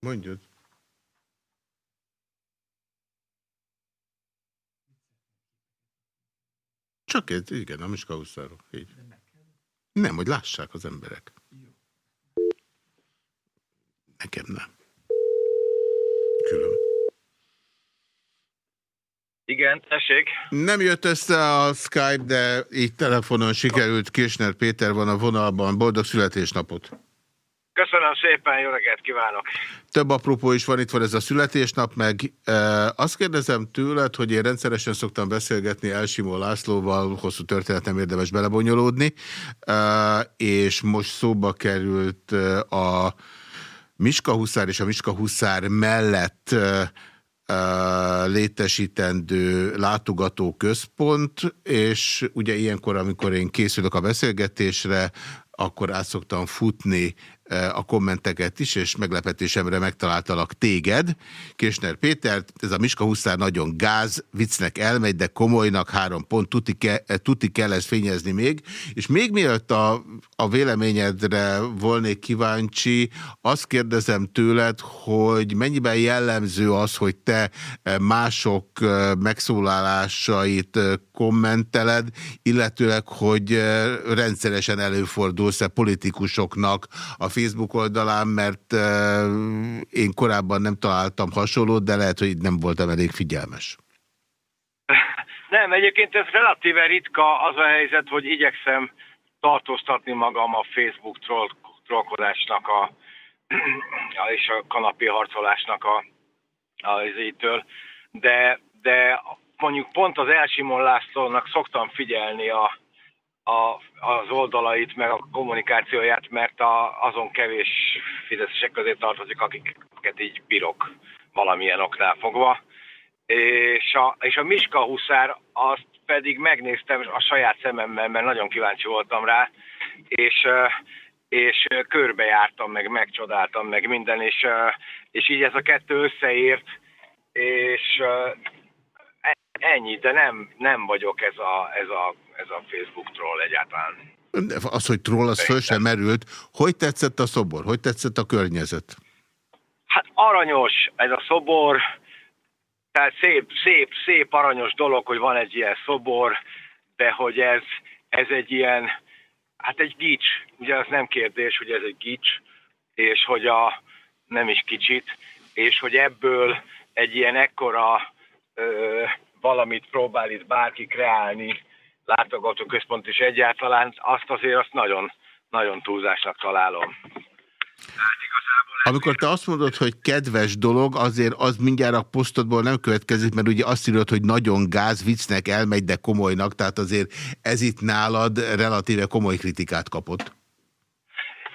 Mondjad. Csak ez, igen, a Miskauszáról. Így. Nem, hogy lássák az emberek. Nekem nem. Külön. Igen, tessék. Nem jött össze a Skype, de így telefonon sikerült. Kirchner Péter van a vonalban. Boldog születésnapot! Köszönöm szépen, jó reggelt kívánok! Több apropó is van, itt van ez a születésnap, meg e, azt kérdezem tőled, hogy én rendszeresen szoktam beszélgetni Elsimó Lászlóval, hosszú történetem érdemes belebonyolódni, e, és most szóba került a Miska Huszár és a Miska Huszár mellett e, létesítendő látogató központ, és ugye ilyenkor, amikor én készülök a beszélgetésre, akkor át szoktam futni a kommenteket is, és meglepetésemre megtaláltalak téged. Késner Péter, ez a Miska Huszár nagyon gáz, viccnek elmegy, de komolynak három pont, tuti, ke, tuti kell ezt fényezni még. És még mielőtt a, a véleményedre volnék kíváncsi, azt kérdezem tőled, hogy mennyiben jellemző az, hogy te mások megszólalásait kommenteled, illetőleg, hogy rendszeresen előfordulsz-e politikusoknak a Facebook oldalán, mert én korábban nem találtam hasonlót, de lehet, hogy nem voltam elég figyelmes. [laughs] Nem, egyébként ez relatíve ritka az a helyzet, hogy igyekszem tartóztatni magam a Facebook troll, trollkodásnak a, [clears throat] és a kanapi harcolásnak a, a izétől, de, de mondjuk pont az Elsimon Lászlónak szoktam figyelni a, a, az oldalait, meg a kommunikációját, mert a, azon kevés fizetések közé tartozik, akiket így bírok valamilyen oknál fogva. És a, és a Miska Huszár azt pedig megnéztem a saját szememmel, mert nagyon kíváncsi voltam rá, és, és körbejártam, meg megcsodáltam, meg minden, és, és így ez a kettő összeért, és ennyi, de nem, nem vagyok ez a, ez a ez a Facebook troll egyáltalán. Az, hogy troll, az föl sem merült. Hogy tetszett a szobor? Hogy tetszett a környezet? Hát aranyos ez a szobor, tehát szép, szép, szép aranyos dolog, hogy van egy ilyen szobor, de hogy ez, ez egy ilyen, hát egy gics, ugye az nem kérdés, hogy ez egy gics, és hogy a, nem is kicsit, és hogy ebből egy ilyen ekkora ö, valamit próbál itt bárki kreálni, látogatóközpont is egyáltalán, azt azért azt nagyon, nagyon túlzásnak találom. Amikor te azt mondod, hogy kedves dolog, azért az mindjárt a posztodból nem következik, mert ugye azt írod, hogy nagyon gáz, viccnek elmegy, de komolynak, tehát azért ez itt nálad relatíve komoly kritikát kapott.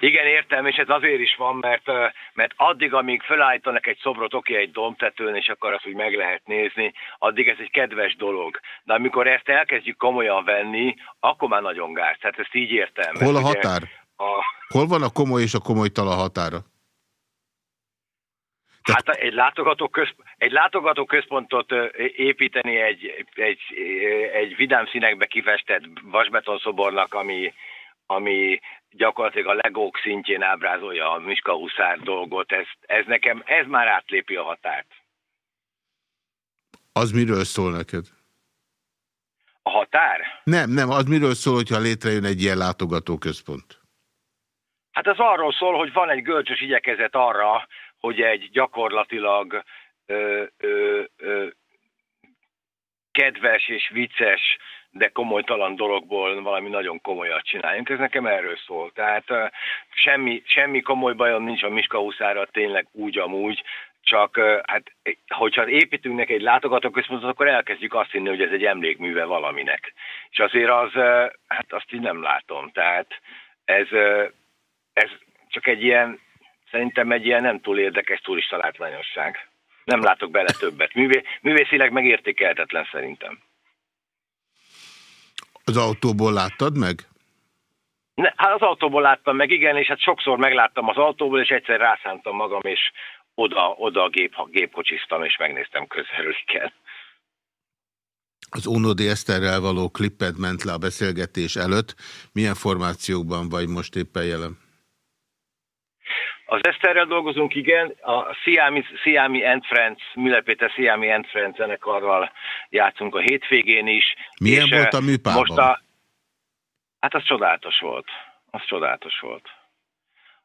Igen, értem, és ez azért is van, mert, mert addig, amíg felállítanak egy szobrot, oké, egy domtetőn, és akkor azt úgy meg lehet nézni, addig ez egy kedves dolog. De amikor ezt elkezdjük komolyan venni, akkor már nagyon gáz. Tehát ezt így értem. Hol a határ? A, Hol van a komoly és a komolytala határa? Hát egy látogató, közp- egy látogató központot építeni egy, egy, egy vidám színekbe kifestett vasbetonszobornak, ami, ami gyakorlatilag a legók szintjén ábrázolja a Miska Huszár dolgot, ez, ez nekem, ez már átlépi a határt. Az miről szól neked? A határ? Nem, nem, az miről szól, hogyha létrejön egy ilyen látogatóközpont? Hát ez arról szól, hogy van egy gölcsös igyekezet arra, hogy egy gyakorlatilag ö, ö, ö, kedves és vicces, de komolytalan dologból valami nagyon komolyat csináljunk. Ez nekem erről szól. Tehát semmi, semmi komoly bajom nincs a Miska Huszára, tényleg úgy amúgy, csak ö, hát, hogyha építünk neki egy látogatóközpontot, akkor elkezdjük azt hinni, hogy ez egy emlékműve valaminek. És azért az, hát azt így nem látom. Tehát ez, ez csak egy ilyen, szerintem egy ilyen nem túl érdekes turista látványosság. Nem látok bele többet. Művé, művészileg megértékelhetetlen szerintem. Az autóból láttad meg? Ne, hát az autóból láttam meg, igen, és hát sokszor megláttam az autóból, és egyszer rászántam magam, és oda, oda a gép, gépkocsiztam, és megnéztem közelről, igen. Az Ónodi Eszterrel való klipped ment le a beszélgetés előtt. Milyen formációkban vagy most éppen jelen? Az Eszterrel dolgozunk, igen, a Siami, Siami and Friends, Müller Péter Siami and Friends zenekarral játszunk a hétvégén is. Milyen és, volt a eh, műpában? Most a, hát az csodálatos volt. Az csodálatos volt.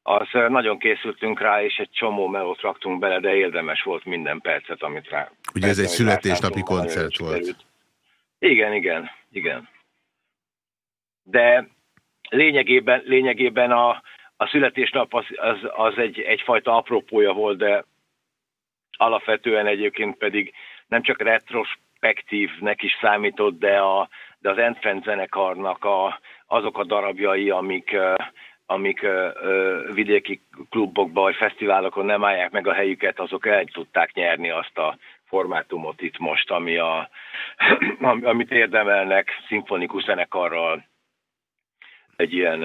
Az eh, nagyon készültünk rá, és egy csomó melót raktunk bele, de érdemes volt minden percet, amit rá... Ugye ez egy születésnapi koncert volt. Igen, igen, igen. De lényegében, lényegében a, a születésnap az, az, az egy, egyfajta apropója volt, de alapvetően egyébként pedig nem csak retrospektívnek is számított, de, a, de az Enfant zenekarnak a, azok a darabjai, amik, amik vidéki klubokban vagy fesztiválokon nem állják meg a helyüket, azok el tudták nyerni azt a formátumot itt most, ami a, [clears throat] am- amit érdemelnek szimfonikus zenekarral egy ilyen,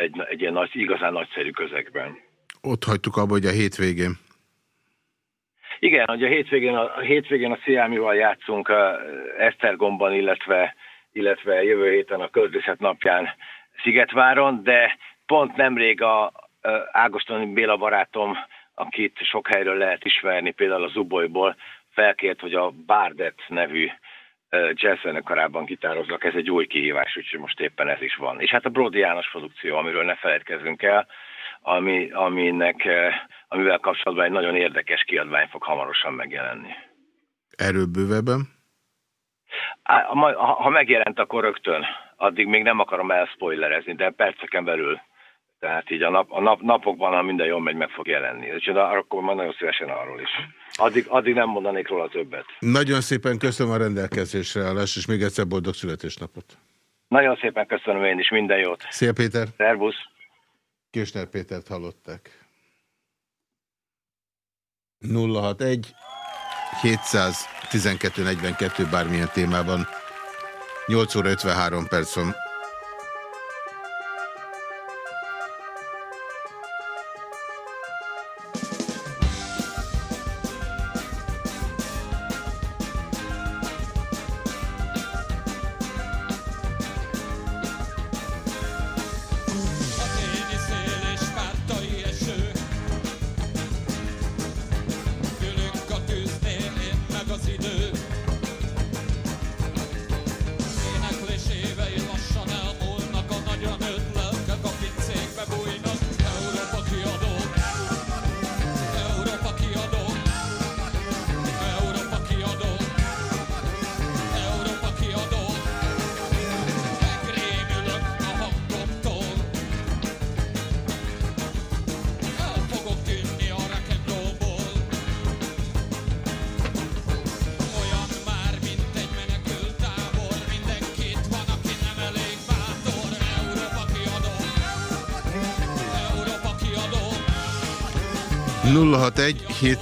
egy, egy ilyen nagy, igazán nagyszerű közegben. Ott hagytuk abba, hogy a hétvégén. Igen, hogy a hétvégén a, a, hétvégén a Sziámival játszunk uh, Esztergomban, illetve, illetve jövő héten a költészet napján Szigetváron, de pont nemrég a uh, Ágostoni Béla barátom, akit sok helyről lehet ismerni, például a Zubolyból, felkért, hogy a Bardet nevű jazz zenekarában gitározzak. Ez egy új kihívás, úgyhogy most éppen ez is van. És hát a Brody János produkció, amiről ne feledkezzünk el, ami, aminek, amivel kapcsolatban egy nagyon érdekes kiadvány fog hamarosan megjelenni. Erről bővebben? Ha megjelent, akkor rögtön. Addig még nem akarom elspoilerezni, de perceken belül. Tehát így a, nap, a nap, napokban, ha minden jól megy, meg fog jelenni. Úgyhogy akkor majd nagyon szívesen arról is. Addig, addig nem mondanék róla többet. Nagyon szépen köszönöm a rendelkezésre állás, és még egyszer boldog születésnapot. Nagyon szépen köszönöm én is, minden jót. Szia Péter! Szervusz! Késner Pétert hallották. 061 712 42 bármilyen témában. 8 óra 53 perc van.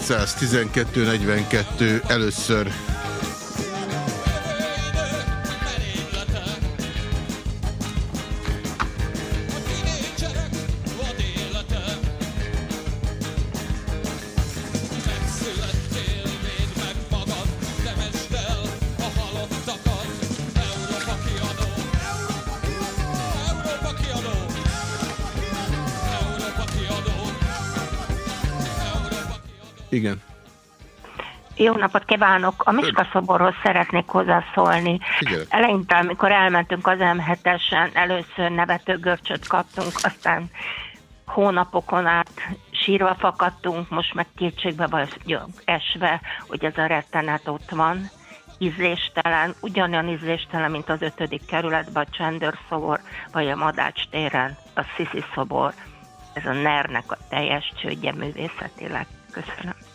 061 712 42 először. Napot kívánok! A Miska szoborhoz szeretnék hozzászólni. Figyelek. Eleinte, amikor elmentünk az M7-esen, először nevető görcsöt kaptunk, aztán hónapokon át sírva fakadtunk, most meg kétségbe vagyunk esve, hogy ez a rettenet ott van. Ízléstelen, ugyanolyan ízléstelen, mint az ötödik kerületben a Csendőrszobor, vagy a Madács téren a Sziszi szobor. Ez a NER-nek a teljes csődje művészetileg. Köszönöm.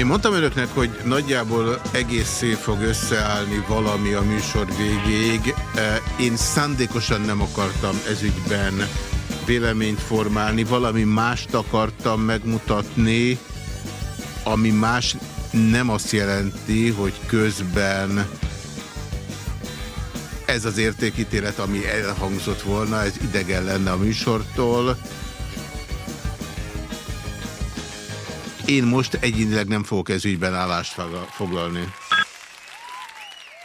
Én mondtam önöknek, hogy nagyjából egészé fog összeállni valami a műsor végéig. Eh, Én szándékosan nem akartam ezügyben véleményt formálni, valami mást akartam megmutatni, ami más nem azt jelenti, hogy közben ez az értékítélet, ami elhangzott volna, ez idegen lenne a műsortól. Én most egyénileg nem fogok ez ügyben állást fogla- foglalni.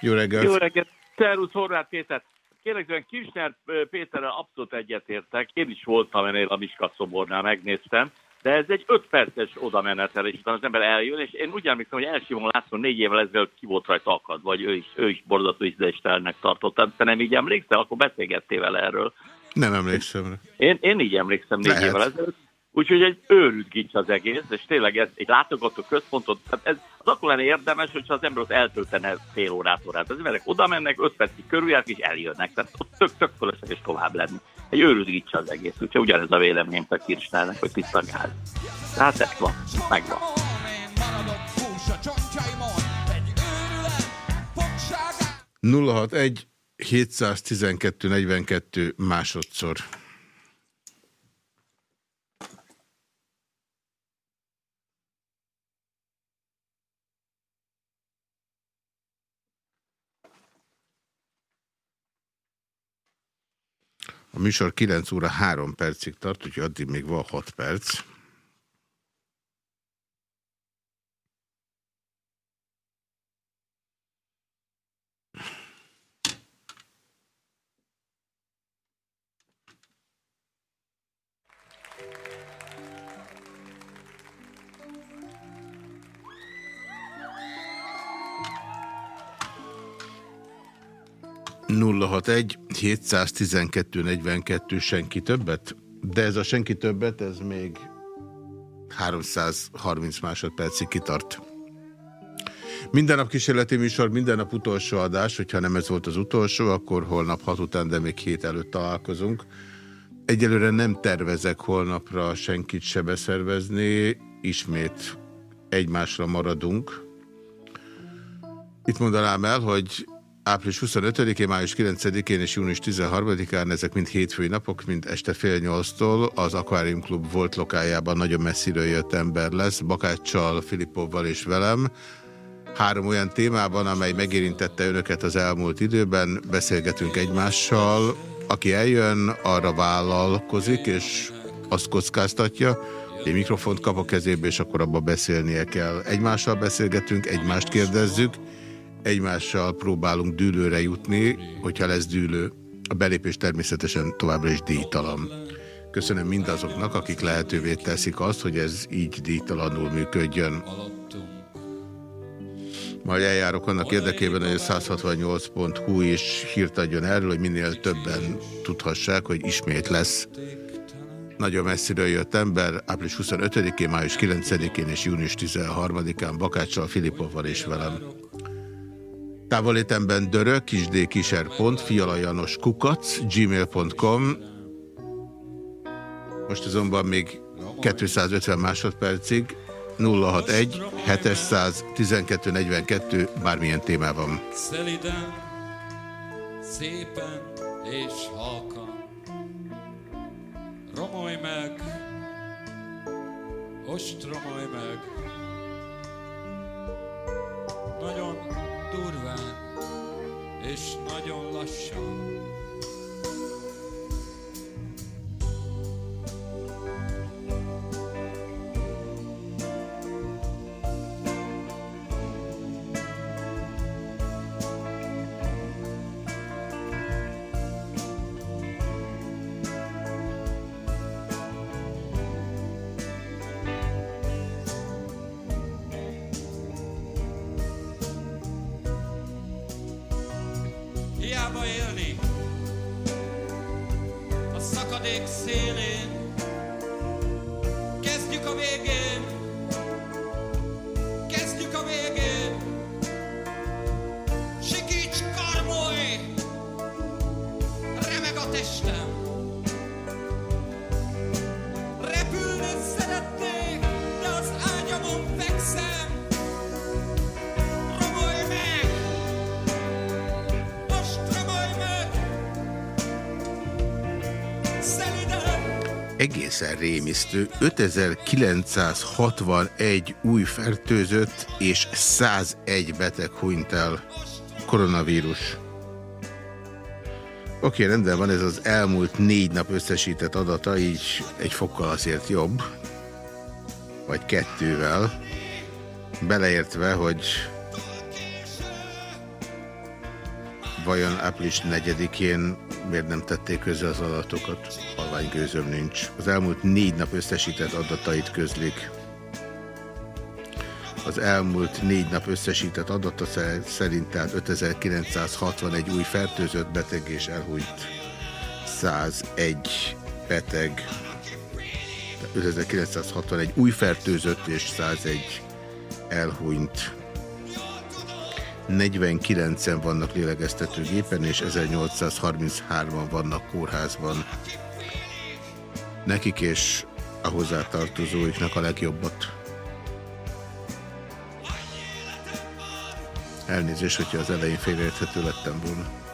Jó reggelt! Jó reggelt! Szervusz, Horváth Péter! Kérlek, Kisner Péterrel abszolút egyetértek. Én is voltam ennél a Miska szobornál, megnéztem. De ez egy öt perces oda menetel, és utána az ember eljön, és én úgy emlékszem, hogy Elsimon László négy évvel ezelőtt ki volt rajta akad, vagy ő is, ő is borzató ízléstelennek tartotta. Te nem így emlékszel? Akkor beszélgettél vele erről. Nem emlékszem. Én, én így emlékszem négy Lehet. évvel ezelőtt. Úgyhogy egy őrült gics az egész, és tényleg ez egy látogató központot, tehát ez az akkor lenne érdemes, hogyha az ember ott eltöltene fél órát, órát. Az emberek oda mennek, öt percig körüljárnak, és eljönnek. Tehát ott tök, tök fölösleges tovább lenni. Egy őrült gics az egész, úgyhogy ugyanez a véleményem a Kirchnernek, hogy tiszta gáz. Tehát ez van, megvan. Én maradok fús a csontjaimon, egy őrület fogságán. 061 712 42 másodszor. A műsor 9 óra 3 percig tart, úgyhogy addig még van 6 perc. Egy 712 42 senki többet, de ez a senki többet, ez még 330 másodpercig kitart. Minden nap kísérleti műsor, minden nap utolsó adás, hogyha nem ez volt az utolsó, akkor holnap hat után, de még hét előtt találkozunk. Egyelőre nem tervezek holnapra senkit se beszervezni, ismét egymásra maradunk. Itt mondanám el, hogy április 25-én, május 9-én és június 13-án, ezek mind hétfői napok, mind este fél nyolctól az Aquarium Club volt lokájában nagyon messziről jött ember lesz, Bakáccsal, Filipovval és velem. Három olyan témában, amely megérintette önöket az elmúlt időben, beszélgetünk egymással. Aki eljön, arra vállalkozik, és azt kockáztatja, egy mikrofont kap a kezébe, és akkor abba beszélnie kell. Egymással beszélgetünk, egymást kérdezzük, egymással próbálunk dűlőre jutni, hogyha lesz dűlő. A belépés természetesen továbbra is díjtalan. Köszönöm mindazoknak, akik lehetővé teszik azt, hogy ez így díjtalanul működjön. Majd eljárok annak érdekében, hogy a 168.hu is hírt adjon erről, hogy minél többen tudhassák, hogy ismét lesz nagyon messziről jött ember, április 25-én, május 9-én és június 13-án Bakáccsal, Filipovval és velem. Távolétemben dörö, kisdkiser.pont, fialajanos kukac, gmail.com. Most azonban még 250 másodpercig 061 712 42 bármilyen témában. Szeliden, szépen és halkan. Romolj meg, ostromolj meg. Nagyon durván és nagyon lassan. Szakadék Egészen rémisztő, 5961 új fertőzött és 101 beteg hunyt el. Koronavírus. Oké, rendben van, ez az elmúlt négy nap összesített adata, így egy fokkal azért jobb. Vagy kettővel. Beleértve, hogy vajon április 4-én miért nem tették közre az adatokat? Halvány gőzöm nincs. Az elmúlt négy nap összesített adatait közlik. Az elmúlt négy nap összesített adata szer- szerint tehát 5961 új fertőzött beteg és elhunyt 101 beteg. Tehát 5961 új fertőzött és 101 elhunyt. 49-en vannak lélegeztetőgépen, és 1833-an vannak kórházban. Nekik és a hozzátartozóiknak a legjobbat. Elnézést, hogyha az elején félreérthető lettem volna.